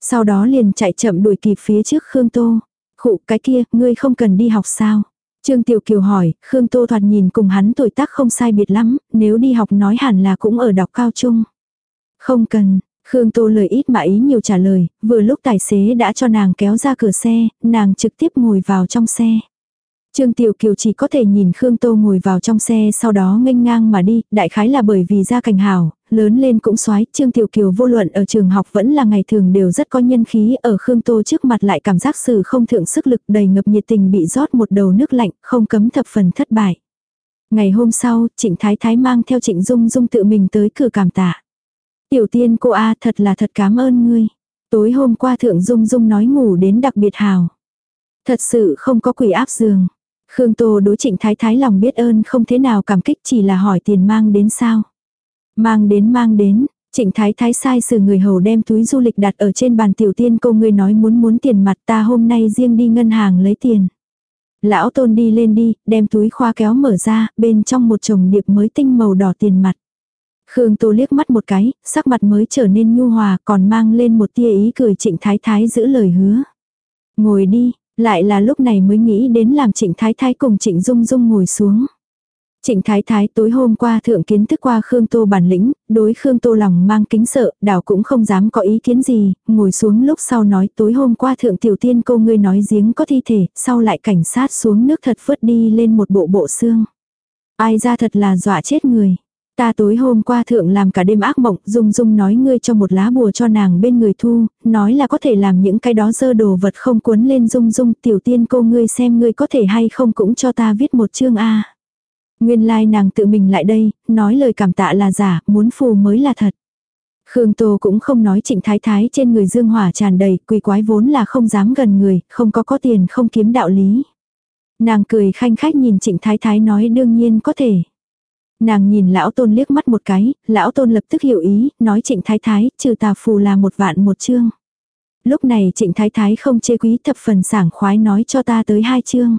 Sau đó liền chạy chậm đuổi kịp phía trước Khương Tô. Khụ cái kia, ngươi không cần đi học sao? Trương Tiểu Kiều hỏi, Khương Tô thoạt nhìn cùng hắn tuổi tác không sai biệt lắm, nếu đi học nói hẳn là cũng ở đọc cao trung. Không cần, Khương Tô lời ít mà ý nhiều trả lời, vừa lúc tài xế đã cho nàng kéo ra cửa xe, nàng trực tiếp ngồi vào trong xe. Trương Tiểu Kiều chỉ có thể nhìn Khương Tô ngồi vào trong xe sau đó nghênh ngang mà đi, đại khái là bởi vì gia cảnh hảo, lớn lên cũng xoái, Trương Tiểu Kiều vô luận ở trường học vẫn là ngày thường đều rất có nhân khí, ở Khương Tô trước mặt lại cảm giác sự không thượng sức lực đầy ngập nhiệt tình bị rót một đầu nước lạnh, không cấm thập phần thất bại. Ngày hôm sau, Trịnh Thái Thái mang theo Trịnh Dung Dung tự mình tới cửa cảm tạ. Tiểu tiên cô A thật là thật cảm ơn ngươi. Tối hôm qua Thượng Dung Dung nói ngủ đến đặc biệt hào. Thật sự không có quỷ áp giường. Khương Tô đối trịnh thái thái lòng biết ơn không thế nào cảm kích chỉ là hỏi tiền mang đến sao. Mang đến mang đến, trịnh thái thái sai sử người hầu đem túi du lịch đặt ở trên bàn tiểu tiên cô người nói muốn muốn tiền mặt ta hôm nay riêng đi ngân hàng lấy tiền. Lão tôn đi lên đi, đem túi khoa kéo mở ra, bên trong một chồng điệp mới tinh màu đỏ tiền mặt. Khương Tô liếc mắt một cái, sắc mặt mới trở nên nhu hòa còn mang lên một tia ý cười trịnh thái thái giữ lời hứa. Ngồi đi, lại là lúc này mới nghĩ đến làm trịnh thái thái cùng trịnh dung dung ngồi xuống. Trịnh Thái Thái tối hôm qua thượng kiến thức qua Khương Tô bản lĩnh, đối Khương Tô lòng mang kính sợ, đảo cũng không dám có ý kiến gì, ngồi xuống lúc sau nói tối hôm qua thượng tiểu tiên cô ngươi nói giếng có thi thể, sau lại cảnh sát xuống nước thật vớt đi lên một bộ bộ xương. Ai ra thật là dọa chết người. Ta tối hôm qua thượng làm cả đêm ác mộng, Dung Dung nói ngươi cho một lá bùa cho nàng bên người thu, nói là có thể làm những cái đó dơ đồ vật không cuốn lên Dung Dung, tiểu tiên cô ngươi xem ngươi có thể hay không cũng cho ta viết một chương A. Nguyên lai like nàng tự mình lại đây, nói lời cảm tạ là giả, muốn phù mới là thật. Khương Tô cũng không nói trịnh thái thái trên người dương hỏa tràn đầy, quỷ quái vốn là không dám gần người, không có có tiền không kiếm đạo lý. Nàng cười khanh khách nhìn trịnh thái thái nói đương nhiên có thể. Nàng nhìn lão tôn liếc mắt một cái, lão tôn lập tức hiểu ý, nói trịnh thái thái, trừ tà phù là một vạn một chương. Lúc này trịnh thái thái không chê quý thập phần sảng khoái nói cho ta tới hai chương.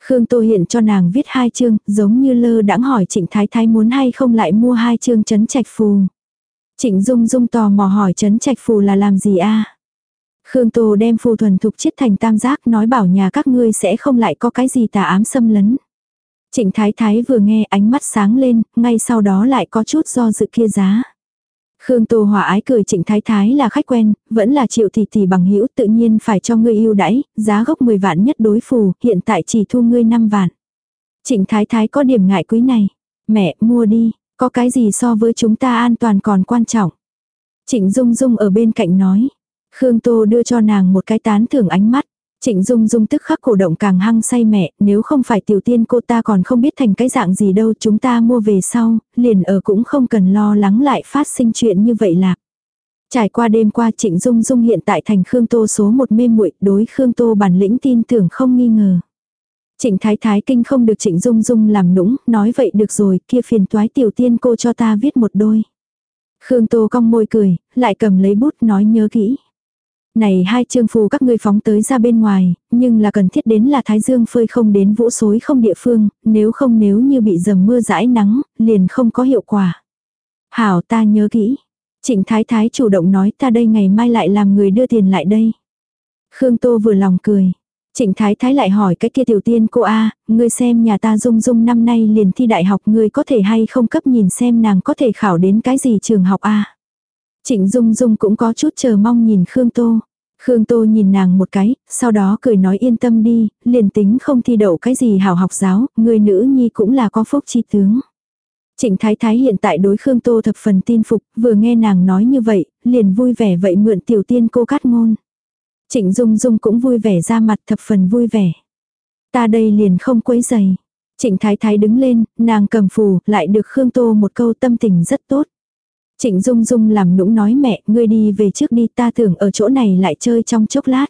Khương Tô hiện cho nàng viết hai chương, giống như lơ đãng hỏi trịnh thái thái muốn hay không lại mua hai chương chấn trạch phù. Trịnh Dung Dung tò mò hỏi chấn trạch phù là làm gì a? Khương Tô đem phù thuần thục chiết thành tam giác nói bảo nhà các ngươi sẽ không lại có cái gì tà ám xâm lấn. Trịnh Thái Thái vừa nghe ánh mắt sáng lên, ngay sau đó lại có chút do dự kia giá. Khương Tô Hòa ái cười Trịnh Thái Thái là khách quen, vẫn là triệu tỷ tỷ bằng hữu tự nhiên phải cho ngươi yêu đãi, giá gốc 10 vạn nhất đối phù, hiện tại chỉ thu ngươi 5 vạn. Trịnh Thái Thái có điểm ngại quý này. Mẹ, mua đi, có cái gì so với chúng ta an toàn còn quan trọng. Trịnh Dung Dung ở bên cạnh nói. Khương Tô đưa cho nàng một cái tán thưởng ánh mắt. Trịnh Dung Dung tức khắc cổ động càng hăng say mẹ, nếu không phải tiểu tiên cô ta còn không biết thành cái dạng gì đâu chúng ta mua về sau, liền ở cũng không cần lo lắng lại phát sinh chuyện như vậy lạc. Trải qua đêm qua Trịnh Dung Dung hiện tại thành Khương Tô số một mê muội đối Khương Tô bản lĩnh tin tưởng không nghi ngờ. Trịnh Thái Thái Kinh không được Trịnh Dung Dung làm nũng, nói vậy được rồi, kia phiền toái tiểu tiên cô cho ta viết một đôi. Khương Tô cong môi cười, lại cầm lấy bút nói nhớ kỹ. Này hai chương phù các ngươi phóng tới ra bên ngoài, nhưng là cần thiết đến là thái dương phơi không đến vũ xối không địa phương, nếu không nếu như bị dầm mưa rãi nắng, liền không có hiệu quả. Hảo ta nhớ kỹ. Trịnh Thái Thái chủ động nói ta đây ngày mai lại làm người đưa tiền lại đây. Khương Tô vừa lòng cười. Trịnh Thái Thái lại hỏi cái kia tiểu tiên cô A, ngươi xem nhà ta dung dung năm nay liền thi đại học ngươi có thể hay không cấp nhìn xem nàng có thể khảo đến cái gì trường học A. Trịnh Dung Dung cũng có chút chờ mong nhìn Khương Tô. Khương Tô nhìn nàng một cái, sau đó cười nói yên tâm đi, liền tính không thi đậu cái gì hảo học giáo, người nữ nhi cũng là có phúc chi tướng. Trịnh Thái Thái hiện tại đối Khương Tô thập phần tin phục, vừa nghe nàng nói như vậy, liền vui vẻ vậy mượn tiểu tiên cô cắt ngôn. Trịnh Dung Dung cũng vui vẻ ra mặt thập phần vui vẻ. Ta đây liền không quấy giày. Trịnh Thái Thái đứng lên, nàng cầm phù, lại được Khương Tô một câu tâm tình rất tốt. Trịnh Dung Dung làm nũng nói mẹ, ngươi đi về trước đi ta tưởng ở chỗ này lại chơi trong chốc lát.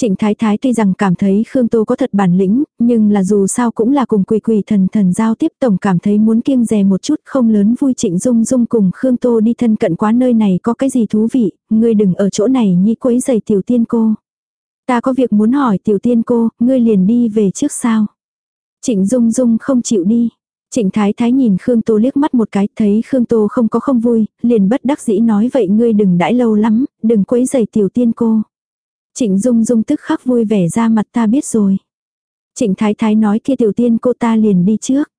Trịnh Thái Thái tuy rằng cảm thấy Khương Tô có thật bản lĩnh, nhưng là dù sao cũng là cùng quỳ quỳ thần thần giao tiếp tổng cảm thấy muốn kiêng dè một chút không lớn vui Trịnh Dung Dung cùng Khương Tô đi thân cận quá nơi này có cái gì thú vị, ngươi đừng ở chỗ này nhi quấy giày tiểu tiên cô. Ta có việc muốn hỏi tiểu tiên cô, ngươi liền đi về trước sao. Trịnh Dung Dung không chịu đi. Trịnh Thái Thái nhìn Khương Tô liếc mắt một cái, thấy Khương Tô không có không vui, liền bất đắc dĩ nói vậy ngươi đừng đãi lâu lắm, đừng quấy giày tiểu tiên cô. Trịnh Dung Dung tức khắc vui vẻ ra mặt ta biết rồi. Trịnh Thái Thái nói kia tiểu tiên cô ta liền đi trước.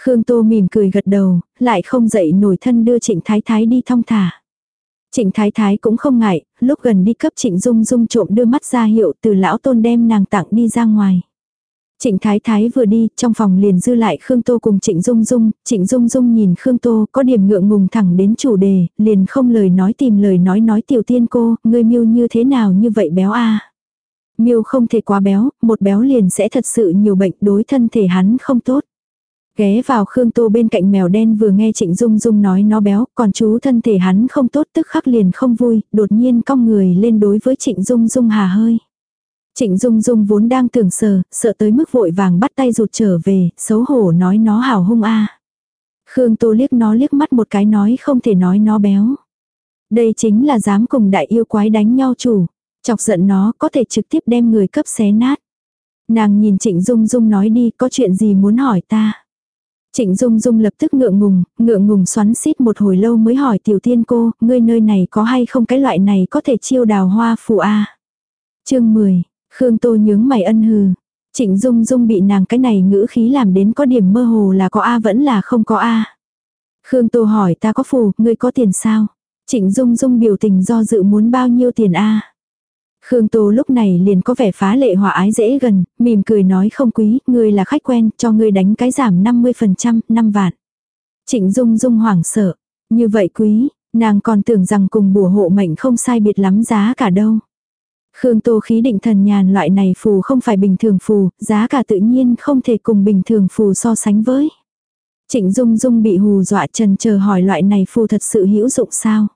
Khương Tô mỉm cười gật đầu, lại không dậy nổi thân đưa Trịnh Thái Thái đi thong thả. Trịnh Thái Thái cũng không ngại, lúc gần đi cấp Trịnh Dung Dung trộm đưa mắt ra hiệu từ lão tôn đem nàng tặng đi ra ngoài. Trịnh Thái Thái vừa đi, trong phòng liền dư lại Khương Tô cùng Trịnh Dung Dung, Trịnh Dung Dung nhìn Khương Tô có điểm ngượng ngùng thẳng đến chủ đề, liền không lời nói tìm lời nói nói tiểu tiên cô, ngươi miêu như thế nào như vậy béo a Miêu không thể quá béo, một béo liền sẽ thật sự nhiều bệnh đối thân thể hắn không tốt. Ghé vào Khương Tô bên cạnh mèo đen vừa nghe Trịnh Dung Dung nói nó béo, còn chú thân thể hắn không tốt tức khắc liền không vui, đột nhiên cong người lên đối với Trịnh Dung Dung hà hơi. Trịnh Dung Dung vốn đang tưởng sờ, sợ tới mức vội vàng bắt tay rụt trở về, xấu hổ nói nó hào hung a. Khương Tô liếc nó liếc mắt một cái nói không thể nói nó béo. Đây chính là dám cùng đại yêu quái đánh nhau chủ. Chọc giận nó có thể trực tiếp đem người cấp xé nát. Nàng nhìn Trịnh Dung Dung nói đi có chuyện gì muốn hỏi ta. Trịnh Dung Dung lập tức ngượng ngùng, ngượng ngùng xoắn xít một hồi lâu mới hỏi tiểu tiên cô, ngươi nơi này có hay không cái loại này có thể chiêu đào hoa phù a Chương 10, Khương Tô nhướng mày ân hừ. Trịnh Dung Dung bị nàng cái này ngữ khí làm đến có điểm mơ hồ là có A vẫn là không có A. Khương Tô hỏi ta có phù, ngươi có tiền sao? Trịnh Dung Dung biểu tình do dự muốn bao nhiêu tiền A. Khương Tô lúc này liền có vẻ phá lệ hòa ái dễ gần, mỉm cười nói không quý, ngươi là khách quen, cho ngươi đánh cái giảm 50%, 5 vạn. Trịnh Dung Dung hoảng sợ, như vậy quý, nàng còn tưởng rằng cùng bùa hộ mệnh không sai biệt lắm giá cả đâu. Khương Tô khí định thần nhàn loại này phù không phải bình thường phù, giá cả tự nhiên không thể cùng bình thường phù so sánh với. Trịnh Dung Dung bị hù dọa trần chờ hỏi loại này phù thật sự hữu dụng sao?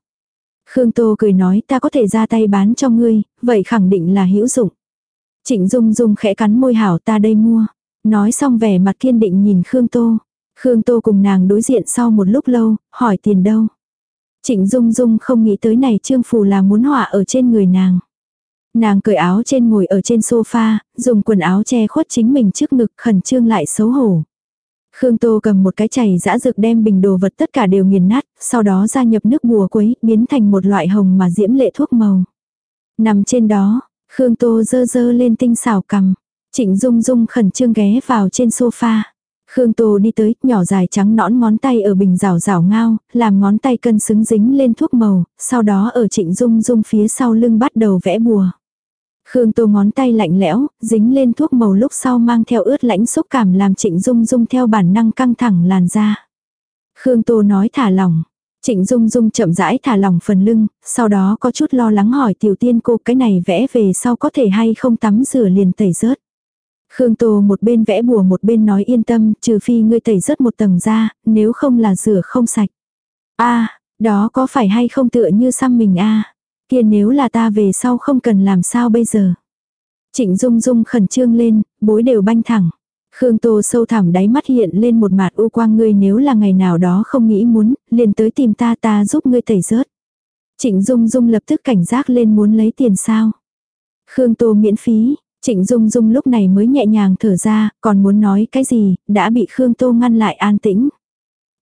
Khương Tô cười nói ta có thể ra tay bán cho ngươi, vậy khẳng định là hữu dụng. Trịnh Dung Dung khẽ cắn môi hảo ta đây mua. Nói xong vẻ mặt kiên định nhìn Khương Tô. Khương Tô cùng nàng đối diện sau một lúc lâu, hỏi tiền đâu. Trịnh Dung Dung không nghĩ tới này trương phù là muốn họa ở trên người nàng. Nàng cởi áo trên ngồi ở trên sofa, dùng quần áo che khuất chính mình trước ngực khẩn trương lại xấu hổ. Khương Tô cầm một cái chày dã dược đem bình đồ vật tất cả đều nghiền nát, sau đó gia nhập nước bùa quấy, biến thành một loại hồng mà diễm lệ thuốc màu. Nằm trên đó, Khương Tô dơ dơ lên tinh xảo cầm. Trịnh Dung Dung khẩn trương ghé vào trên sofa. Khương Tô đi tới, nhỏ dài trắng nõn ngón tay ở bình rào rào ngao, làm ngón tay cân xứng dính lên thuốc màu, sau đó ở trịnh Dung Dung phía sau lưng bắt đầu vẽ bùa. Khương Tô ngón tay lạnh lẽo, dính lên thuốc màu lúc sau mang theo ướt lãnh xúc cảm làm Trịnh Dung Dung theo bản năng căng thẳng làn da. Khương Tô nói thả lỏng. Trịnh Dung Dung chậm rãi thả lỏng phần lưng, sau đó có chút lo lắng hỏi tiểu tiên cô cái này vẽ về sau có thể hay không tắm rửa liền tẩy rớt. Khương Tô một bên vẽ bùa một bên nói yên tâm, trừ phi ngươi tẩy rớt một tầng da nếu không là rửa không sạch. a đó có phải hay không tựa như xăm mình a Kia nếu là ta về sau không cần làm sao bây giờ. Trịnh Dung Dung khẩn trương lên, bối đều banh thẳng. Khương Tô sâu thẳm đáy mắt hiện lên một mạt u quang ngươi nếu là ngày nào đó không nghĩ muốn, liền tới tìm ta ta giúp ngươi tẩy rớt. Trịnh Dung Dung lập tức cảnh giác lên muốn lấy tiền sao. Khương Tô miễn phí, Trịnh Dung Dung lúc này mới nhẹ nhàng thở ra, còn muốn nói cái gì, đã bị Khương Tô ngăn lại an tĩnh.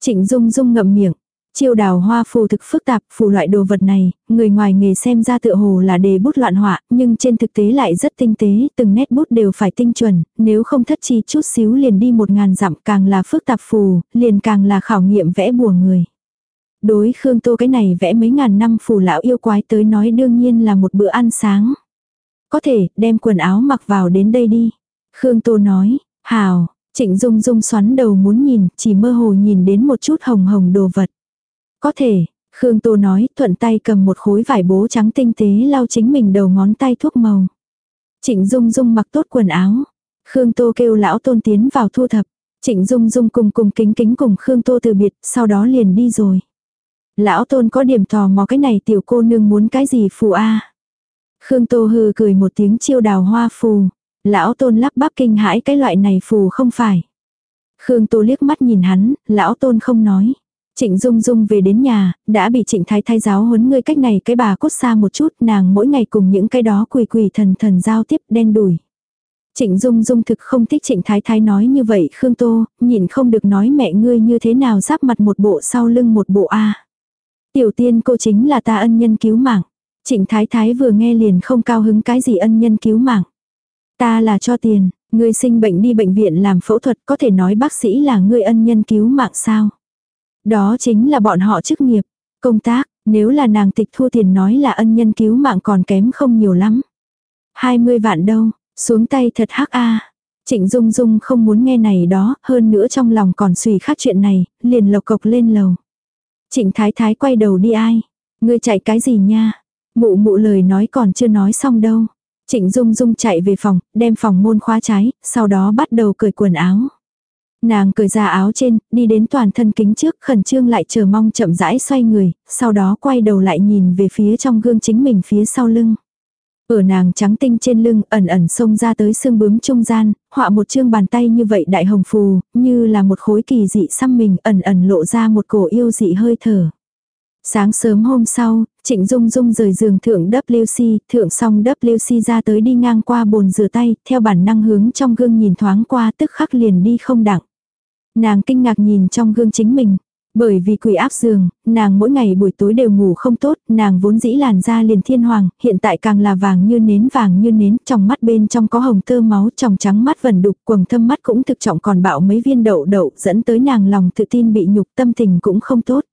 Trịnh Dung Dung ngậm miệng, Chiêu đào hoa phù thực phức tạp, phù loại đồ vật này, người ngoài nghề xem ra tựa hồ là đề bút loạn họa, nhưng trên thực tế lại rất tinh tế, từng nét bút đều phải tinh chuẩn, nếu không thất chi chút xíu liền đi một ngàn dặm càng là phức tạp phù, liền càng là khảo nghiệm vẽ bùa người. Đối Khương Tô cái này vẽ mấy ngàn năm phù lão yêu quái tới nói đương nhiên là một bữa ăn sáng. Có thể, đem quần áo mặc vào đến đây đi. Khương Tô nói, hào, Trịnh Dung Dung xoắn đầu muốn nhìn, chỉ mơ hồ nhìn đến một chút hồng hồng đồ vật. Có thể, Khương Tô nói, thuận tay cầm một khối vải bố trắng tinh tế lau chính mình đầu ngón tay thuốc màu. Trịnh Dung Dung mặc tốt quần áo. Khương Tô kêu lão tôn tiến vào thu thập. Trịnh Dung Dung cùng cùng kính kính cùng Khương Tô từ biệt, sau đó liền đi rồi. Lão tôn có điểm tò mò cái này tiểu cô nương muốn cái gì phù a Khương Tô hừ cười một tiếng chiêu đào hoa phù. Lão tôn lắp bắp kinh hãi cái loại này phù không phải. Khương Tô liếc mắt nhìn hắn, lão tôn không nói. Trịnh Dung Dung về đến nhà, đã bị Trịnh Thái Thái giáo huấn ngươi cách này cái bà cốt xa một chút, nàng mỗi ngày cùng những cái đó quỳ quỳ thần thần giao tiếp đen đủi. Trịnh Dung Dung thực không thích Trịnh Thái Thái nói như vậy Khương Tô, nhìn không được nói mẹ ngươi như thế nào giáp mặt một bộ sau lưng một bộ A. Tiểu tiên cô chính là ta ân nhân cứu mạng. Trịnh Thái Thái vừa nghe liền không cao hứng cái gì ân nhân cứu mạng. Ta là cho tiền, ngươi sinh bệnh đi bệnh viện làm phẫu thuật có thể nói bác sĩ là ngươi ân nhân cứu mạng sao. Đó chính là bọn họ chức nghiệp, công tác, nếu là nàng tịch thu tiền nói là ân nhân cứu mạng còn kém không nhiều lắm. 20 vạn đâu, xuống tay thật hắc a. Trịnh Dung Dung không muốn nghe này đó, hơn nữa trong lòng còn suy khát chuyện này, liền lộc cộc lên lầu. Trịnh Thái Thái quay đầu đi ai? Ngươi chạy cái gì nha? Mụ mụ lời nói còn chưa nói xong đâu. Trịnh Dung Dung chạy về phòng, đem phòng môn khóa trái, sau đó bắt đầu cởi quần áo. Nàng cởi ra áo trên, đi đến toàn thân kính trước, khẩn trương lại chờ mong chậm rãi xoay người, sau đó quay đầu lại nhìn về phía trong gương chính mình phía sau lưng. Ở nàng trắng tinh trên lưng ẩn ẩn xông ra tới xương bướm trung gian, họa một chương bàn tay như vậy đại hồng phù, như là một khối kỳ dị xăm mình ẩn ẩn lộ ra một cổ yêu dị hơi thở. Sáng sớm hôm sau, Trịnh Dung Dung rời giường thượng WC, thượng xong WC ra tới đi ngang qua bồn rửa tay, theo bản năng hướng trong gương nhìn thoáng qua tức khắc liền đi không đặng. Nàng kinh ngạc nhìn trong gương chính mình. Bởi vì quỷ áp giường, nàng mỗi ngày buổi tối đều ngủ không tốt, nàng vốn dĩ làn da liền thiên hoàng, hiện tại càng là vàng như nến vàng như nến, trong mắt bên trong có hồng tơ máu, trong trắng mắt vẫn đục, quầng thâm mắt cũng thực trọng còn bạo mấy viên đậu đậu, dẫn tới nàng lòng tự tin bị nhục tâm tình cũng không tốt.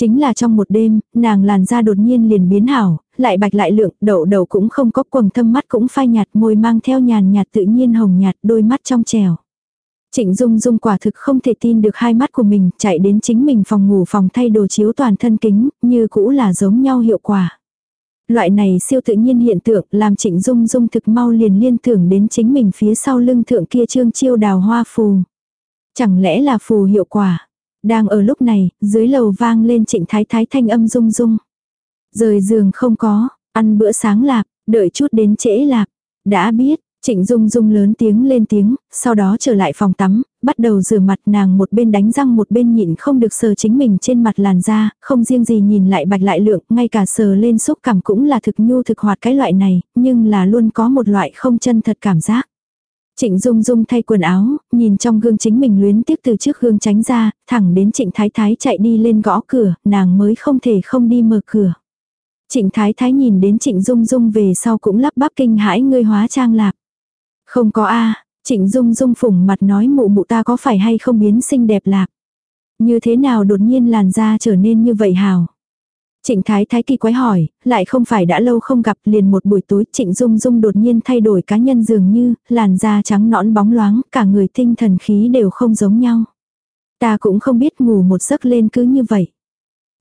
Chính là trong một đêm, nàng làn da đột nhiên liền biến hảo, lại bạch lại lượng, đậu đậu cũng không có quầng thâm mắt cũng phai nhạt môi mang theo nhàn nhạt tự nhiên hồng nhạt đôi mắt trong trèo. Trịnh Dung Dung quả thực không thể tin được hai mắt của mình, chạy đến chính mình phòng ngủ phòng thay đồ chiếu toàn thân kính, như cũ là giống nhau hiệu quả. Loại này siêu tự nhiên hiện tượng làm Trịnh Dung Dung thực mau liền liên tưởng đến chính mình phía sau lưng thượng kia trương chiêu đào hoa phù. Chẳng lẽ là phù hiệu quả? Đang ở lúc này, dưới lầu vang lên trịnh thái thái thanh âm rung rung. Rời giường không có, ăn bữa sáng lạp, đợi chút đến trễ lạp. Đã biết, Trịnh Dung Dung lớn tiếng lên tiếng, sau đó trở lại phòng tắm, bắt đầu rửa mặt nàng một bên đánh răng một bên nhịn không được sờ chính mình trên mặt làn da, không riêng gì nhìn lại bạch lại lượng, ngay cả sờ lên xúc cảm cũng là thực nhu thực hoạt cái loại này, nhưng là luôn có một loại không chân thật cảm giác. Trịnh Dung Dung thay quần áo, nhìn trong gương chính mình luyến tiếc từ trước gương tránh ra, thẳng đến Trịnh Thái Thái chạy đi lên gõ cửa, nàng mới không thể không đi mở cửa. Trịnh Thái Thái nhìn đến Trịnh Dung Dung về sau cũng lắp bắp kinh hãi ngươi hóa trang lạp. Không có a Trịnh Dung Dung phủng mặt nói mụ mụ ta có phải hay không biến xinh đẹp lạc. Như thế nào đột nhiên làn da trở nên như vậy hào. Trịnh Thái Thái kỳ quái hỏi, lại không phải đã lâu không gặp liền một buổi tối Trịnh Dung Dung đột nhiên thay đổi cá nhân dường như, làn da trắng nõn bóng loáng, cả người tinh thần khí đều không giống nhau. Ta cũng không biết ngủ một giấc lên cứ như vậy.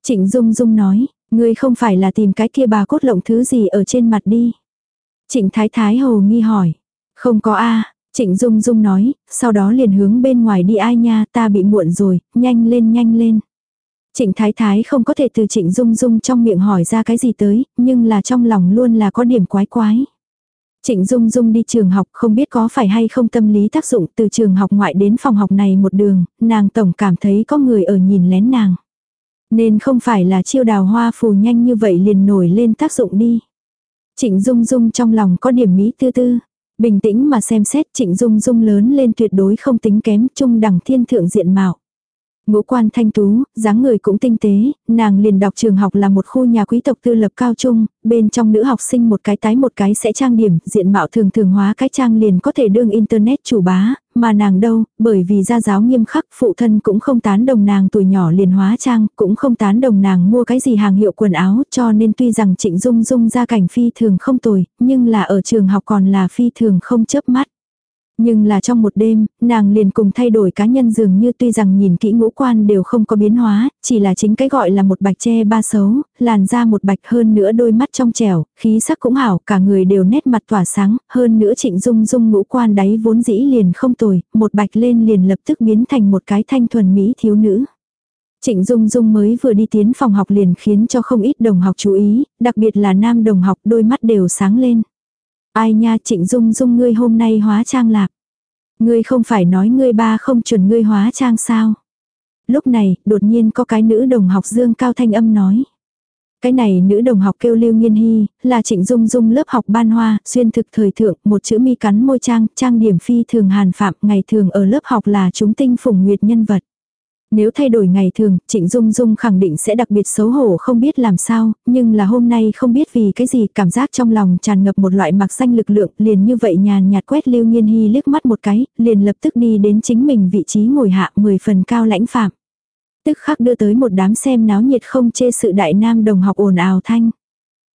Trịnh Dung Dung nói, ngươi không phải là tìm cái kia bà cốt lộng thứ gì ở trên mặt đi. Trịnh Thái Thái hồ nghi hỏi, không có a Trịnh Dung Dung nói, sau đó liền hướng bên ngoài đi ai nha ta bị muộn rồi, nhanh lên nhanh lên. Trịnh Thái Thái không có thể từ Trịnh Dung Dung trong miệng hỏi ra cái gì tới, nhưng là trong lòng luôn là có điểm quái quái. Trịnh Dung Dung đi trường học không biết có phải hay không tâm lý tác dụng từ trường học ngoại đến phòng học này một đường, nàng tổng cảm thấy có người ở nhìn lén nàng. Nên không phải là chiêu đào hoa phù nhanh như vậy liền nổi lên tác dụng đi. Trịnh Dung Dung trong lòng có điểm mỹ tư tư. Bình tĩnh mà xem xét Trịnh Dung Dung lớn lên tuyệt đối không tính kém trung đẳng thiên thượng diện mạo. Ngũ quan thanh tú, dáng người cũng tinh tế, nàng liền đọc trường học là một khu nhà quý tộc tư lập cao trung, bên trong nữ học sinh một cái tái một cái sẽ trang điểm, diện mạo thường thường hóa cái trang liền có thể đương internet chủ bá, mà nàng đâu, bởi vì gia giáo nghiêm khắc, phụ thân cũng không tán đồng nàng tuổi nhỏ liền hóa trang, cũng không tán đồng nàng mua cái gì hàng hiệu quần áo, cho nên tuy rằng Trịnh Dung Dung ra cảnh phi thường không tồi, nhưng là ở trường học còn là phi thường không chớp mắt. Nhưng là trong một đêm, nàng liền cùng thay đổi cá nhân dường như tuy rằng nhìn kỹ ngũ quan đều không có biến hóa, chỉ là chính cái gọi là một bạch che ba xấu, làn da một bạch hơn nữa đôi mắt trong trẻo, khí sắc cũng hảo, cả người đều nét mặt tỏa sáng, hơn nữa trịnh dung dung ngũ quan đáy vốn dĩ liền không tồi, một bạch lên liền lập tức biến thành một cái thanh thuần mỹ thiếu nữ. Trịnh Dung Dung mới vừa đi tiến phòng học liền khiến cho không ít đồng học chú ý, đặc biệt là nam đồng học đôi mắt đều sáng lên. Ai nha trịnh dung dung ngươi hôm nay hóa trang lạc. Ngươi không phải nói ngươi ba không chuẩn ngươi hóa trang sao. Lúc này, đột nhiên có cái nữ đồng học dương cao thanh âm nói. Cái này nữ đồng học kêu Lưu Nghiên Hy, là Trịnh Dung Dung lớp học ban hoa, xuyên thực thời thượng, một chữ mi cắn môi trang, trang điểm phi thường hàn phạm, ngày thường ở lớp học là chúng tinh phủng nguyệt nhân vật. Nếu thay đổi ngày thường, Trịnh Dung Dung khẳng định sẽ đặc biệt xấu hổ không biết làm sao, nhưng là hôm nay không biết vì cái gì cảm giác trong lòng tràn ngập một loại mặc xanh lực lượng, liền như vậy nhàn nhạt quét Lưu Nhiên Hy liếc mắt một cái, liền lập tức đi đến chính mình vị trí ngồi hạ 10 phần cao lãnh phạm. Tức khắc đưa tới một đám xem náo nhiệt không chê sự đại nam đồng học ồn ào thanh.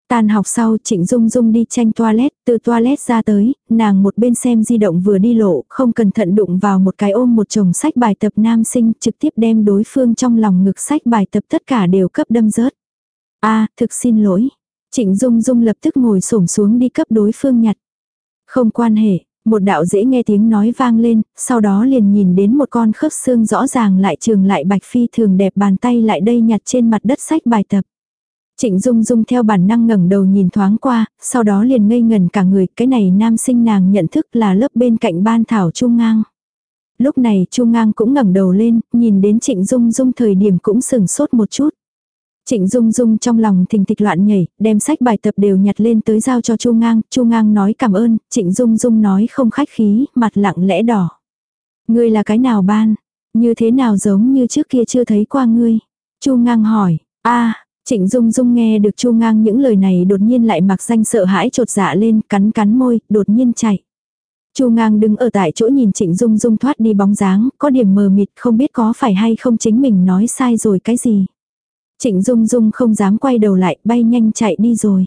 Tan học sau Trịnh Dung Dung đi tranh toilet, từ toilet ra tới, nàng một bên xem di động vừa đi lộ, không cẩn thận đụng vào một cái ôm một chồng sách bài tập nam sinh, trực tiếp đem đối phương trong lòng ngực sách bài tập tất cả đều cấp đâm rớt. a thực xin lỗi. Trịnh Dung Dung lập tức ngồi xổm xuống đi cấp đối phương nhặt. Không quan hệ, một đạo dễ nghe tiếng nói vang lên, sau đó liền nhìn đến một con khớp xương rõ ràng lại trường lại bạch phi thường đẹp bàn tay lại đây nhặt trên mặt đất sách bài tập. Trịnh Dung Dung theo bản năng ngẩng đầu nhìn thoáng qua, sau đó liền ngây ngần cả người, cái này nam sinh nàng nhận thức là lớp bên cạnh ban thảo Trung Ngang. Lúc này Trung Ngang cũng ngẩng đầu lên, nhìn đến Trịnh Dung Dung thời điểm cũng sừng sốt một chút. Trịnh Dung Dung trong lòng thình thịch loạn nhảy, đem sách bài tập đều nhặt lên tới giao cho Chu Ngang, Chu Ngang nói cảm ơn, Trịnh Dung Dung nói không khách khí, mặt lặng lẽ đỏ. Ngươi là cái nào ban? Như thế nào giống như trước kia chưa thấy qua ngươi? Chu Ngang hỏi, a Trịnh Dung Dung nghe được Chu Ngang những lời này đột nhiên lại mặc danh sợ hãi trột dạ lên, cắn cắn môi, đột nhiên chạy. Chu Ngang đứng ở tại chỗ nhìn Trịnh Dung Dung thoát đi bóng dáng, có điểm mờ mịt không biết có phải hay không chính mình nói sai rồi cái gì. Trịnh Dung Dung không dám quay đầu lại, bay nhanh chạy đi rồi.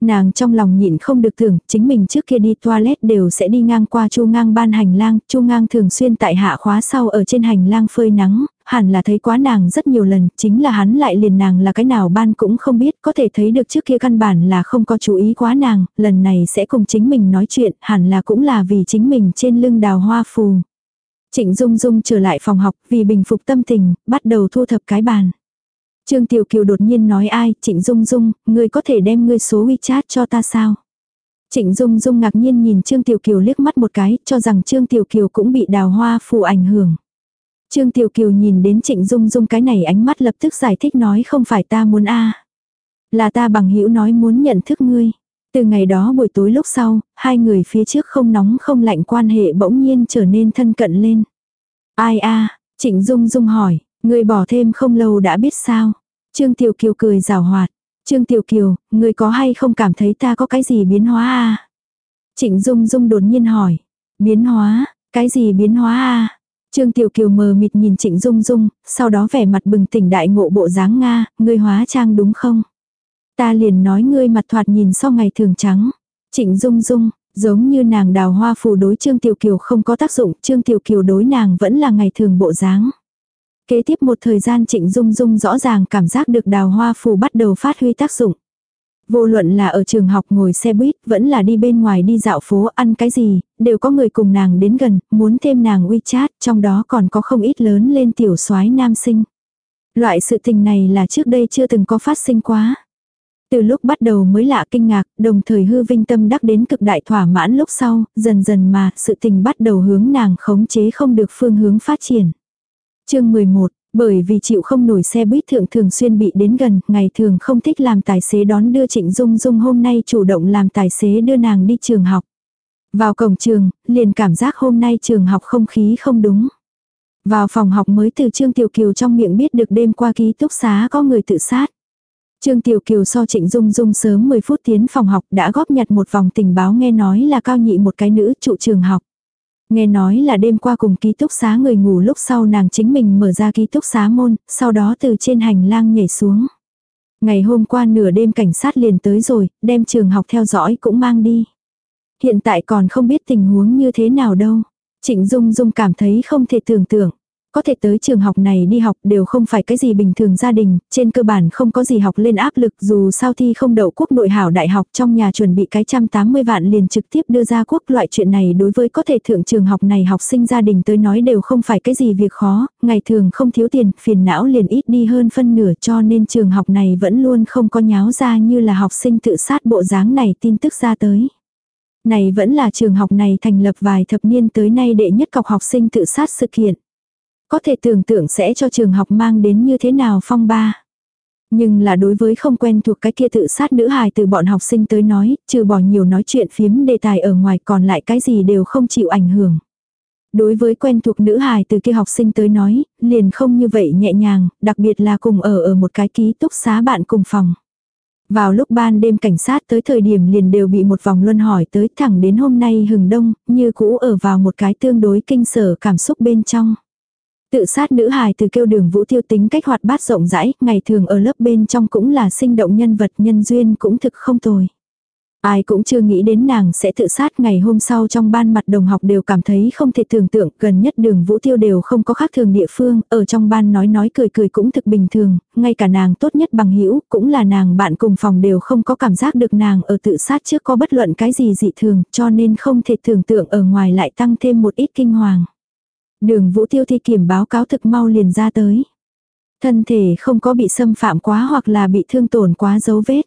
Nàng trong lòng nhịn không được tưởng, chính mình trước kia đi toilet đều sẽ đi ngang qua chu ngang ban hành lang, chu ngang thường xuyên tại hạ khóa sau ở trên hành lang phơi nắng, hẳn là thấy quá nàng rất nhiều lần, chính là hắn lại liền nàng là cái nào ban cũng không biết, có thể thấy được trước kia căn bản là không có chú ý quá nàng, lần này sẽ cùng chính mình nói chuyện, hẳn là cũng là vì chính mình trên lưng đào hoa phù. Trịnh Dung Dung trở lại phòng học vì bình phục tâm tình, bắt đầu thu thập cái bàn. Trương Tiểu Kiều đột nhiên nói ai, Trịnh Dung Dung, ngươi có thể đem ngươi số WeChat cho ta sao? Trịnh Dung Dung ngạc nhiên nhìn Trương Tiểu Kiều liếc mắt một cái, cho rằng Trương Tiểu Kiều cũng bị đào hoa phù ảnh hưởng. Trương Tiểu Kiều nhìn đến Trịnh Dung Dung cái này ánh mắt lập tức giải thích nói không phải ta muốn a Là ta bằng hữu nói muốn nhận thức ngươi. Từ ngày đó buổi tối lúc sau, hai người phía trước không nóng không lạnh quan hệ bỗng nhiên trở nên thân cận lên. Ai a Trịnh Dung Dung hỏi, ngươi bỏ thêm không lâu đã biết sao. Trương Tiểu Kiều cười rào hoạt. Trương Tiểu Kiều, ngươi có hay không cảm thấy ta có cái gì biến hóa a Trịnh Dung Dung đột nhiên hỏi. Biến hóa, cái gì biến hóa a Trương Tiểu Kiều mờ mịt nhìn Trịnh Dung Dung, sau đó vẻ mặt bừng tỉnh đại ngộ bộ dáng Nga, ngươi hóa trang đúng không? Ta liền nói ngươi mặt thoạt nhìn so ngày thường trắng. Trịnh Dung Dung, giống như nàng đào hoa phù đối Trương Tiểu Kiều không có tác dụng, Trương Tiểu Kiều đối nàng vẫn là ngày thường bộ dáng. Kế tiếp một thời gian Trịnh Dung Dung rõ ràng cảm giác được đào hoa phù bắt đầu phát huy tác dụng. Vô luận là ở trường học ngồi xe buýt, vẫn là đi bên ngoài đi dạo phố ăn cái gì, đều có người cùng nàng đến gần, muốn thêm nàng WeChat, trong đó còn có không ít lớn lên tiểu soái nam sinh. Loại sự tình này là trước đây chưa từng có phát sinh quá. Từ lúc bắt đầu mới lạ kinh ngạc, đồng thời hư vinh tâm đắc đến cực đại thỏa mãn lúc sau, dần dần mà sự tình bắt đầu hướng nàng khống chế không được phương hướng phát triển. chương 11, bởi vì chịu không nổi xe buýt thượng thường xuyên bị đến gần, ngày thường không thích làm tài xế đón đưa Trịnh Dung Dung hôm nay chủ động làm tài xế đưa nàng đi trường học. Vào cổng trường, liền cảm giác hôm nay trường học không khí không đúng. Vào phòng học mới từ Trương Tiểu Kiều trong miệng biết được đêm qua ký túc xá có người tự sát. Trương Tiểu Kiều so Trịnh Dung Dung sớm 10 phút tiến phòng học đã góp nhặt một vòng tình báo nghe nói là cao nhị một cái nữ trụ trường học. Nghe nói là đêm qua cùng ký túc xá người ngủ lúc sau nàng chính mình mở ra ký túc xá môn, sau đó từ trên hành lang nhảy xuống. Ngày hôm qua nửa đêm cảnh sát liền tới rồi, đem trường học theo dõi cũng mang đi. Hiện tại còn không biết tình huống như thế nào đâu. Trịnh Dung Dung cảm thấy không thể tưởng tượng có thể tới trường học này đi học đều không phải cái gì bình thường gia đình, trên cơ bản không có gì học lên áp lực dù sao thi không đậu quốc nội hảo đại học trong nhà chuẩn bị cái trăm tám mươi vạn liền trực tiếp đưa ra quốc loại chuyện này đối với có thể thượng trường học này học sinh gia đình tới nói đều không phải cái gì việc khó, ngày thường không thiếu tiền, phiền não liền ít đi hơn phân nửa cho nên trường học này vẫn luôn không có nháo ra như là học sinh tự sát bộ dáng này tin tức ra tới. Này vẫn là trường học này thành lập vài thập niên tới nay đệ nhất cọc học sinh tự sát sự kiện. Có thể tưởng tượng sẽ cho trường học mang đến như thế nào phong ba. Nhưng là đối với không quen thuộc cái kia tự sát nữ hài từ bọn học sinh tới nói, trừ bỏ nhiều nói chuyện phiếm đề tài ở ngoài còn lại cái gì đều không chịu ảnh hưởng. Đối với quen thuộc nữ hài từ kia học sinh tới nói, liền không như vậy nhẹ nhàng, đặc biệt là cùng ở ở một cái ký túc xá bạn cùng phòng. Vào lúc ban đêm cảnh sát tới thời điểm liền đều bị một vòng luân hỏi tới thẳng đến hôm nay hừng đông, như cũ ở vào một cái tương đối kinh sở cảm xúc bên trong. Tự sát nữ hài từ kêu đường vũ tiêu tính cách hoạt bát rộng rãi, ngày thường ở lớp bên trong cũng là sinh động nhân vật nhân duyên cũng thực không tồi. Ai cũng chưa nghĩ đến nàng sẽ tự sát ngày hôm sau trong ban mặt đồng học đều cảm thấy không thể tưởng tượng gần nhất đường vũ tiêu đều không có khác thường địa phương, ở trong ban nói nói cười cười cũng thực bình thường, ngay cả nàng tốt nhất bằng hữu cũng là nàng bạn cùng phòng đều không có cảm giác được nàng ở tự sát trước có bất luận cái gì dị thường cho nên không thể tưởng tượng ở ngoài lại tăng thêm một ít kinh hoàng. Đường vũ tiêu thi kiểm báo cáo thực mau liền ra tới. Thân thể không có bị xâm phạm quá hoặc là bị thương tổn quá dấu vết.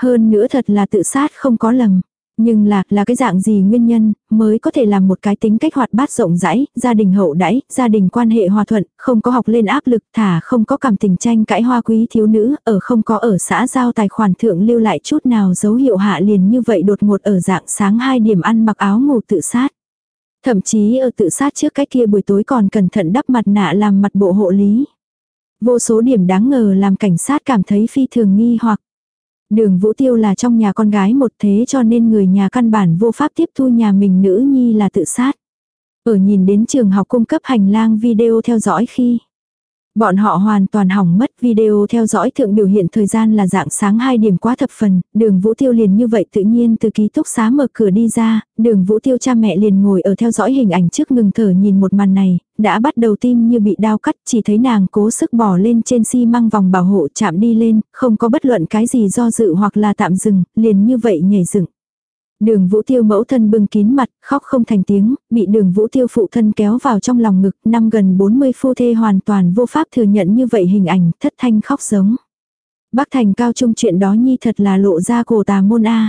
Hơn nữa thật là tự sát không có lầm. Nhưng là, là cái dạng gì nguyên nhân, mới có thể làm một cái tính cách hoạt bát rộng rãi, gia đình hậu đãi, gia đình quan hệ hòa thuận, không có học lên áp lực, thả không có cảm tình tranh cãi hoa quý thiếu nữ, ở không có ở xã giao tài khoản thượng lưu lại chút nào dấu hiệu hạ liền như vậy đột ngột ở dạng sáng hai điểm ăn mặc áo ngủ tự sát. Thậm chí ở tự sát trước cái kia buổi tối còn cẩn thận đắp mặt nạ làm mặt bộ hộ lý. Vô số điểm đáng ngờ làm cảnh sát cảm thấy phi thường nghi hoặc. Đường Vũ Tiêu là trong nhà con gái một thế cho nên người nhà căn bản vô pháp tiếp thu nhà mình nữ nhi là tự sát. Ở nhìn đến trường học cung cấp hành lang video theo dõi khi Bọn họ hoàn toàn hỏng mất video theo dõi thượng biểu hiện thời gian là dạng sáng 2 điểm quá thập phần, đường vũ tiêu liền như vậy tự nhiên từ ký túc xá mở cửa đi ra, đường vũ tiêu cha mẹ liền ngồi ở theo dõi hình ảnh trước ngừng thở nhìn một màn này, đã bắt đầu tim như bị đau cắt chỉ thấy nàng cố sức bỏ lên trên xi măng vòng bảo hộ chạm đi lên, không có bất luận cái gì do dự hoặc là tạm dừng, liền như vậy nhảy dựng. Đường vũ tiêu mẫu thân bưng kín mặt, khóc không thành tiếng, bị đường vũ tiêu phụ thân kéo vào trong lòng ngực, năm gần 40 phu thê hoàn toàn vô pháp thừa nhận như vậy hình ảnh, thất thanh khóc giống. Bác thành cao trung chuyện đó nhi thật là lộ ra cổ tà môn A.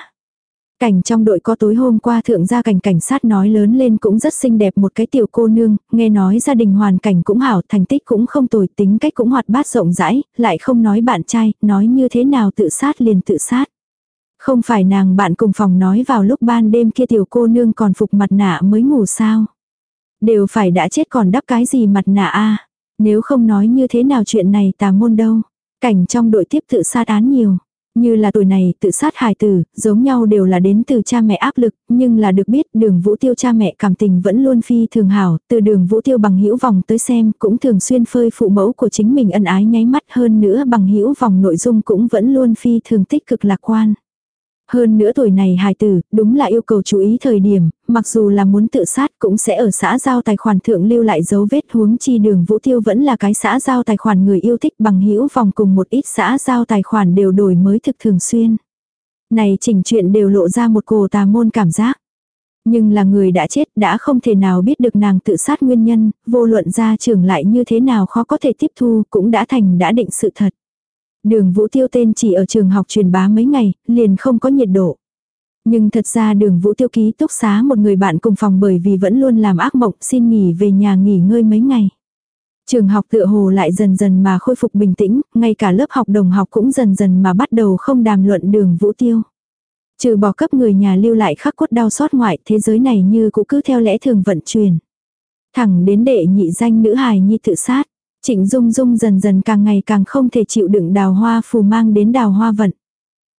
Cảnh trong đội có tối hôm qua thượng gia cảnh cảnh sát nói lớn lên cũng rất xinh đẹp một cái tiểu cô nương, nghe nói gia đình hoàn cảnh cũng hảo, thành tích cũng không tồi, tính cách cũng hoạt bát rộng rãi, lại không nói bạn trai, nói như thế nào tự sát liền tự sát. Không phải nàng bạn cùng phòng nói vào lúc ban đêm kia tiểu cô nương còn phục mặt nạ mới ngủ sao. Đều phải đã chết còn đắp cái gì mặt nạ a Nếu không nói như thế nào chuyện này tà môn đâu. Cảnh trong đội tiếp tự sát án nhiều. Như là tuổi này tự sát hài tử, giống nhau đều là đến từ cha mẹ áp lực, nhưng là được biết đường vũ tiêu cha mẹ cảm tình vẫn luôn phi thường hảo, từ đường vũ tiêu bằng hữu vòng tới xem cũng thường xuyên phơi phụ mẫu của chính mình ân ái nháy mắt hơn nữa bằng hữu vòng nội dung cũng vẫn luôn phi thường tích cực lạc quan. Hơn nữa tuổi này hài tử, đúng là yêu cầu chú ý thời điểm, mặc dù là muốn tự sát cũng sẽ ở xã giao tài khoản thượng lưu lại dấu vết huống chi đường vũ tiêu vẫn là cái xã giao tài khoản người yêu thích bằng hữu vòng cùng một ít xã giao tài khoản đều đổi mới thực thường xuyên. Này chỉnh chuyện đều lộ ra một cổ tà môn cảm giác. Nhưng là người đã chết đã không thể nào biết được nàng tự sát nguyên nhân, vô luận ra trưởng lại như thế nào khó có thể tiếp thu cũng đã thành đã định sự thật. Đường Vũ Tiêu tên chỉ ở trường học truyền bá mấy ngày, liền không có nhiệt độ. Nhưng thật ra đường Vũ Tiêu ký túc xá một người bạn cùng phòng bởi vì vẫn luôn làm ác mộng xin nghỉ về nhà nghỉ ngơi mấy ngày. Trường học tựa hồ lại dần dần mà khôi phục bình tĩnh, ngay cả lớp học đồng học cũng dần dần mà bắt đầu không đàm luận đường Vũ Tiêu. Trừ bỏ cấp người nhà lưu lại khắc cốt đau xót ngoại, thế giới này như cũng cứ theo lẽ thường vận chuyển. Thẳng đến đệ nhị danh nữ hài nhi tự sát. Trịnh Dung Dung dần dần càng ngày càng không thể chịu đựng đào hoa phù mang đến đào hoa vận.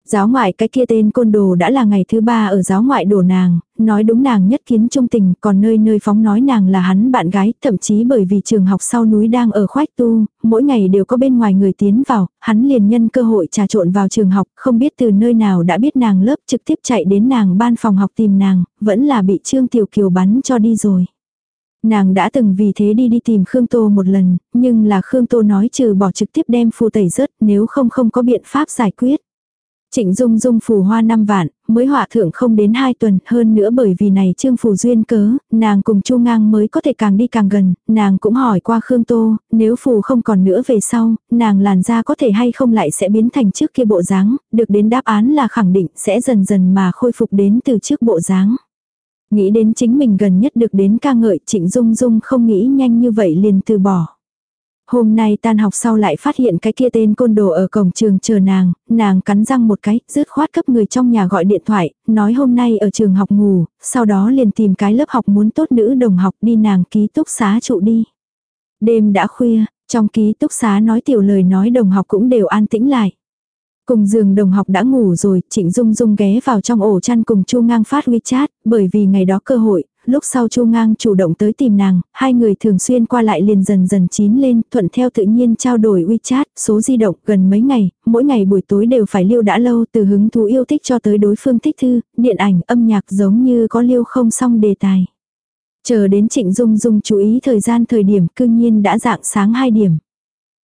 Giáo ngoại cái kia tên côn đồ đã là ngày thứ ba ở giáo ngoại đổ nàng, nói đúng nàng nhất kiến trung tình, còn nơi nơi phóng nói nàng là hắn bạn gái, thậm chí bởi vì trường học sau núi đang ở khoách tu, mỗi ngày đều có bên ngoài người tiến vào, hắn liền nhân cơ hội trà trộn vào trường học, không biết từ nơi nào đã biết nàng lớp trực tiếp chạy đến nàng ban phòng học tìm nàng, vẫn là bị Trương Tiểu Kiều bắn cho đi rồi. Nàng đã từng vì thế đi đi tìm Khương Tô một lần, nhưng là Khương Tô nói trừ bỏ trực tiếp đem phù tẩy rớt nếu không không có biện pháp giải quyết. Trịnh Dung Dung phù hoa năm vạn, mới họa thượng không đến hai tuần, hơn nữa bởi vì này trương phù duyên cớ, nàng cùng Chu Ngang mới có thể càng đi càng gần, nàng cũng hỏi qua Khương Tô, nếu phù không còn nữa về sau, nàng làn da có thể hay không lại sẽ biến thành trước kia bộ dáng, được đến đáp án là khẳng định sẽ dần dần mà khôi phục đến từ trước bộ dáng. Nghĩ đến chính mình gần nhất được đến ca ngợi Trịnh Dung Dung không nghĩ nhanh như vậy liền từ bỏ. Hôm nay tan học sau lại phát hiện cái kia tên côn đồ ở cổng trường chờ nàng, nàng cắn răng một cái, rứt khoát cấp người trong nhà gọi điện thoại, nói hôm nay ở trường học ngủ, sau đó liền tìm cái lớp học muốn tốt nữ đồng học đi nàng ký túc xá trụ đi. Đêm đã khuya, trong ký túc xá nói tiểu lời nói đồng học cũng đều an tĩnh lại. Cùng giường đồng học đã ngủ rồi, Trịnh Dung Dung ghé vào trong ổ chăn cùng Chu Ngang phát WeChat, bởi vì ngày đó cơ hội, lúc sau Chu Ngang chủ động tới tìm nàng, hai người thường xuyên qua lại liền dần dần chín lên, thuận theo tự nhiên trao đổi WeChat, số di động gần mấy ngày, mỗi ngày buổi tối đều phải liêu đã lâu từ hứng thú yêu thích cho tới đối phương thích thư, điện ảnh, âm nhạc giống như có liêu không xong đề tài. Chờ đến Trịnh Dung Dung chú ý thời gian thời điểm cương nhiên đã dạng sáng 2 điểm.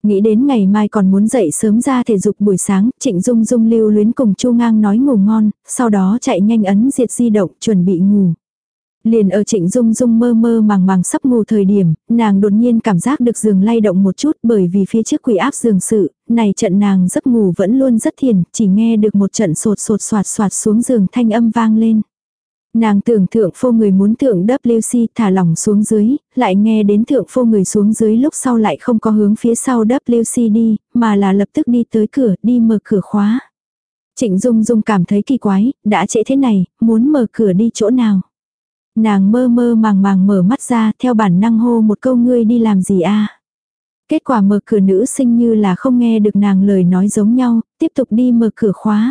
Nghĩ đến ngày mai còn muốn dậy sớm ra thể dục buổi sáng, Trịnh Dung Dung lưu luyến cùng Chu Ngang nói ngủ ngon, sau đó chạy nhanh ấn diệt di động chuẩn bị ngủ. Liền ở Trịnh Dung Dung mơ mơ màng màng sắp ngủ thời điểm, nàng đột nhiên cảm giác được giường lay động một chút bởi vì phía trước quỷ áp giường sự, này trận nàng giấc ngủ vẫn luôn rất thiền, chỉ nghe được một trận sột sột soạt soạt xuống giường thanh âm vang lên. Nàng tưởng thượng phô người muốn thượng WC thả lỏng xuống dưới, lại nghe đến thượng phô người xuống dưới lúc sau lại không có hướng phía sau WC đi, mà là lập tức đi tới cửa, đi mở cửa khóa. Trịnh Dung Dung cảm thấy kỳ quái, đã trễ thế này, muốn mở cửa đi chỗ nào. Nàng mơ mơ màng màng mở mắt ra, theo bản năng hô một câu ngươi đi làm gì a Kết quả mở cửa nữ sinh như là không nghe được nàng lời nói giống nhau, tiếp tục đi mở cửa khóa.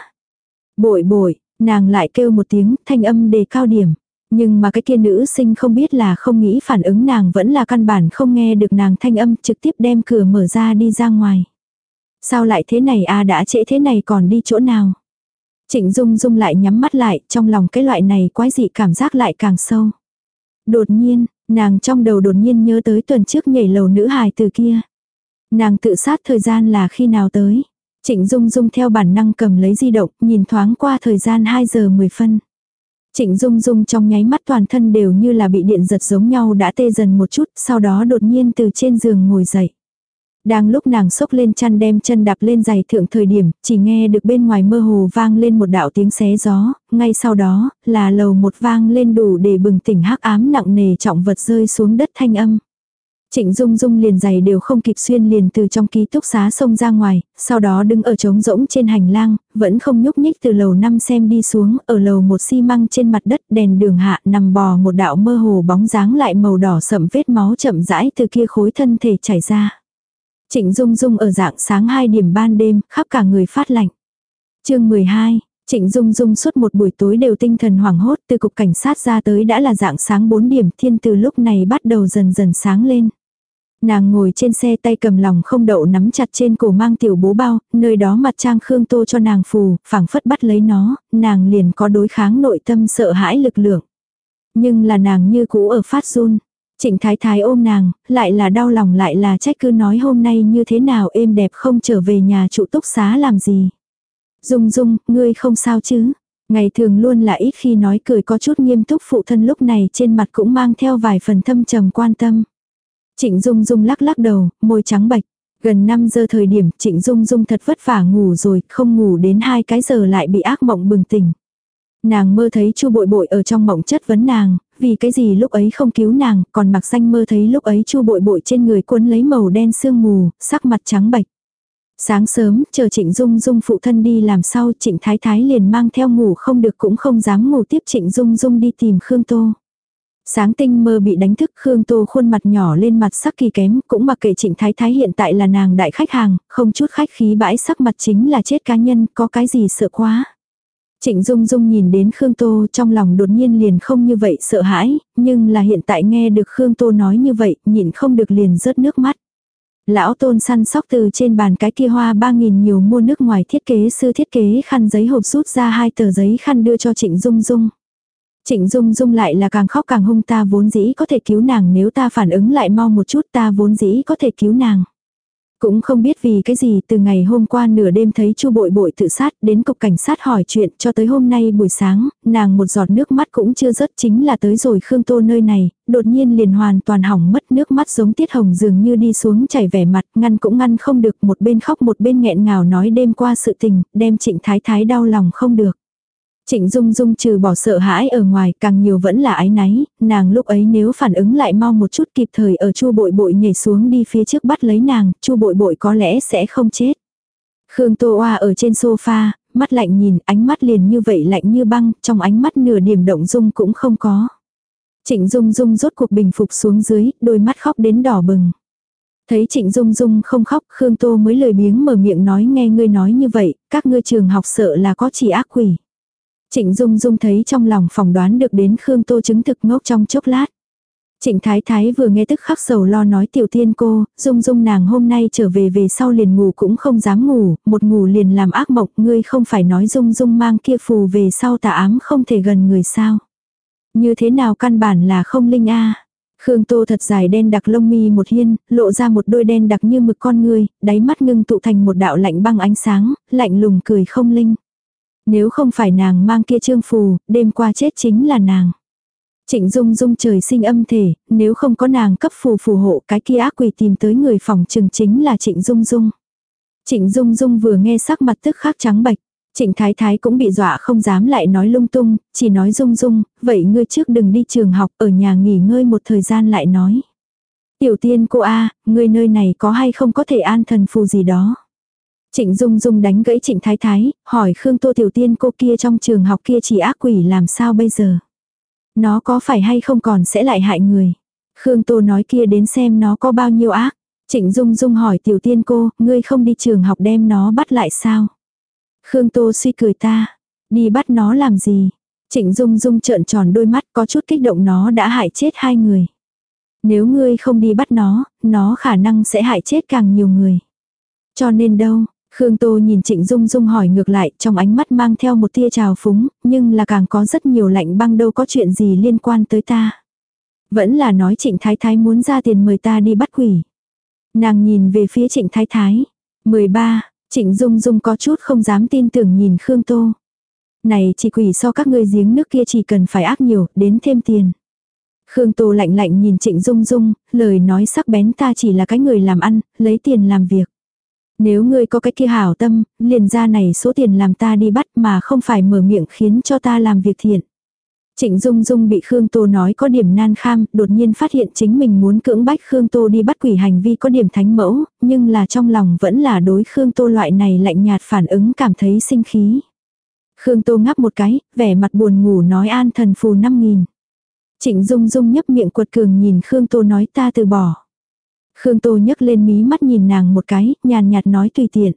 Bội bội, Nàng lại kêu một tiếng, thanh âm đề cao điểm. Nhưng mà cái kia nữ sinh không biết là không nghĩ phản ứng nàng vẫn là căn bản không nghe được nàng thanh âm trực tiếp đem cửa mở ra đi ra ngoài. Sao lại thế này à đã trễ thế này còn đi chỗ nào? Trịnh Dung Dung lại nhắm mắt lại, trong lòng cái loại này quái dị cảm giác lại càng sâu. Đột nhiên, nàng trong đầu đột nhiên nhớ tới tuần trước nhảy lầu nữ hài từ kia. Nàng tự sát thời gian là khi nào tới? Trịnh Dung Dung theo bản năng cầm lấy di động, nhìn thoáng qua thời gian 2 giờ 10 phân. Trịnh Dung Dung trong nháy mắt toàn thân đều như là bị điện giật giống nhau đã tê dần một chút, sau đó đột nhiên từ trên giường ngồi dậy. Đang lúc nàng sốc lên chăn đem chân đạp lên giày thượng thời điểm, chỉ nghe được bên ngoài mơ hồ vang lên một đạo tiếng xé gió, ngay sau đó, là lầu một vang lên đủ để bừng tỉnh hắc ám nặng nề trọng vật rơi xuống đất thanh âm. Trịnh Dung Dung liền giày đều không kịp xuyên liền từ trong ký túc xá xông ra ngoài, sau đó đứng ở trống rỗng trên hành lang, vẫn không nhúc nhích từ lầu 5 xem đi xuống, ở lầu một xi măng trên mặt đất đèn đường hạ nằm bò một đạo mơ hồ bóng dáng lại màu đỏ sậm vết máu chậm rãi từ kia khối thân thể chảy ra. Trịnh Dung Dung ở dạng sáng 2 điểm ban đêm, khắp cả người phát lạnh. chương 12, Trịnh Dung Dung suốt một buổi tối đều tinh thần hoảng hốt từ cục cảnh sát ra tới đã là dạng sáng 4 điểm thiên từ lúc này bắt đầu dần dần sáng lên. Nàng ngồi trên xe tay cầm lòng không đậu nắm chặt trên cổ mang tiểu bố bao, nơi đó mặt trang Khương Tô cho nàng phù, phảng phất bắt lấy nó, nàng liền có đối kháng nội tâm sợ hãi lực lượng. Nhưng là nàng như cũ ở phát run. Trịnh Thái Thái ôm nàng, lại là đau lòng lại là trách cứ nói hôm nay như thế nào êm đẹp không trở về nhà trụ túc xá làm gì. Dung dung, ngươi không sao chứ. Ngày thường luôn là ít khi nói cười có chút nghiêm túc phụ thân lúc này trên mặt cũng mang theo vài phần thâm trầm quan tâm. Trịnh Dung Dung lắc lắc đầu, môi trắng bạch. Gần 5 giờ thời điểm Trịnh Dung Dung thật vất vả ngủ rồi, không ngủ đến hai cái giờ lại bị ác mộng bừng tỉnh. Nàng mơ thấy Chu Bội Bội ở trong mộng chất vấn nàng, vì cái gì lúc ấy không cứu nàng, còn mặc xanh mơ thấy lúc ấy Chu Bội Bội trên người cuốn lấy màu đen sương mù, sắc mặt trắng bệch. Sáng sớm, chờ Trịnh Dung Dung phụ thân đi làm sau, Trịnh Thái Thái liền mang theo ngủ không được cũng không dám ngủ tiếp Trịnh Dung Dung đi tìm Khương Tô. Sáng tinh mơ bị đánh thức Khương Tô khuôn mặt nhỏ lên mặt sắc kỳ kém, cũng mặc kệ Trịnh Thái Thái hiện tại là nàng đại khách hàng, không chút khách khí bãi sắc mặt chính là chết cá nhân, có cái gì sợ quá. Trịnh Dung Dung nhìn đến Khương Tô trong lòng đột nhiên liền không như vậy sợ hãi, nhưng là hiện tại nghe được Khương Tô nói như vậy, nhịn không được liền rớt nước mắt. Lão tôn săn sóc từ trên bàn cái kia hoa ba nghìn nhiều mua nước ngoài thiết kế sư thiết kế khăn giấy hộp rút ra hai tờ giấy khăn đưa cho Trịnh Dung Dung. Trịnh Dung Dung lại là càng khóc càng hung ta vốn dĩ có thể cứu nàng nếu ta phản ứng lại mau một chút ta vốn dĩ có thể cứu nàng. Cũng không biết vì cái gì từ ngày hôm qua nửa đêm thấy chu bội bội tự sát đến cục cảnh sát hỏi chuyện cho tới hôm nay buổi sáng, nàng một giọt nước mắt cũng chưa rớt chính là tới rồi Khương Tô nơi này, đột nhiên liền hoàn toàn hỏng mất nước mắt giống tiết hồng dường như đi xuống chảy vẻ mặt, ngăn cũng ngăn không được một bên khóc một bên nghẹn ngào nói đêm qua sự tình, đem trịnh thái thái đau lòng không được. Trịnh Dung Dung trừ bỏ sợ hãi ở ngoài càng nhiều vẫn là ái náy, nàng lúc ấy nếu phản ứng lại mau một chút kịp thời ở chu bội bội nhảy xuống đi phía trước bắt lấy nàng, chu bội bội có lẽ sẽ không chết. Khương Tô Oa ở trên sofa, mắt lạnh nhìn, ánh mắt liền như vậy lạnh như băng, trong ánh mắt nửa điểm động dung cũng không có. Trịnh Dung Dung rốt cuộc bình phục xuống dưới, đôi mắt khóc đến đỏ bừng. Thấy Trịnh Dung Dung không khóc, Khương Tô mới lời biếng mở miệng nói nghe ngươi nói như vậy, các ngươi trường học sợ là có chỉ ác quỷ. Trịnh Dung Dung thấy trong lòng phỏng đoán được đến Khương Tô chứng thực ngốc trong chốc lát. Trịnh Thái Thái vừa nghe tức khắc sầu lo nói tiểu tiên cô, Dung Dung nàng hôm nay trở về về sau liền ngủ cũng không dám ngủ, một ngủ liền làm ác mộng, ngươi không phải nói Dung Dung mang kia phù về sau tà ám không thể gần người sao. Như thế nào căn bản là không linh a Khương Tô thật dài đen đặc lông mi một hiên, lộ ra một đôi đen đặc như mực con người, đáy mắt ngưng tụ thành một đạo lạnh băng ánh sáng, lạnh lùng cười không linh. Nếu không phải nàng mang kia trương phù, đêm qua chết chính là nàng. Trịnh Dung Dung trời sinh âm thể, nếu không có nàng cấp phù phù hộ cái kia ác quỷ tìm tới người phòng trừng chính là Trịnh Dung Dung. Trịnh Dung Dung vừa nghe sắc mặt tức khắc trắng bạch. Trịnh Thái Thái cũng bị dọa không dám lại nói lung tung, chỉ nói Dung Dung, vậy ngươi trước đừng đi trường học ở nhà nghỉ ngơi một thời gian lại nói. Tiểu tiên cô A, ngươi nơi này có hay không có thể an thần phù gì đó. Trịnh Dung Dung đánh gãy Trịnh Thái Thái, hỏi Khương Tô Tiểu Tiên cô kia trong trường học kia chỉ ác quỷ làm sao bây giờ. Nó có phải hay không còn sẽ lại hại người. Khương Tô nói kia đến xem nó có bao nhiêu ác. Trịnh Dung Dung hỏi Tiểu Tiên cô, ngươi không đi trường học đem nó bắt lại sao? Khương Tô suy cười ta. Đi bắt nó làm gì? Trịnh Dung Dung trợn tròn đôi mắt có chút kích động nó đã hại chết hai người. Nếu ngươi không đi bắt nó, nó khả năng sẽ hại chết càng nhiều người. Cho nên đâu, Khương Tô nhìn Trịnh Dung Dung hỏi ngược lại trong ánh mắt mang theo một tia trào phúng, nhưng là càng có rất nhiều lạnh băng đâu có chuyện gì liên quan tới ta. Vẫn là nói Trịnh Thái Thái muốn ra tiền mời ta đi bắt quỷ. Nàng nhìn về phía Trịnh Thái Thái. 13, Trịnh Dung Dung có chút không dám tin tưởng nhìn Khương Tô. Này chỉ quỷ so các ngươi giếng nước kia chỉ cần phải ác nhiều, đến thêm tiền. Khương Tô lạnh lạnh nhìn Trịnh Dung Dung, lời nói sắc bén ta chỉ là cái người làm ăn, lấy tiền làm việc. Nếu ngươi có cái kia hảo tâm, liền ra này số tiền làm ta đi bắt mà không phải mở miệng khiến cho ta làm việc thiện. Trịnh Dung Dung bị Khương Tô nói có điểm nan kham, đột nhiên phát hiện chính mình muốn cưỡng bách Khương Tô đi bắt quỷ hành vi có điểm thánh mẫu, nhưng là trong lòng vẫn là đối Khương Tô loại này lạnh nhạt phản ứng cảm thấy sinh khí. Khương Tô ngắp một cái, vẻ mặt buồn ngủ nói an thần phù năm nghìn. Trịnh Dung Dung nhấp miệng quật cường nhìn Khương Tô nói ta từ bỏ. Khương Tô nhấc lên mí mắt nhìn nàng một cái, nhàn nhạt nói tùy tiện.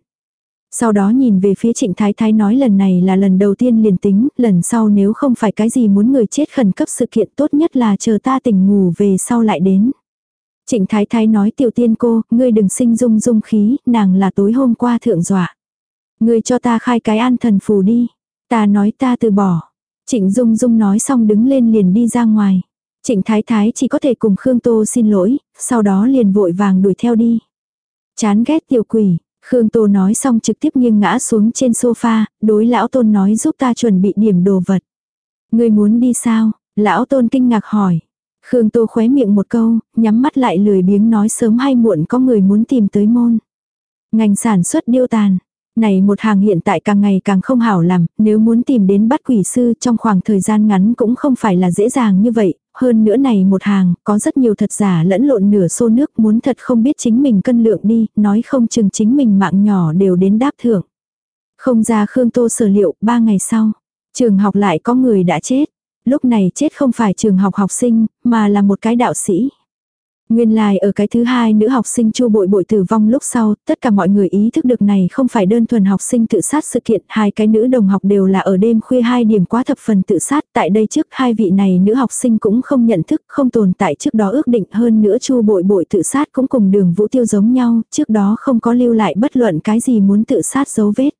Sau đó nhìn về phía trịnh thái thái nói lần này là lần đầu tiên liền tính, lần sau nếu không phải cái gì muốn người chết khẩn cấp sự kiện tốt nhất là chờ ta tỉnh ngủ về sau lại đến. Trịnh thái thái nói tiểu tiên cô, ngươi đừng sinh dung dung khí, nàng là tối hôm qua thượng dọa. Ngươi cho ta khai cái an thần phù đi. Ta nói ta từ bỏ. Trịnh dung dung nói xong đứng lên liền đi ra ngoài. Trịnh thái thái chỉ có thể cùng Khương Tô xin lỗi, sau đó liền vội vàng đuổi theo đi. Chán ghét tiểu quỷ, Khương Tô nói xong trực tiếp nghiêng ngã xuống trên sofa, đối lão tôn nói giúp ta chuẩn bị điểm đồ vật. Ngươi muốn đi sao? Lão tôn kinh ngạc hỏi. Khương Tô khóe miệng một câu, nhắm mắt lại lười biếng nói sớm hay muộn có người muốn tìm tới môn. Ngành sản xuất điêu tàn. Này một hàng hiện tại càng ngày càng không hảo làm, nếu muốn tìm đến bắt quỷ sư trong khoảng thời gian ngắn cũng không phải là dễ dàng như vậy, hơn nữa này một hàng, có rất nhiều thật giả lẫn lộn nửa xô nước muốn thật không biết chính mình cân lượng đi, nói không chừng chính mình mạng nhỏ đều đến đáp thưởng. Không ra Khương Tô sở liệu, ba ngày sau, trường học lại có người đã chết. Lúc này chết không phải trường học học sinh, mà là một cái đạo sĩ. Nguyên lai like ở cái thứ hai nữ học sinh chu bội bội tử vong lúc sau, tất cả mọi người ý thức được này không phải đơn thuần học sinh tự sát sự kiện, hai cái nữ đồng học đều là ở đêm khuya hai điểm quá thập phần tự sát, tại đây trước hai vị này nữ học sinh cũng không nhận thức, không tồn tại trước đó ước định hơn nữa chu bội bội tự sát cũng cùng đường vũ tiêu giống nhau, trước đó không có lưu lại bất luận cái gì muốn tự sát dấu vết.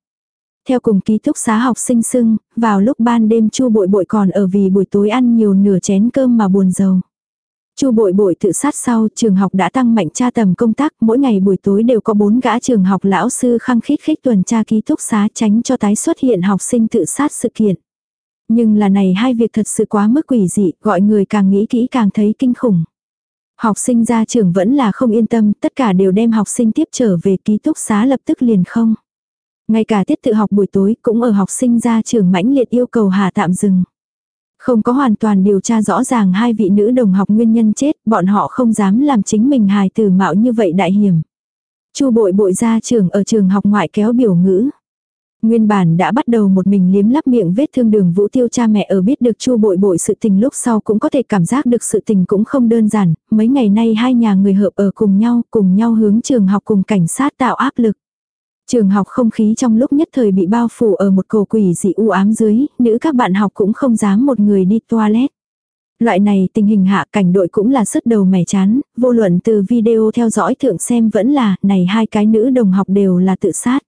Theo cùng ký túc xá học sinh sưng, vào lúc ban đêm chu bội bội còn ở vì buổi tối ăn nhiều nửa chén cơm mà buồn giàu. Chu bội bội tự sát sau, trường học đã tăng mạnh tra tầm công tác, mỗi ngày buổi tối đều có bốn gã trường học lão sư khăng khít khích tuần tra ký túc xá tránh cho tái xuất hiện học sinh tự sát sự kiện. Nhưng là này hai việc thật sự quá mức quỷ dị, gọi người càng nghĩ kỹ càng thấy kinh khủng. Học sinh ra trường vẫn là không yên tâm, tất cả đều đem học sinh tiếp trở về ký túc xá lập tức liền không. Ngay cả tiết tự học buổi tối cũng ở học sinh ra trường mãnh liệt yêu cầu hà tạm dừng. Không có hoàn toàn điều tra rõ ràng hai vị nữ đồng học nguyên nhân chết, bọn họ không dám làm chính mình hài tử mạo như vậy đại hiểm. Chu bội bội ra trường ở trường học ngoại kéo biểu ngữ. Nguyên bản đã bắt đầu một mình liếm lắp miệng vết thương đường vũ tiêu cha mẹ ở biết được chu bội bội sự tình lúc sau cũng có thể cảm giác được sự tình cũng không đơn giản, mấy ngày nay hai nhà người hợp ở cùng nhau, cùng nhau hướng trường học cùng cảnh sát tạo áp lực. Trường học không khí trong lúc nhất thời bị bao phủ ở một cổ quỷ dị u ám dưới, nữ các bạn học cũng không dám một người đi toilet. Loại này tình hình hạ cảnh đội cũng là sức đầu mẻ chán, vô luận từ video theo dõi thượng xem vẫn là, này hai cái nữ đồng học đều là tự sát.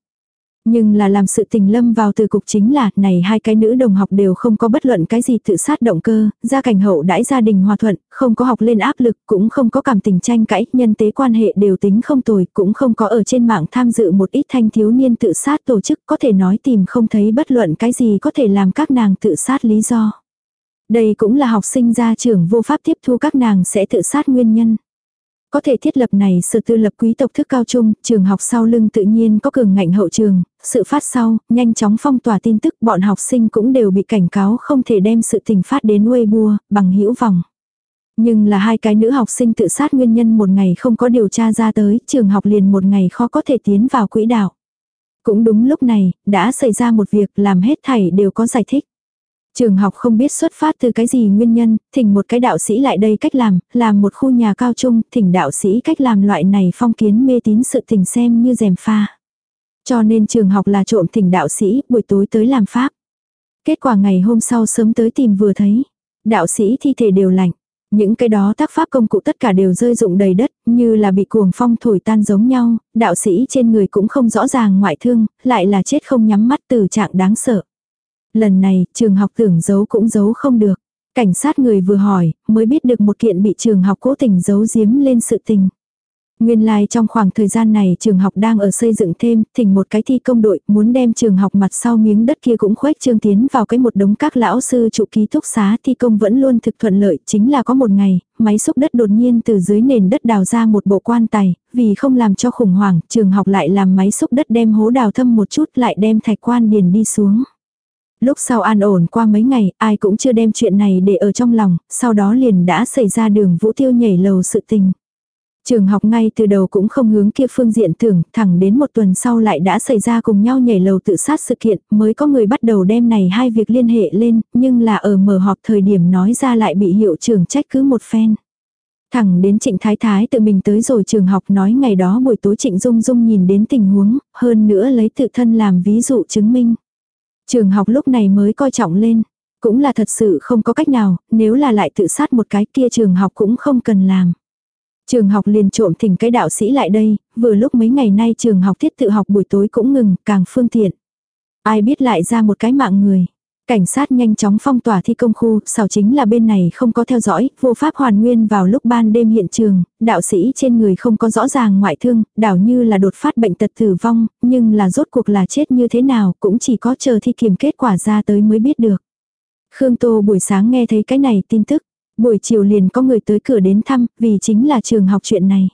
Nhưng là làm sự tình lâm vào từ cục chính là, này hai cái nữ đồng học đều không có bất luận cái gì tự sát động cơ, gia cảnh hậu đãi gia đình hòa thuận, không có học lên áp lực, cũng không có cảm tình tranh cãi, nhân tế quan hệ đều tính không tồi, cũng không có ở trên mạng tham dự một ít thanh thiếu niên tự sát tổ chức, có thể nói tìm không thấy bất luận cái gì có thể làm các nàng tự sát lý do. Đây cũng là học sinh gia trưởng vô pháp tiếp thu các nàng sẽ tự sát nguyên nhân. Có thể thiết lập này sự tư lập quý tộc thức cao trung, trường học sau lưng tự nhiên có cường ngạnh hậu trường, sự phát sau, nhanh chóng phong tỏa tin tức bọn học sinh cũng đều bị cảnh cáo không thể đem sự tình phát đến Weibo, bằng hữu vòng. Nhưng là hai cái nữ học sinh tự sát nguyên nhân một ngày không có điều tra ra tới, trường học liền một ngày khó có thể tiến vào quỹ đạo. Cũng đúng lúc này, đã xảy ra một việc làm hết thảy đều có giải thích. Trường học không biết xuất phát từ cái gì nguyên nhân, thỉnh một cái đạo sĩ lại đây cách làm, làm một khu nhà cao trung, thỉnh đạo sĩ cách làm loại này phong kiến mê tín sự tình xem như rèm pha. Cho nên trường học là trộm thỉnh đạo sĩ, buổi tối tới làm pháp. Kết quả ngày hôm sau sớm tới tìm vừa thấy. Đạo sĩ thi thể đều lạnh. Những cái đó tác pháp công cụ tất cả đều rơi rụng đầy đất, như là bị cuồng phong thổi tan giống nhau, đạo sĩ trên người cũng không rõ ràng ngoại thương, lại là chết không nhắm mắt từ trạng đáng sợ. Lần này, trường học tưởng giấu cũng giấu không được. Cảnh sát người vừa hỏi, mới biết được một kiện bị trường học cố tình giấu giếm lên sự tình. Nguyên lai like trong khoảng thời gian này trường học đang ở xây dựng thêm, thỉnh một cái thi công đội, muốn đem trường học mặt sau miếng đất kia cũng khuếch trương tiến vào cái một đống các lão sư trụ ký túc xá thi công vẫn luôn thực thuận lợi, chính là có một ngày, máy xúc đất đột nhiên từ dưới nền đất đào ra một bộ quan tài, vì không làm cho khủng hoảng, trường học lại làm máy xúc đất đem hố đào thâm một chút lại đem thạch quan điền đi xuống. Lúc sau an ổn qua mấy ngày, ai cũng chưa đem chuyện này để ở trong lòng, sau đó liền đã xảy ra đường vũ tiêu nhảy lầu sự tình. Trường học ngay từ đầu cũng không hướng kia phương diện tưởng, thẳng đến một tuần sau lại đã xảy ra cùng nhau nhảy lầu tự sát sự kiện, mới có người bắt đầu đem này hai việc liên hệ lên, nhưng là ở mở họp thời điểm nói ra lại bị hiệu trưởng trách cứ một phen. Thẳng đến trịnh thái thái tự mình tới rồi trường học nói ngày đó buổi tối trịnh dung dung nhìn đến tình huống, hơn nữa lấy tự thân làm ví dụ chứng minh. Trường học lúc này mới coi trọng lên. Cũng là thật sự không có cách nào, nếu là lại tự sát một cái kia trường học cũng không cần làm. Trường học liền trộm thỉnh cái đạo sĩ lại đây, vừa lúc mấy ngày nay trường học thiết tự học buổi tối cũng ngừng, càng phương tiện. Ai biết lại ra một cái mạng người. Cảnh sát nhanh chóng phong tỏa thi công khu, sao chính là bên này không có theo dõi, vô pháp hoàn nguyên vào lúc ban đêm hiện trường, đạo sĩ trên người không có rõ ràng ngoại thương, đảo như là đột phát bệnh tật tử vong, nhưng là rốt cuộc là chết như thế nào, cũng chỉ có chờ thi kiểm kết quả ra tới mới biết được. Khương Tô buổi sáng nghe thấy cái này tin tức, buổi chiều liền có người tới cửa đến thăm, vì chính là trường học chuyện này.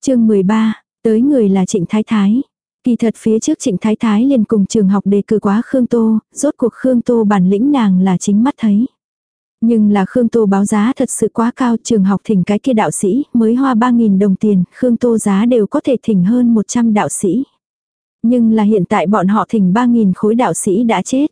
chương 13, tới người là Trịnh Thái Thái. Kỳ thật phía trước Trịnh Thái Thái liền cùng trường học đề cử quá Khương Tô, rốt cuộc Khương Tô bản lĩnh nàng là chính mắt thấy. Nhưng là Khương Tô báo giá thật sự quá cao trường học thỉnh cái kia đạo sĩ mới hoa 3.000 đồng tiền, Khương Tô giá đều có thể thỉnh hơn 100 đạo sĩ. Nhưng là hiện tại bọn họ thỉnh 3.000 khối đạo sĩ đã chết.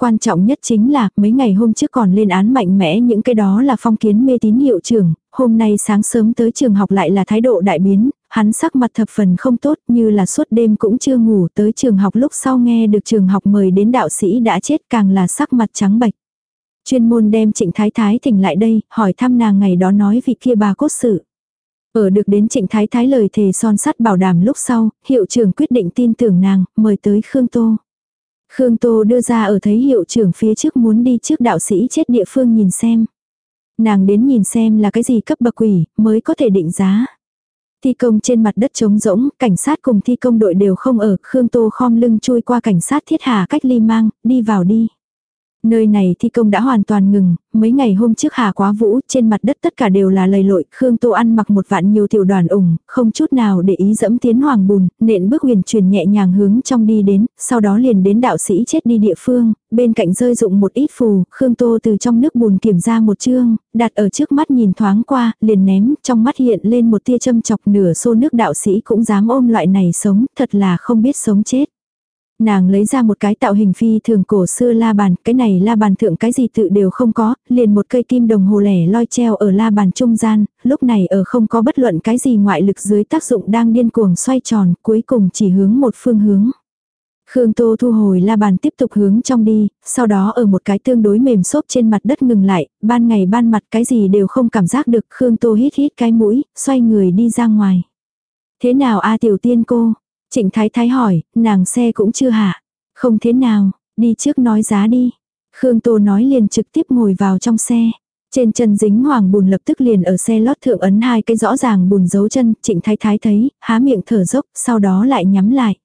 Quan trọng nhất chính là, mấy ngày hôm trước còn lên án mạnh mẽ những cái đó là phong kiến mê tín hiệu trưởng, hôm nay sáng sớm tới trường học lại là thái độ đại biến, hắn sắc mặt thập phần không tốt như là suốt đêm cũng chưa ngủ tới trường học lúc sau nghe được trường học mời đến đạo sĩ đã chết càng là sắc mặt trắng bệch. Chuyên môn đem trịnh thái thái thỉnh lại đây, hỏi thăm nàng ngày đó nói vị kia bà cốt sự. Ở được đến trịnh thái thái lời thề son sắt bảo đảm lúc sau, hiệu trưởng quyết định tin tưởng nàng, mời tới Khương Tô. Khương Tô đưa ra ở thấy hiệu trưởng phía trước muốn đi trước đạo sĩ chết địa phương nhìn xem. Nàng đến nhìn xem là cái gì cấp bậc quỷ, mới có thể định giá. Thi công trên mặt đất trống rỗng, cảnh sát cùng thi công đội đều không ở, Khương Tô khom lưng chui qua cảnh sát thiết hà cách ly mang, đi vào đi. Nơi này thi công đã hoàn toàn ngừng, mấy ngày hôm trước hà quá vũ, trên mặt đất tất cả đều là lầy lội, Khương Tô ăn mặc một vạn nhiều tiểu đoàn ủng, không chút nào để ý dẫm tiến hoàng bùn, nện bước huyền truyền nhẹ nhàng hướng trong đi đến, sau đó liền đến đạo sĩ chết đi địa phương, bên cạnh rơi dụng một ít phù, Khương Tô từ trong nước bùn kiểm ra một chương, đặt ở trước mắt nhìn thoáng qua, liền ném, trong mắt hiện lên một tia châm chọc nửa xô nước đạo sĩ cũng dám ôm loại này sống, thật là không biết sống chết. Nàng lấy ra một cái tạo hình phi thường cổ xưa la bàn, cái này la bàn thượng cái gì tự đều không có, liền một cây kim đồng hồ lẻ loi treo ở la bàn trung gian, lúc này ở không có bất luận cái gì ngoại lực dưới tác dụng đang điên cuồng xoay tròn, cuối cùng chỉ hướng một phương hướng. Khương Tô thu hồi la bàn tiếp tục hướng trong đi, sau đó ở một cái tương đối mềm xốp trên mặt đất ngừng lại, ban ngày ban mặt cái gì đều không cảm giác được, Khương Tô hít hít cái mũi, xoay người đi ra ngoài. Thế nào a tiểu tiên cô? Trịnh Thái Thái hỏi, nàng xe cũng chưa hạ. Không thế nào, đi trước nói giá đi. Khương Tô nói liền trực tiếp ngồi vào trong xe. Trên chân dính hoàng bùn lập tức liền ở xe lót thượng ấn hai cái rõ ràng bùn dấu chân, trịnh thái thái thấy, há miệng thở dốc, sau đó lại nhắm lại.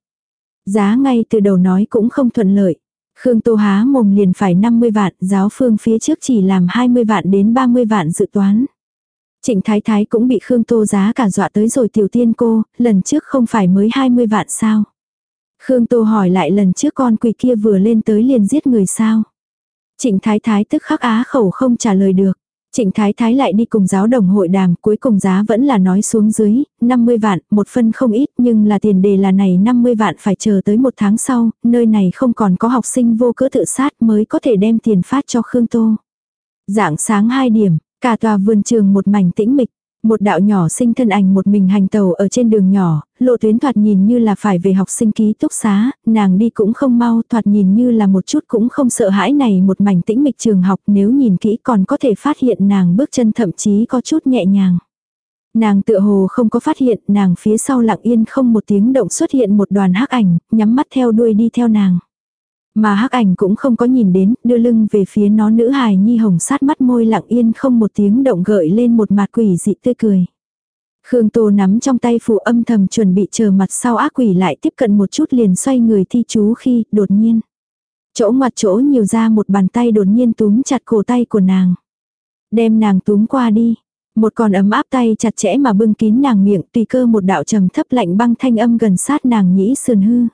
Giá ngay từ đầu nói cũng không thuận lợi. Khương Tô há mồm liền phải 50 vạn, giáo phương phía trước chỉ làm 20 vạn đến 30 vạn dự toán. Trịnh Thái Thái cũng bị Khương Tô giá cả dọa tới rồi tiểu tiên cô, lần trước không phải mới 20 vạn sao. Khương Tô hỏi lại lần trước con quỷ kia vừa lên tới liền giết người sao. Trịnh Thái Thái tức khắc á khẩu không trả lời được. Trịnh Thái Thái lại đi cùng giáo đồng hội đàm, cuối cùng giá vẫn là nói xuống dưới, 50 vạn, một phân không ít, nhưng là tiền đề là này 50 vạn phải chờ tới một tháng sau, nơi này không còn có học sinh vô cớ tự sát mới có thể đem tiền phát cho Khương Tô. Dạng sáng 2 điểm, Cả tòa vườn trường một mảnh tĩnh mịch. Một đạo nhỏ sinh thân ảnh một mình hành tàu ở trên đường nhỏ, lộ tuyến thoạt nhìn như là phải về học sinh ký túc xá, nàng đi cũng không mau, thoạt nhìn như là một chút cũng không sợ hãi này một mảnh tĩnh mịch trường học nếu nhìn kỹ còn có thể phát hiện nàng bước chân thậm chí có chút nhẹ nhàng. Nàng tựa hồ không có phát hiện, nàng phía sau lặng yên không một tiếng động xuất hiện một đoàn hắc ảnh, nhắm mắt theo đuôi đi theo nàng. Mà hắc ảnh cũng không có nhìn đến, đưa lưng về phía nó nữ hài nhi hồng sát mắt môi lặng yên không một tiếng động gợi lên một mặt quỷ dị tươi cười. Khương Tô nắm trong tay phù âm thầm chuẩn bị chờ mặt sau ác quỷ lại tiếp cận một chút liền xoay người thi chú khi đột nhiên. Chỗ ngoặt chỗ nhiều ra một bàn tay đột nhiên túm chặt cổ tay của nàng. Đem nàng túm qua đi. Một con ấm áp tay chặt chẽ mà bưng kín nàng miệng tùy cơ một đạo trầm thấp lạnh băng thanh âm gần sát nàng nhĩ sườn hư.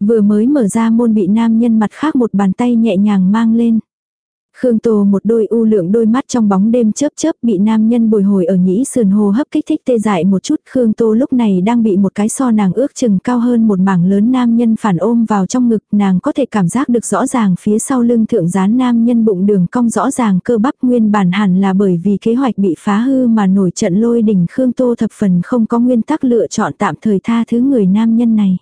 Vừa mới mở ra môn bị nam nhân mặt khác một bàn tay nhẹ nhàng mang lên. Khương Tô một đôi u lượng đôi mắt trong bóng đêm chớp chớp bị nam nhân bồi hồi ở nhĩ sườn hồ hấp kích thích tê dại một chút. Khương Tô lúc này đang bị một cái so nàng ước chừng cao hơn một mảng lớn nam nhân phản ôm vào trong ngực. Nàng có thể cảm giác được rõ ràng phía sau lưng thượng gián nam nhân bụng đường cong rõ ràng cơ bắp nguyên bản hẳn là bởi vì kế hoạch bị phá hư mà nổi trận lôi đỉnh Khương Tô thập phần không có nguyên tắc lựa chọn tạm thời tha thứ người nam nhân này.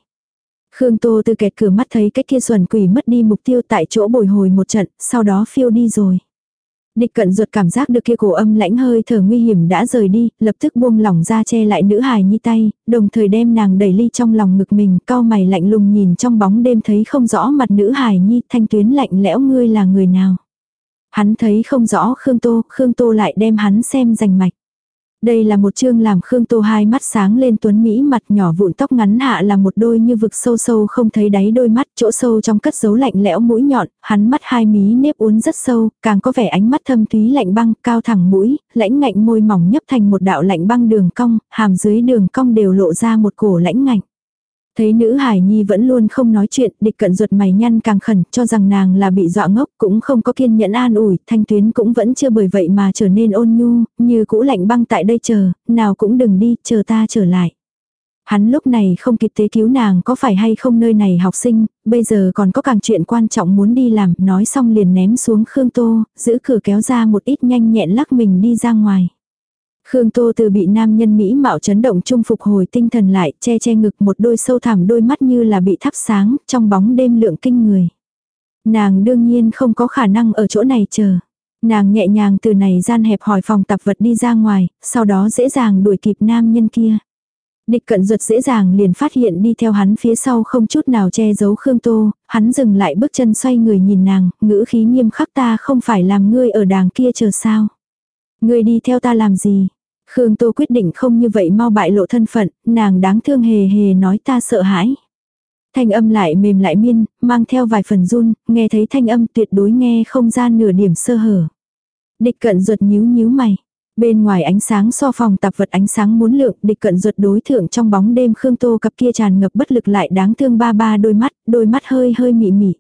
Khương Tô từ kẹt cửa mắt thấy cái kia xuẩn quỷ mất đi mục tiêu tại chỗ bồi hồi một trận, sau đó phiêu đi rồi. Địch cận ruột cảm giác được kia cổ âm lãnh hơi thở nguy hiểm đã rời đi, lập tức buông lỏng ra che lại nữ hài nhi tay, đồng thời đem nàng đẩy ly trong lòng ngực mình, cao mày lạnh lùng nhìn trong bóng đêm thấy không rõ mặt nữ hài nhi, thanh tuyến lạnh lẽo ngươi là người nào. Hắn thấy không rõ Khương Tô, Khương Tô lại đem hắn xem rành mạch. Đây là một chương làm Khương Tô hai mắt sáng lên tuấn Mỹ mặt nhỏ vụn tóc ngắn hạ là một đôi như vực sâu sâu không thấy đáy đôi mắt chỗ sâu trong cất dấu lạnh lẽo mũi nhọn, hắn mắt hai mí nếp uốn rất sâu, càng có vẻ ánh mắt thâm thúy lạnh băng, cao thẳng mũi, lãnh ngạnh môi mỏng nhấp thành một đạo lạnh băng đường cong, hàm dưới đường cong đều lộ ra một cổ lãnh ngạnh. Thấy nữ hải nhi vẫn luôn không nói chuyện, địch cận ruột mày nhăn càng khẩn, cho rằng nàng là bị dọa ngốc, cũng không có kiên nhẫn an ủi, thanh tuyến cũng vẫn chưa bởi vậy mà trở nên ôn nhu, như cũ lạnh băng tại đây chờ, nào cũng đừng đi, chờ ta trở lại. Hắn lúc này không kịp tế cứu nàng có phải hay không nơi này học sinh, bây giờ còn có càng chuyện quan trọng muốn đi làm, nói xong liền ném xuống Khương Tô, giữ cửa kéo ra một ít nhanh nhẹn lắc mình đi ra ngoài. Khương Tô từ bị nam nhân Mỹ mạo chấn động trung phục hồi tinh thần lại, che che ngực một đôi sâu thẳm đôi mắt như là bị thắp sáng, trong bóng đêm lượng kinh người. Nàng đương nhiên không có khả năng ở chỗ này chờ. Nàng nhẹ nhàng từ này gian hẹp hỏi phòng tập vật đi ra ngoài, sau đó dễ dàng đuổi kịp nam nhân kia. Địch cận ruột dễ dàng liền phát hiện đi theo hắn phía sau không chút nào che giấu Khương Tô, hắn dừng lại bước chân xoay người nhìn nàng, ngữ khí nghiêm khắc ta không phải làm ngươi ở đàng kia chờ sao. Ngươi đi theo ta làm gì? Khương Tô quyết định không như vậy mau bại lộ thân phận, nàng đáng thương hề hề nói ta sợ hãi. Thanh âm lại mềm lại miên, mang theo vài phần run, nghe thấy thanh âm tuyệt đối nghe không ra nửa điểm sơ hở. Địch cận ruột nhíu nhíu mày. Bên ngoài ánh sáng so phòng tạp vật ánh sáng muốn lượng, địch cận ruột đối thượng trong bóng đêm Khương Tô cặp kia tràn ngập bất lực lại đáng thương ba ba đôi mắt, đôi mắt hơi hơi mị mị.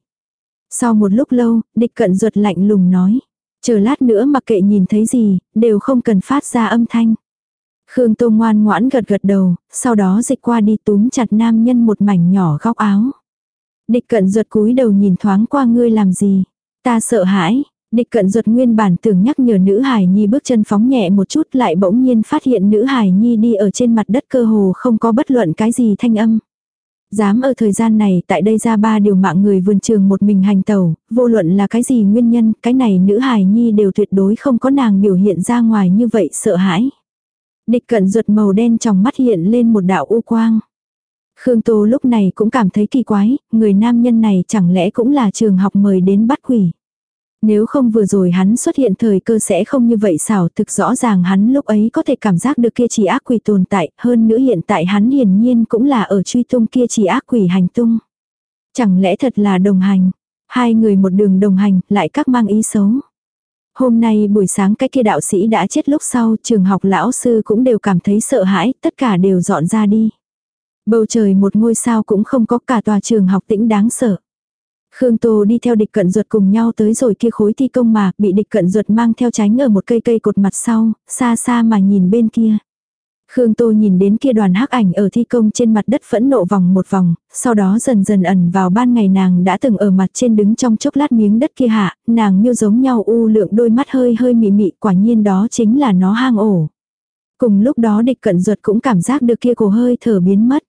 Sau một lúc lâu, địch cận ruột lạnh lùng nói. Chờ lát nữa mặc kệ nhìn thấy gì, đều không cần phát ra âm thanh. Khương Tô ngoan ngoãn gật gật đầu, sau đó dịch qua đi túm chặt nam nhân một mảnh nhỏ góc áo. Địch cận ruột cúi đầu nhìn thoáng qua ngươi làm gì. Ta sợ hãi. Địch cận ruột nguyên bản tưởng nhắc nhở nữ hải nhi bước chân phóng nhẹ một chút lại bỗng nhiên phát hiện nữ hải nhi đi ở trên mặt đất cơ hồ không có bất luận cái gì thanh âm. Dám ở thời gian này tại đây ra ba điều mạng người vườn trường một mình hành tẩu, vô luận là cái gì nguyên nhân, cái này nữ hài nhi đều tuyệt đối không có nàng biểu hiện ra ngoài như vậy sợ hãi. Địch cận ruột màu đen trong mắt hiện lên một đạo u quang. Khương Tô lúc này cũng cảm thấy kỳ quái, người nam nhân này chẳng lẽ cũng là trường học mời đến bắt quỷ. Nếu không vừa rồi hắn xuất hiện thời cơ sẽ không như vậy xảo thực rõ ràng hắn lúc ấy có thể cảm giác được kia chỉ ác quỷ tồn tại, hơn nữa hiện tại hắn hiển nhiên cũng là ở truy tung kia chỉ ác quỷ hành tung. Chẳng lẽ thật là đồng hành, hai người một đường đồng hành lại các mang ý xấu. Hôm nay buổi sáng cái kia đạo sĩ đã chết lúc sau trường học lão sư cũng đều cảm thấy sợ hãi, tất cả đều dọn ra đi. Bầu trời một ngôi sao cũng không có cả tòa trường học tĩnh đáng sợ. Khương Tô đi theo địch cận ruột cùng nhau tới rồi kia khối thi công mà bị địch cận ruột mang theo tránh ở một cây cây cột mặt sau, xa xa mà nhìn bên kia. Khương Tô nhìn đến kia đoàn hắc ảnh ở thi công trên mặt đất phẫn nộ vòng một vòng, sau đó dần dần ẩn vào ban ngày nàng đã từng ở mặt trên đứng trong chốc lát miếng đất kia hạ, nàng như giống nhau u lượng đôi mắt hơi hơi mị mị quả nhiên đó chính là nó hang ổ. Cùng lúc đó địch cận ruột cũng cảm giác được kia cổ hơi thở biến mất.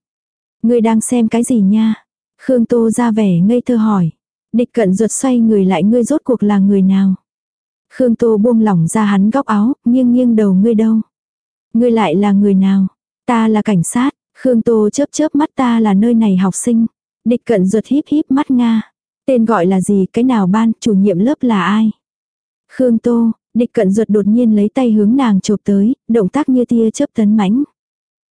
Người đang xem cái gì nha? Khương Tô ra vẻ ngây thơ hỏi. Địch cận ruột xoay người lại ngươi rốt cuộc là người nào? Khương Tô buông lỏng ra hắn góc áo, nghiêng nghiêng đầu ngươi đâu? Ngươi lại là người nào? Ta là cảnh sát, Khương Tô chớp chớp mắt ta là nơi này học sinh. Địch cận ruột híp híp mắt Nga. Tên gọi là gì, cái nào ban, chủ nhiệm lớp là ai? Khương Tô, địch cận ruột đột nhiên lấy tay hướng nàng chộp tới, động tác như tia chớp tấn mãnh.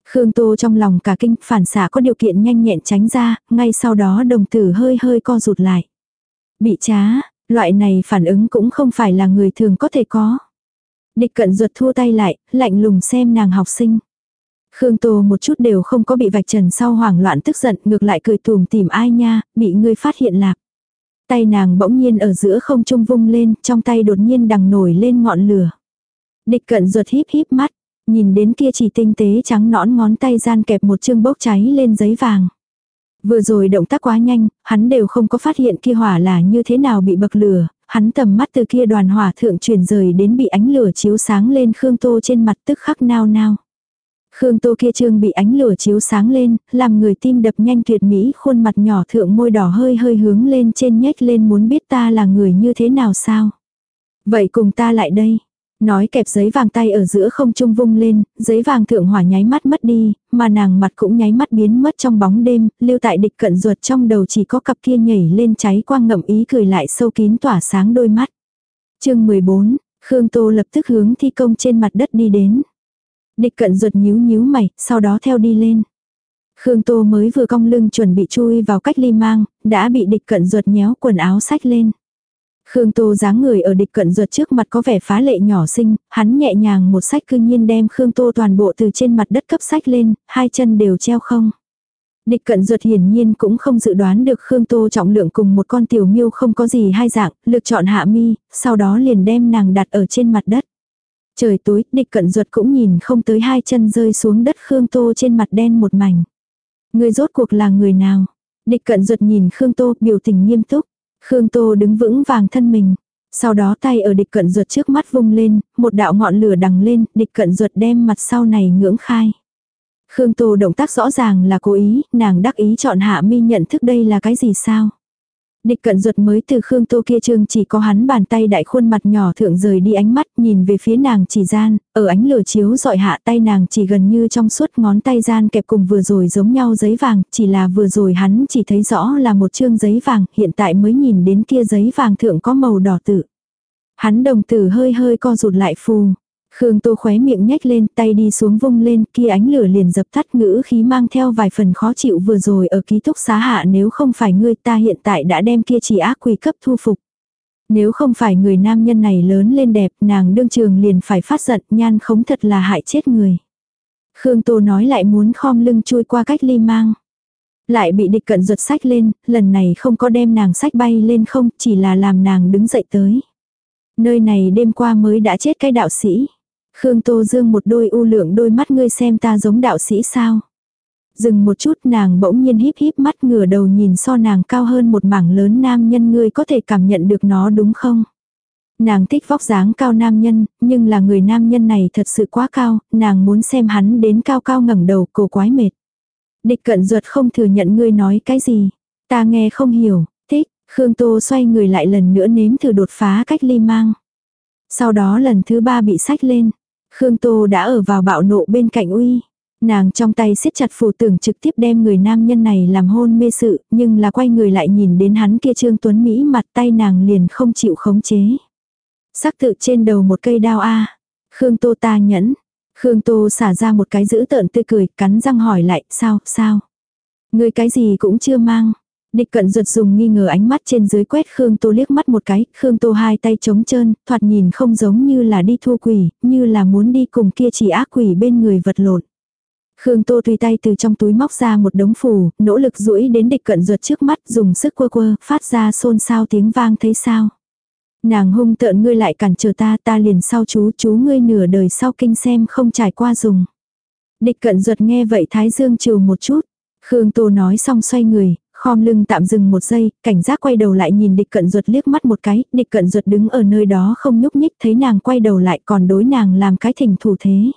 Khương Tô trong lòng cả kinh phản xạ có điều kiện nhanh nhẹn tránh ra, ngay sau đó đồng tử hơi hơi co rụt lại. Bị trá, loại này phản ứng cũng không phải là người thường có thể có. Địch cận ruột thua tay lại, lạnh lùng xem nàng học sinh. Khương Tô một chút đều không có bị vạch trần sau hoảng loạn tức giận, ngược lại cười tùm tìm ai nha, bị ngươi phát hiện lạc. Tay nàng bỗng nhiên ở giữa không trung vung lên, trong tay đột nhiên đằng nổi lên ngọn lửa. Địch cận ruột híp híp mắt, nhìn đến kia chỉ tinh tế trắng nõn ngón tay gian kẹp một chương bốc cháy lên giấy vàng. Vừa rồi động tác quá nhanh, hắn đều không có phát hiện kia hỏa là như thế nào bị bậc lửa, hắn tầm mắt từ kia đoàn hỏa thượng chuyển rời đến bị ánh lửa chiếu sáng lên Khương Tô trên mặt tức khắc nao nao. Khương Tô kia trương bị ánh lửa chiếu sáng lên, làm người tim đập nhanh tuyệt mỹ khuôn mặt nhỏ thượng môi đỏ hơi hơi hướng lên trên nhếch lên muốn biết ta là người như thế nào sao. Vậy cùng ta lại đây. Nói kẹp giấy vàng tay ở giữa không trung vung lên, giấy vàng thượng hỏa nháy mắt mất đi, mà nàng mặt cũng nháy mắt biến mất trong bóng đêm, lưu tại địch cận ruột trong đầu chỉ có cặp kia nhảy lên cháy quang ngậm ý cười lại sâu kín tỏa sáng đôi mắt. chương 14, Khương Tô lập tức hướng thi công trên mặt đất đi đến. Địch cận ruột nhíu nhíu mày, sau đó theo đi lên. Khương Tô mới vừa cong lưng chuẩn bị chui vào cách ly mang, đã bị địch cận ruột nhéo quần áo sách lên. Khương Tô dáng người ở địch cận ruột trước mặt có vẻ phá lệ nhỏ xinh, hắn nhẹ nhàng một sách cư nhiên đem Khương Tô toàn bộ từ trên mặt đất cấp sách lên, hai chân đều treo không. Địch cận ruột hiển nhiên cũng không dự đoán được Khương Tô trọng lượng cùng một con tiểu miêu không có gì hai dạng, lựa chọn hạ mi, sau đó liền đem nàng đặt ở trên mặt đất. Trời tối, địch cận ruột cũng nhìn không tới hai chân rơi xuống đất Khương Tô trên mặt đen một mảnh. Người rốt cuộc là người nào? Địch cận ruột nhìn Khương Tô biểu tình nghiêm túc. Khương Tô đứng vững vàng thân mình. Sau đó tay ở địch cận ruột trước mắt vung lên, một đạo ngọn lửa đằng lên, địch cận ruột đem mặt sau này ngưỡng khai. Khương Tô động tác rõ ràng là cố ý, nàng đắc ý chọn hạ mi nhận thức đây là cái gì sao. Địch cận ruột mới từ Khương Tô kia trương chỉ có hắn bàn tay đại khuôn mặt nhỏ thượng rời đi ánh mắt nhìn về phía nàng chỉ gian, ở ánh lửa chiếu dọi hạ tay nàng chỉ gần như trong suốt ngón tay gian kẹp cùng vừa rồi giống nhau giấy vàng, chỉ là vừa rồi hắn chỉ thấy rõ là một trương giấy vàng, hiện tại mới nhìn đến kia giấy vàng thượng có màu đỏ tự. Hắn đồng tử hơi hơi co rụt lại phù. Khương Tô khóe miệng nhếch lên, tay đi xuống vung lên, kia ánh lửa liền dập tắt ngữ khí mang theo vài phần khó chịu vừa rồi ở ký túc xá hạ nếu không phải ngươi ta hiện tại đã đem kia chỉ ác quỷ cấp thu phục. Nếu không phải người nam nhân này lớn lên đẹp, nàng đương trường liền phải phát giận, nhan khống thật là hại chết người. Khương Tô nói lại muốn khom lưng chui qua cách ly mang. Lại bị địch cận ruột sách lên, lần này không có đem nàng sách bay lên không, chỉ là làm nàng đứng dậy tới. Nơi này đêm qua mới đã chết cái đạo sĩ. Khương Tô Dương một đôi u lượng đôi mắt ngươi xem ta giống đạo sĩ sao. Dừng một chút nàng bỗng nhiên híp híp mắt ngửa đầu nhìn so nàng cao hơn một mảng lớn nam nhân ngươi có thể cảm nhận được nó đúng không? Nàng thích vóc dáng cao nam nhân, nhưng là người nam nhân này thật sự quá cao, nàng muốn xem hắn đến cao cao ngẩng đầu cổ quái mệt. Địch cận ruột không thừa nhận ngươi nói cái gì. Ta nghe không hiểu, thích, Khương Tô xoay người lại lần nữa nếm thử đột phá cách ly mang. Sau đó lần thứ ba bị sách lên. Khương Tô đã ở vào bạo nộ bên cạnh uy. Nàng trong tay siết chặt phù tưởng trực tiếp đem người nam nhân này làm hôn mê sự, nhưng là quay người lại nhìn đến hắn kia trương tuấn Mỹ mặt tay nàng liền không chịu khống chế. Sắc tự trên đầu một cây đao A. Khương Tô ta nhẫn. Khương Tô xả ra một cái giữ tợn tươi cười, cắn răng hỏi lại, sao, sao? Người cái gì cũng chưa mang. Địch cận ruột dùng nghi ngờ ánh mắt trên dưới quét Khương Tô liếc mắt một cái, Khương Tô hai tay trống trơn, thoạt nhìn không giống như là đi thu quỷ, như là muốn đi cùng kia chỉ ác quỷ bên người vật lộn. Khương Tô tùy tay từ trong túi móc ra một đống phù, nỗ lực duỗi đến địch cận ruột trước mắt, dùng sức quơ quơ, phát ra xôn xao tiếng vang thấy sao. Nàng hung tợn ngươi lại cản trở ta, ta liền sau chú, chú ngươi nửa đời sau kinh xem không trải qua dùng. Địch cận ruột nghe vậy thái dương trừ một chút. Khương Tô nói xong xoay người, khom lưng tạm dừng một giây, cảnh giác quay đầu lại nhìn địch cận ruột liếc mắt một cái, địch cận ruột đứng ở nơi đó không nhúc nhích thấy nàng quay đầu lại còn đối nàng làm cái thỉnh thủ thế.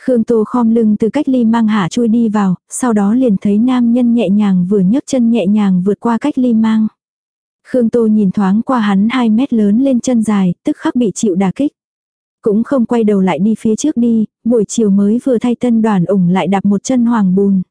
Khương Tô khom lưng từ cách ly mang hạ chui đi vào, sau đó liền thấy nam nhân nhẹ nhàng vừa nhấc chân nhẹ nhàng vượt qua cách ly mang. Khương Tô nhìn thoáng qua hắn 2 mét lớn lên chân dài, tức khắc bị chịu đả kích. Cũng không quay đầu lại đi phía trước đi, buổi chiều mới vừa thay tân đoàn ủng lại đạp một chân hoàng bùn.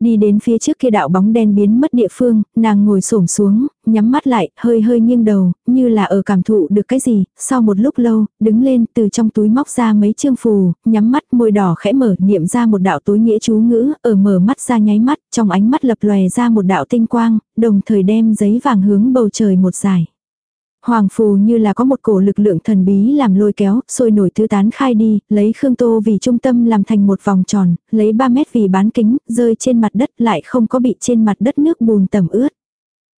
Đi đến phía trước kia đạo bóng đen biến mất địa phương, nàng ngồi xổm xuống, nhắm mắt lại, hơi hơi nghiêng đầu, như là ở cảm thụ được cái gì, sau một lúc lâu, đứng lên từ trong túi móc ra mấy chương phù, nhắm mắt môi đỏ khẽ mở niệm ra một đạo tối nghĩa chú ngữ, ở mở mắt ra nháy mắt, trong ánh mắt lập lòe ra một đạo tinh quang, đồng thời đem giấy vàng hướng bầu trời một dài. Hoàng phù như là có một cổ lực lượng thần bí làm lôi kéo, sôi nổi tứ tán khai đi, lấy Khương Tô vì trung tâm làm thành một vòng tròn, lấy 3 mét vì bán kính, rơi trên mặt đất lại không có bị trên mặt đất nước bùn tẩm ướt.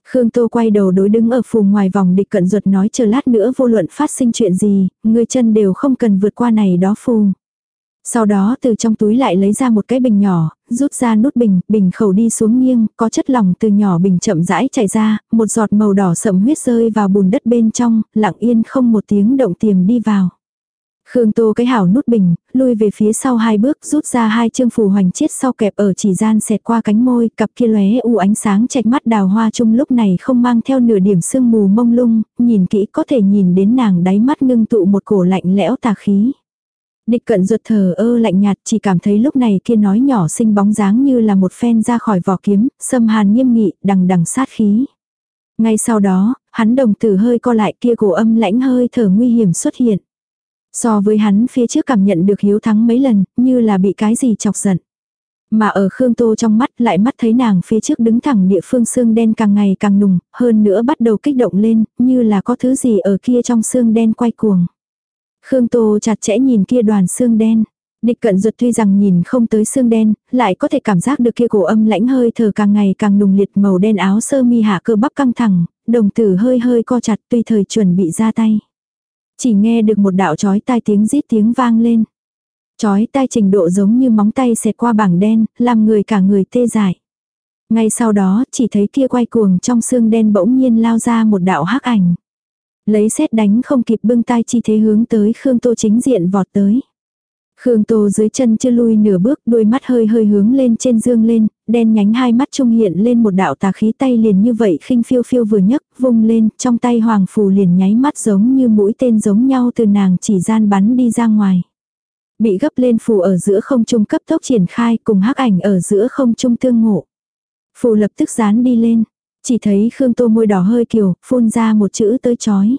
Khương Tô quay đầu đối đứng ở phù ngoài vòng địch cận ruột nói chờ lát nữa vô luận phát sinh chuyện gì, người chân đều không cần vượt qua này đó phù. Sau đó từ trong túi lại lấy ra một cái bình nhỏ, rút ra nút bình, bình khẩu đi xuống nghiêng, có chất lỏng từ nhỏ bình chậm rãi chảy ra, một giọt màu đỏ sậm huyết rơi vào bùn đất bên trong, lặng yên không một tiếng động tiềm đi vào. Khương Tô cái hảo nút bình, lui về phía sau hai bước rút ra hai chương phù hoành chiết sau kẹp ở chỉ gian xẹt qua cánh môi, cặp kia lóe u ánh sáng chạch mắt đào hoa chung lúc này không mang theo nửa điểm sương mù mông lung, nhìn kỹ có thể nhìn đến nàng đáy mắt ngưng tụ một cổ lạnh lẽo tà khí. Địch cận ruột thờ ơ lạnh nhạt chỉ cảm thấy lúc này kia nói nhỏ xinh bóng dáng như là một phen ra khỏi vỏ kiếm, xâm hàn nghiêm nghị, đằng đằng sát khí. Ngay sau đó, hắn đồng tử hơi co lại kia cổ âm lãnh hơi thở nguy hiểm xuất hiện. So với hắn phía trước cảm nhận được hiếu thắng mấy lần, như là bị cái gì chọc giận. Mà ở Khương Tô trong mắt lại mắt thấy nàng phía trước đứng thẳng địa phương xương đen càng ngày càng nùng, hơn nữa bắt đầu kích động lên, như là có thứ gì ở kia trong xương đen quay cuồng. Khương Tô chặt chẽ nhìn kia đoàn xương đen. Địch cận ruột tuy rằng nhìn không tới xương đen, lại có thể cảm giác được kia cổ âm lãnh hơi thở càng ngày càng nùng liệt màu đen áo sơ mi hạ cơ bắp căng thẳng, đồng tử hơi hơi co chặt tuy thời chuẩn bị ra tay. Chỉ nghe được một đạo chói tai tiếng rít tiếng vang lên. Chói tai trình độ giống như móng tay xẹt qua bảng đen, làm người cả người tê dại. Ngay sau đó, chỉ thấy kia quay cuồng trong xương đen bỗng nhiên lao ra một đạo hắc ảnh. Lấy xét đánh không kịp bưng tay chi thế hướng tới Khương Tô chính diện vọt tới. Khương Tô dưới chân chưa lui nửa bước, đôi mắt hơi hơi hướng lên trên dương lên, đen nhánh hai mắt trung hiện lên một đạo tà khí tay liền như vậy khinh phiêu phiêu vừa nhấc, vung lên, trong tay hoàng phù liền nháy mắt giống như mũi tên giống nhau từ nàng chỉ gian bắn đi ra ngoài. Bị gấp lên phù ở giữa không trung cấp tốc triển khai cùng hắc ảnh ở giữa không trung tương ngộ. Phù lập tức dán đi lên, chỉ thấy Khương Tô môi đỏ hơi kiều, phun ra một chữ tới chói.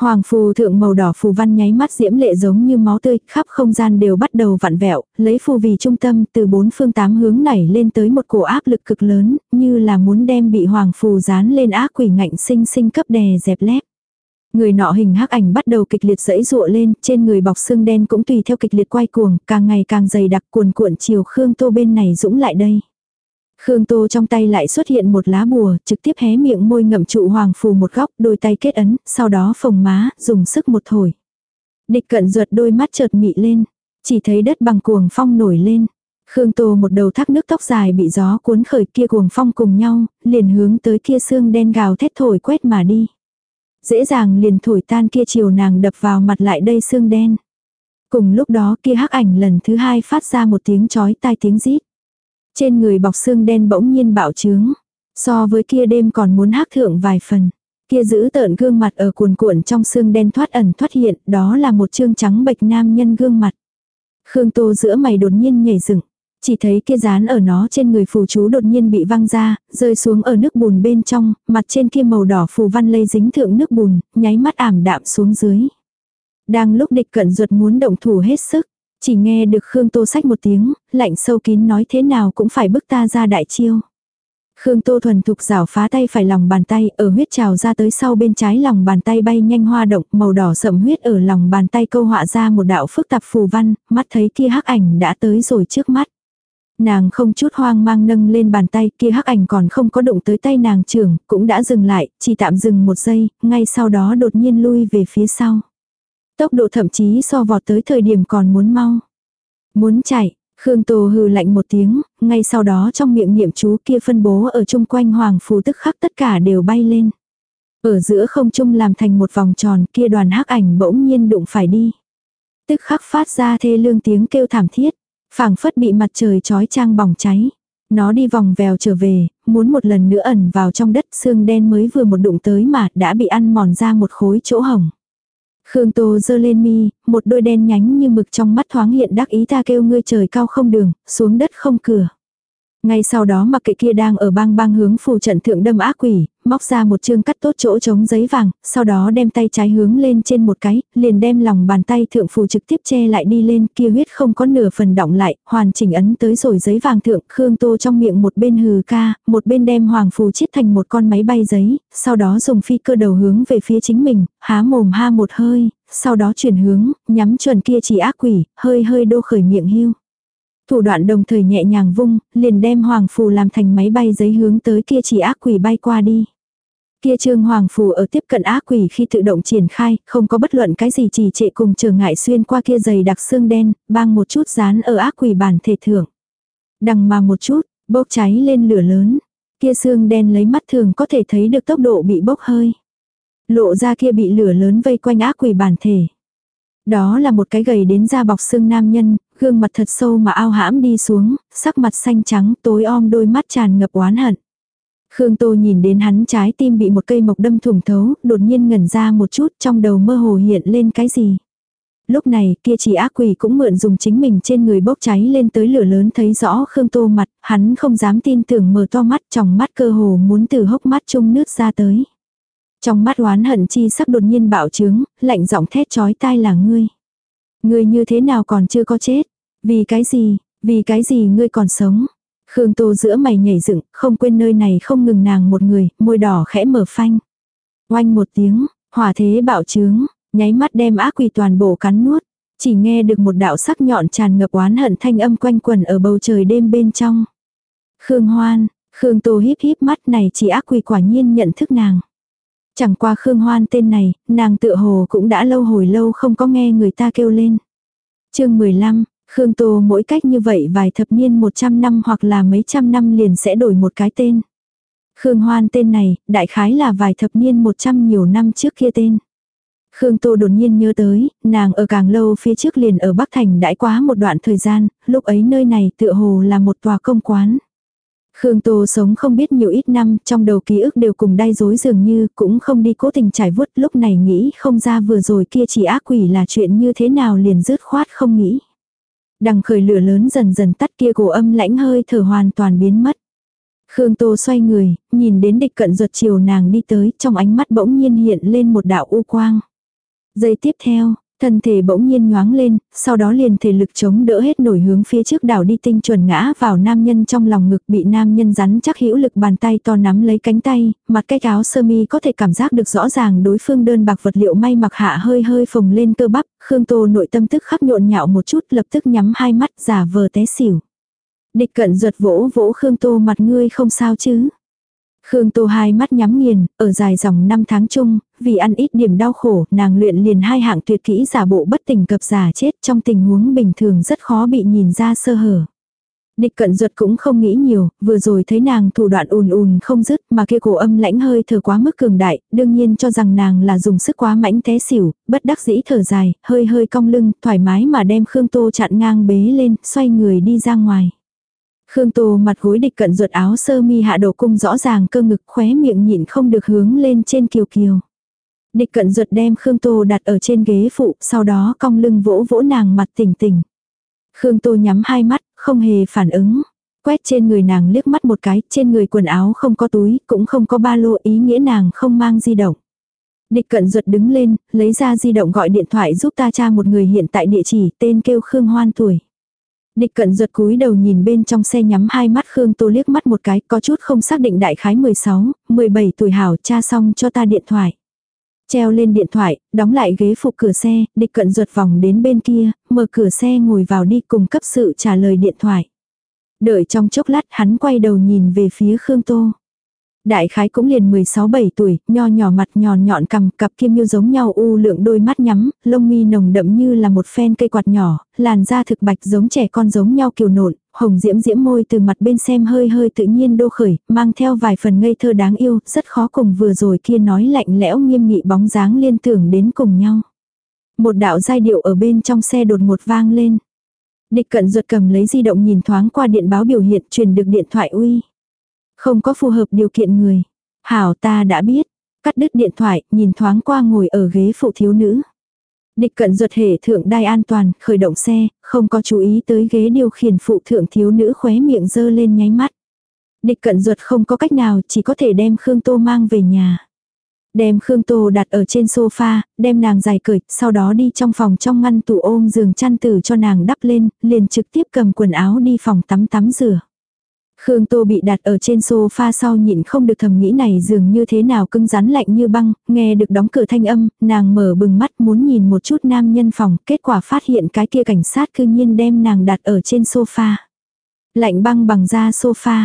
Hoàng phù thượng màu đỏ phù văn nháy mắt diễm lệ giống như máu tươi, khắp không gian đều bắt đầu vặn vẹo, lấy phù vì trung tâm từ bốn phương tám hướng nảy lên tới một cổ áp lực cực lớn, như là muốn đem bị hoàng phù dán lên ác quỷ ngạnh sinh sinh cấp đè dẹp lép. Người nọ hình hắc ảnh bắt đầu kịch liệt dẫy dụa lên, trên người bọc xương đen cũng tùy theo kịch liệt quay cuồng, càng ngày càng dày đặc cuồn cuộn chiều Khương Tô bên này dũng lại đây. Khương Tô trong tay lại xuất hiện một lá bùa, trực tiếp hé miệng môi ngậm trụ hoàng phù một góc, đôi tay kết ấn, sau đó phồng má, dùng sức một thổi. Địch cận ruột đôi mắt chợt mị lên, chỉ thấy đất bằng cuồng phong nổi lên. Khương Tô một đầu thác nước tóc dài bị gió cuốn khởi kia cuồng phong cùng nhau, liền hướng tới kia xương đen gào thét thổi quét mà đi. Dễ dàng liền thổi tan kia chiều nàng đập vào mặt lại đây xương đen. Cùng lúc đó kia hắc ảnh lần thứ hai phát ra một tiếng chói tai tiếng rít. Trên người bọc xương đen bỗng nhiên bạo trướng. So với kia đêm còn muốn hắc thượng vài phần. Kia giữ tợn gương mặt ở cuồn cuộn trong xương đen thoát ẩn thoát hiện, đó là một trương trắng bệch nam nhân gương mặt. Khương Tô giữa mày đột nhiên nhảy dựng, chỉ thấy kia dán ở nó trên người phù chú đột nhiên bị văng ra, rơi xuống ở nước bùn bên trong, mặt trên kia màu đỏ phù văn lây dính thượng nước bùn, nháy mắt ảm đạm xuống dưới. Đang lúc địch cận ruột muốn động thủ hết sức, chỉ nghe được Khương Tô sách một tiếng, lạnh sâu kín nói thế nào cũng phải bức ta ra đại chiêu. Khương Tô thuần thục rảo phá tay phải lòng bàn tay, ở huyết trào ra tới sau bên trái lòng bàn tay bay nhanh hoa động, màu đỏ sậm huyết ở lòng bàn tay câu họa ra một đạo phức tạp phù văn, mắt thấy kia hắc ảnh đã tới rồi trước mắt. Nàng không chút hoang mang nâng lên bàn tay, kia hắc ảnh còn không có động tới tay nàng trưởng, cũng đã dừng lại, chỉ tạm dừng một giây, ngay sau đó đột nhiên lui về phía sau. Tốc độ thậm chí so vọt tới thời điểm còn muốn mau. Muốn chạy, Khương Tô hừ lạnh một tiếng, ngay sau đó trong miệng niệm chú kia phân bố ở chung quanh hoàng phù tức khắc tất cả đều bay lên. Ở giữa không trung làm thành một vòng tròn kia đoàn hắc ảnh bỗng nhiên đụng phải đi. Tức khắc phát ra thê lương tiếng kêu thảm thiết, phảng phất bị mặt trời chói chang bỏng cháy. Nó đi vòng vèo trở về, muốn một lần nữa ẩn vào trong đất xương đen mới vừa một đụng tới mà đã bị ăn mòn ra một khối chỗ hồng. Khương Tô dơ lên mi, một đôi đen nhánh như mực trong mắt thoáng hiện đắc ý ta kêu ngươi trời cao không đường, xuống đất không cửa. Ngay sau đó mặc kệ kia đang ở bang bang hướng phù trận thượng đâm ác quỷ, móc ra một chương cắt tốt chỗ chống giấy vàng, sau đó đem tay trái hướng lên trên một cái, liền đem lòng bàn tay thượng phù trực tiếp che lại đi lên, kia huyết không có nửa phần động lại, hoàn chỉnh ấn tới rồi giấy vàng thượng, Khương Tô trong miệng một bên hừ ca, một bên đem hoàng phù chiết thành một con máy bay giấy, sau đó dùng phi cơ đầu hướng về phía chính mình, há mồm ha một hơi, sau đó chuyển hướng, nhắm chuẩn kia chỉ ác quỷ, hơi hơi đô khởi miệng hưu. Thủ đoạn đồng thời nhẹ nhàng vung, liền đem hoàng phù làm thành máy bay giấy hướng tới kia chỉ ác quỷ bay qua đi. Kia trương hoàng phù ở tiếp cận ác quỷ khi tự động triển khai, không có bất luận cái gì trì trệ cùng trở ngại xuyên qua kia dày đặc xương đen, bang một chút dán ở ác quỷ bản thể thưởng. Đằng mà một chút, bốc cháy lên lửa lớn. Kia xương đen lấy mắt thường có thể thấy được tốc độ bị bốc hơi. Lộ ra kia bị lửa lớn vây quanh ác quỷ bản thể. Đó là một cái gầy đến da bọc xương nam nhân, gương mặt thật sâu mà ao hãm đi xuống, sắc mặt xanh trắng tối om đôi mắt tràn ngập oán hận. Khương Tô nhìn đến hắn trái tim bị một cây mộc đâm thủng thấu, đột nhiên ngẩn ra một chút trong đầu mơ hồ hiện lên cái gì. Lúc này kia chỉ ác quỷ cũng mượn dùng chính mình trên người bốc cháy lên tới lửa lớn thấy rõ Khương Tô mặt, hắn không dám tin tưởng mở to mắt trong mắt cơ hồ muốn từ hốc mắt chung nước ra tới. Trong mắt oán hận chi sắc đột nhiên bạo trướng, lạnh giọng thét chói tai là ngươi. Ngươi như thế nào còn chưa có chết? Vì cái gì? Vì cái gì ngươi còn sống? Khương Tô giữa mày nhảy dựng, không quên nơi này không ngừng nàng một người, môi đỏ khẽ mở phanh. Oanh một tiếng, hỏa thế bạo trướng, nháy mắt đem ác quỷ toàn bộ cắn nuốt. Chỉ nghe được một đạo sắc nhọn tràn ngập oán hận thanh âm quanh quần ở bầu trời đêm bên trong. Khương Hoan, Khương Tô híp híp mắt này chỉ ác quỷ quả nhiên nhận thức nàng. Chẳng qua Khương Hoan tên này, nàng tự hồ cũng đã lâu hồi lâu không có nghe người ta kêu lên. chương 15, Khương Tô mỗi cách như vậy vài thập niên 100 năm hoặc là mấy trăm năm liền sẽ đổi một cái tên. Khương Hoan tên này, đại khái là vài thập niên 100 nhiều năm trước kia tên. Khương Tô đột nhiên nhớ tới, nàng ở càng lâu phía trước liền ở Bắc Thành đãi quá một đoạn thời gian, lúc ấy nơi này tựa hồ là một tòa công quán. Khương Tô sống không biết nhiều ít năm, trong đầu ký ức đều cùng đay dối dường như, cũng không đi cố tình trải vuốt, lúc này nghĩ không ra vừa rồi kia chỉ ác quỷ là chuyện như thế nào liền dứt khoát không nghĩ. Đằng khởi lửa lớn dần dần tắt kia cổ âm lãnh hơi thở hoàn toàn biến mất. Khương Tô xoay người, nhìn đến địch cận ruột chiều nàng đi tới, trong ánh mắt bỗng nhiên hiện lên một đạo u quang. Giây tiếp theo, thân thể bỗng nhiên nhoáng lên, sau đó liền thể lực chống đỡ hết nổi hướng phía trước đảo đi tinh chuẩn ngã vào nam nhân trong lòng ngực bị nam nhân rắn chắc hữu lực bàn tay to nắm lấy cánh tay, mặt cái áo sơ mi có thể cảm giác được rõ ràng đối phương đơn bạc vật liệu may mặc hạ hơi hơi phồng lên cơ bắp, Khương Tô nội tâm tức khắc nhộn nhạo một chút lập tức nhắm hai mắt giả vờ té xỉu. Địch cận ruột vỗ vỗ Khương Tô mặt ngươi không sao chứ. Khương Tô hai mắt nhắm nghiền, ở dài dòng năm tháng chung, vì ăn ít điểm đau khổ, nàng luyện liền hai hạng tuyệt kỹ giả bộ bất tỉnh cập giả chết trong tình huống bình thường rất khó bị nhìn ra sơ hở. Địch cận ruột cũng không nghĩ nhiều, vừa rồi thấy nàng thủ đoạn ùn ùn không dứt mà kia cổ âm lãnh hơi thở quá mức cường đại, đương nhiên cho rằng nàng là dùng sức quá mãnh té xỉu, bất đắc dĩ thở dài, hơi hơi cong lưng, thoải mái mà đem Khương Tô chặn ngang bế lên, xoay người đi ra ngoài. Khương Tô mặt gối địch cận ruột áo sơ mi hạ đổ cung rõ ràng cơ ngực khóe miệng nhịn không được hướng lên trên kiều kiều. Địch cận ruột đem Khương Tô đặt ở trên ghế phụ, sau đó cong lưng vỗ vỗ nàng mặt tỉnh tỉnh. Khương Tô nhắm hai mắt, không hề phản ứng. Quét trên người nàng liếc mắt một cái, trên người quần áo không có túi, cũng không có ba lô ý nghĩa nàng không mang di động. Địch cận ruột đứng lên, lấy ra di động gọi điện thoại giúp ta tra một người hiện tại địa chỉ, tên kêu Khương Hoan tuổi. Địch cận giật cúi đầu nhìn bên trong xe nhắm hai mắt Khương Tô liếc mắt một cái, có chút không xác định đại khái 16, 17 tuổi hảo cha xong cho ta điện thoại. Treo lên điện thoại, đóng lại ghế phụ cửa xe, địch cận ruột vòng đến bên kia, mở cửa xe ngồi vào đi cùng cấp sự trả lời điện thoại. Đợi trong chốc lát hắn quay đầu nhìn về phía Khương Tô. Đại khái cũng liền 16-7 tuổi, nho nhỏ mặt nhòn nhọn cầm, cặp kim miêu giống nhau u lượng đôi mắt nhắm, lông mi nồng đậm như là một phen cây quạt nhỏ, làn da thực bạch giống trẻ con giống nhau kiều nộn, hồng diễm diễm môi từ mặt bên xem hơi hơi tự nhiên đô khởi, mang theo vài phần ngây thơ đáng yêu, rất khó cùng vừa rồi kia nói lạnh lẽo nghiêm nghị bóng dáng liên tưởng đến cùng nhau. Một đạo giai điệu ở bên trong xe đột một vang lên. Địch cận ruột cầm lấy di động nhìn thoáng qua điện báo biểu hiện truyền được điện thoại uy. Không có phù hợp điều kiện người. Hảo ta đã biết. Cắt đứt điện thoại, nhìn thoáng qua ngồi ở ghế phụ thiếu nữ. Địch cận ruột hệ thượng đai an toàn, khởi động xe, không có chú ý tới ghế điều khiển phụ thượng thiếu nữ khóe miệng dơ lên nháy mắt. Địch cận ruột không có cách nào, chỉ có thể đem Khương Tô mang về nhà. Đem Khương Tô đặt ở trên sofa, đem nàng dài cởi, sau đó đi trong phòng trong ngăn tủ ôm giường chăn tử cho nàng đắp lên, liền trực tiếp cầm quần áo đi phòng tắm tắm rửa. Khương Tô bị đặt ở trên sofa sau nhịn không được thầm nghĩ này dường như thế nào cưng rắn lạnh như băng, nghe được đóng cửa thanh âm, nàng mở bừng mắt muốn nhìn một chút nam nhân phòng, kết quả phát hiện cái kia cảnh sát cư nhiên đem nàng đặt ở trên sofa. Lạnh băng bằng da sofa.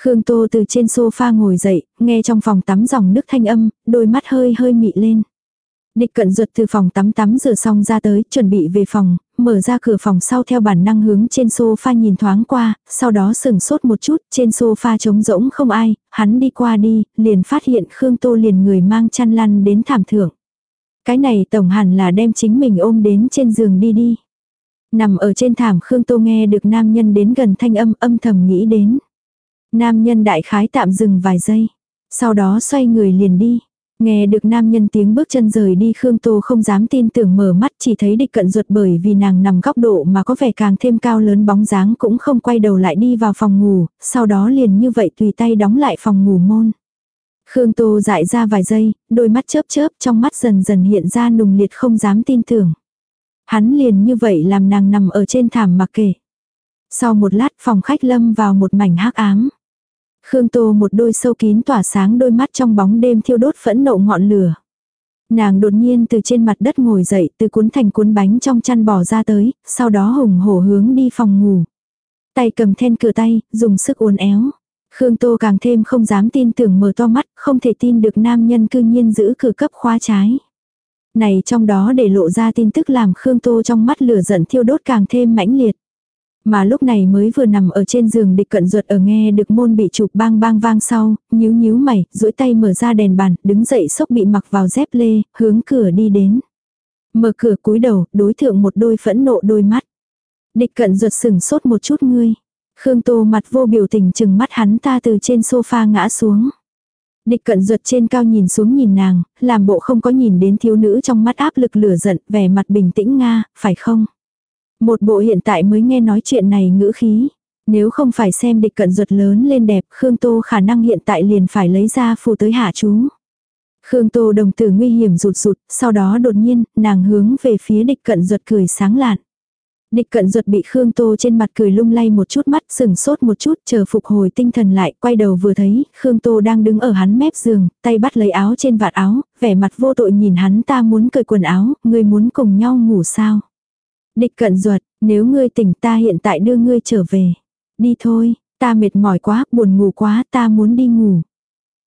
Khương Tô từ trên sofa ngồi dậy, nghe trong phòng tắm dòng nước thanh âm, đôi mắt hơi hơi mị lên. Địch cận ruột từ phòng tắm tắm rửa xong ra tới, chuẩn bị về phòng, mở ra cửa phòng sau theo bản năng hướng trên sofa nhìn thoáng qua, sau đó sừng sốt một chút, trên sofa trống rỗng không ai, hắn đi qua đi, liền phát hiện Khương Tô liền người mang chăn lăn đến thảm thượng. Cái này tổng hẳn là đem chính mình ôm đến trên giường đi đi. Nằm ở trên thảm Khương Tô nghe được nam nhân đến gần thanh âm âm thầm nghĩ đến. Nam nhân đại khái tạm dừng vài giây. Sau đó xoay người liền đi. Nghe được nam nhân tiếng bước chân rời đi Khương Tô không dám tin tưởng mở mắt chỉ thấy địch cận ruột bởi vì nàng nằm góc độ mà có vẻ càng thêm cao lớn bóng dáng cũng không quay đầu lại đi vào phòng ngủ, sau đó liền như vậy tùy tay đóng lại phòng ngủ môn. Khương Tô dại ra vài giây, đôi mắt chớp chớp trong mắt dần dần hiện ra nùng liệt không dám tin tưởng. Hắn liền như vậy làm nàng nằm ở trên thảm mặc kệ. Sau một lát phòng khách lâm vào một mảnh hắc ám. Khương Tô một đôi sâu kín tỏa sáng đôi mắt trong bóng đêm thiêu đốt phẫn nộ ngọn lửa. Nàng đột nhiên từ trên mặt đất ngồi dậy từ cuốn thành cuốn bánh trong chăn bỏ ra tới, sau đó hùng hổ hướng đi phòng ngủ. Tay cầm then cửa tay, dùng sức uốn éo. Khương Tô càng thêm không dám tin tưởng mở to mắt, không thể tin được nam nhân cư nhiên giữ cửa cấp khóa trái. Này trong đó để lộ ra tin tức làm Khương Tô trong mắt lửa giận thiêu đốt càng thêm mãnh liệt. Mà lúc này mới vừa nằm ở trên giường địch cận ruột ở nghe được môn bị chụp bang bang vang sau, nhíu nhíu mày, duỗi tay mở ra đèn bàn, đứng dậy sốc bị mặc vào dép lê, hướng cửa đi đến. Mở cửa cúi đầu, đối thượng một đôi phẫn nộ đôi mắt. Địch cận ruột sừng sốt một chút ngươi. Khương Tô mặt vô biểu tình chừng mắt hắn ta từ trên sofa ngã xuống. Địch cận ruột trên cao nhìn xuống nhìn nàng, làm bộ không có nhìn đến thiếu nữ trong mắt áp lực lửa giận, vẻ mặt bình tĩnh nga, phải không? Một bộ hiện tại mới nghe nói chuyện này ngữ khí. Nếu không phải xem địch cận ruột lớn lên đẹp, Khương Tô khả năng hiện tại liền phải lấy ra phù tới hạ chú. Khương Tô đồng tử nguy hiểm rụt rụt, sau đó đột nhiên, nàng hướng về phía địch cận ruột cười sáng lạn. Địch cận ruột bị Khương Tô trên mặt cười lung lay một chút mắt sừng sốt một chút chờ phục hồi tinh thần lại quay đầu vừa thấy Khương Tô đang đứng ở hắn mép giường, tay bắt lấy áo trên vạt áo, vẻ mặt vô tội nhìn hắn ta muốn cởi quần áo, người muốn cùng nhau ngủ sao. Địch cận ruột, nếu ngươi tỉnh ta hiện tại đưa ngươi trở về. Đi thôi, ta mệt mỏi quá, buồn ngủ quá, ta muốn đi ngủ.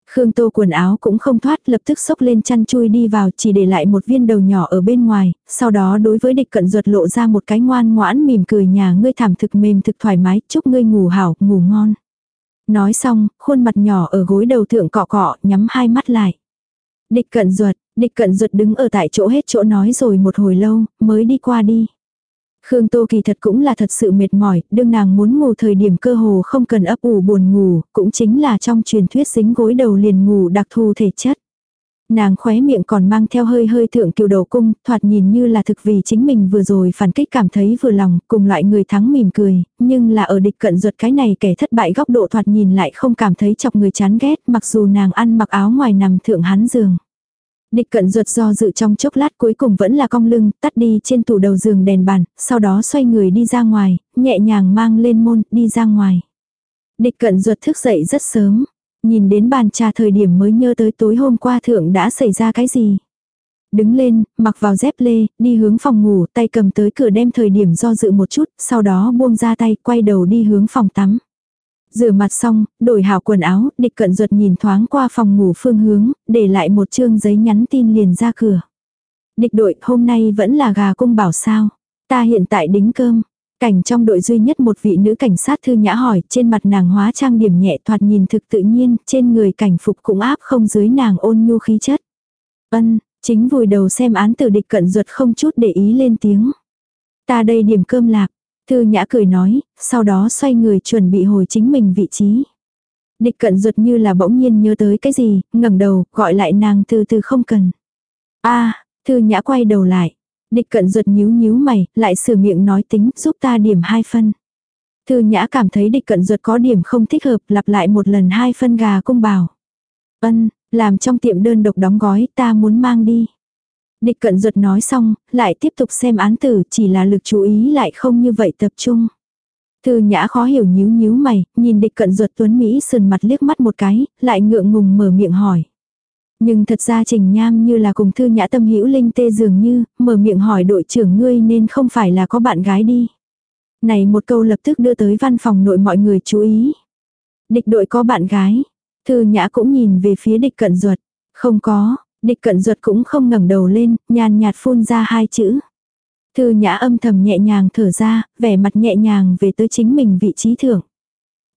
Khương Tô quần áo cũng không thoát lập tức xốc lên chăn chui đi vào chỉ để lại một viên đầu nhỏ ở bên ngoài, sau đó đối với địch cận ruột lộ ra một cái ngoan ngoãn mỉm cười nhà ngươi thảm thực mềm thực thoải mái, chúc ngươi ngủ hảo, ngủ ngon. Nói xong, khuôn mặt nhỏ ở gối đầu thượng cọ cọ, nhắm hai mắt lại. Địch cận ruột, địch cận ruột đứng ở tại chỗ hết chỗ nói rồi một hồi lâu, mới đi qua đi. Khương Tô kỳ thật cũng là thật sự mệt mỏi, đương nàng muốn ngủ thời điểm cơ hồ không cần ấp ủ buồn ngủ, cũng chính là trong truyền thuyết dính gối đầu liền ngủ đặc thù thể chất. Nàng khóe miệng còn mang theo hơi hơi thượng kiều đầu cung, thoạt nhìn như là thực vì chính mình vừa rồi phản kích cảm thấy vừa lòng, cùng loại người thắng mỉm cười, nhưng là ở địch cận ruột cái này kẻ thất bại góc độ thoạt nhìn lại không cảm thấy chọc người chán ghét mặc dù nàng ăn mặc áo ngoài nằm thượng hắn giường. Địch cận ruột do dự trong chốc lát cuối cùng vẫn là cong lưng, tắt đi trên tủ đầu giường đèn bàn, sau đó xoay người đi ra ngoài, nhẹ nhàng mang lên môn, đi ra ngoài. Địch cận ruột thức dậy rất sớm, nhìn đến bàn trà thời điểm mới nhớ tới tối hôm qua thượng đã xảy ra cái gì. Đứng lên, mặc vào dép lê, đi hướng phòng ngủ, tay cầm tới cửa đem thời điểm do dự một chút, sau đó buông ra tay, quay đầu đi hướng phòng tắm. Rửa mặt xong, đổi hảo quần áo, địch cận ruột nhìn thoáng qua phòng ngủ phương hướng, để lại một chương giấy nhắn tin liền ra cửa. Địch đội hôm nay vẫn là gà cung bảo sao. Ta hiện tại đính cơm. Cảnh trong đội duy nhất một vị nữ cảnh sát thư nhã hỏi, trên mặt nàng hóa trang điểm nhẹ thoạt nhìn thực tự nhiên, trên người cảnh phục cũng áp không dưới nàng ôn nhu khí chất. Ân, chính vùi đầu xem án từ địch cận ruột không chút để ý lên tiếng. Ta đây điểm cơm lạc, Thư nhã cười nói, sau đó xoay người chuẩn bị hồi chính mình vị trí. Địch cận ruột như là bỗng nhiên nhớ tới cái gì, ngẩng đầu, gọi lại nàng từ từ không cần. a thư nhã quay đầu lại. Địch cận ruột nhíu nhíu mày, lại sửa miệng nói tính, giúp ta điểm hai phân. Thư nhã cảm thấy địch cận ruột có điểm không thích hợp, lặp lại một lần hai phân gà cung bảo. Ân, làm trong tiệm đơn độc đóng gói, ta muốn mang đi. Địch cận ruột nói xong, lại tiếp tục xem án tử chỉ là lực chú ý lại không như vậy tập trung. Thư nhã khó hiểu nhíu nhíu mày, nhìn địch cận ruột tuấn Mỹ sườn mặt liếc mắt một cái, lại ngượng ngùng mở miệng hỏi. Nhưng thật ra trình nham như là cùng thư nhã tâm hữu linh tê dường như, mở miệng hỏi đội trưởng ngươi nên không phải là có bạn gái đi. Này một câu lập tức đưa tới văn phòng nội mọi người chú ý. Địch đội có bạn gái. Thư nhã cũng nhìn về phía địch cận ruột. Không có, địch cận ruột cũng không ngẩng đầu lên, nhàn nhạt phun ra hai chữ. Thư nhã âm thầm nhẹ nhàng thở ra, vẻ mặt nhẹ nhàng về tới chính mình vị trí thưởng.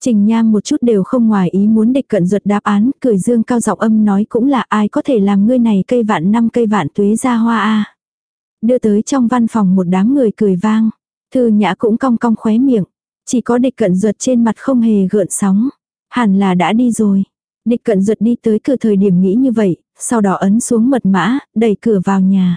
Trình Nham một chút đều không ngoài ý muốn địch cận ruột đáp án, cười dương cao giọng âm nói cũng là ai có thể làm ngươi này cây vạn năm cây vạn tuế ra hoa a. Đưa tới trong văn phòng một đám người cười vang. Thư nhã cũng cong cong khóe miệng. Chỉ có địch cận ruột trên mặt không hề gợn sóng. Hẳn là đã đi rồi. Địch cận ruột đi tới cửa thời điểm nghĩ như vậy, sau đó ấn xuống mật mã, đẩy cửa vào nhà.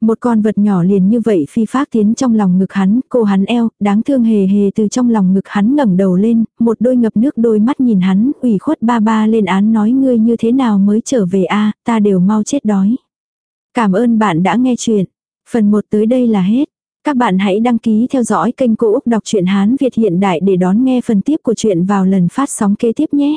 Một con vật nhỏ liền như vậy phi phát tiến trong lòng ngực hắn, cô hắn eo, đáng thương hề hề từ trong lòng ngực hắn ngẩng đầu lên, một đôi ngập nước đôi mắt nhìn hắn, ủy khuất ba ba lên án nói ngươi như thế nào mới trở về a ta đều mau chết đói. Cảm ơn bạn đã nghe chuyện. Phần 1 tới đây là hết. Các bạn hãy đăng ký theo dõi kênh Cô Úc Đọc truyện Hán Việt hiện đại để đón nghe phần tiếp của chuyện vào lần phát sóng kế tiếp nhé.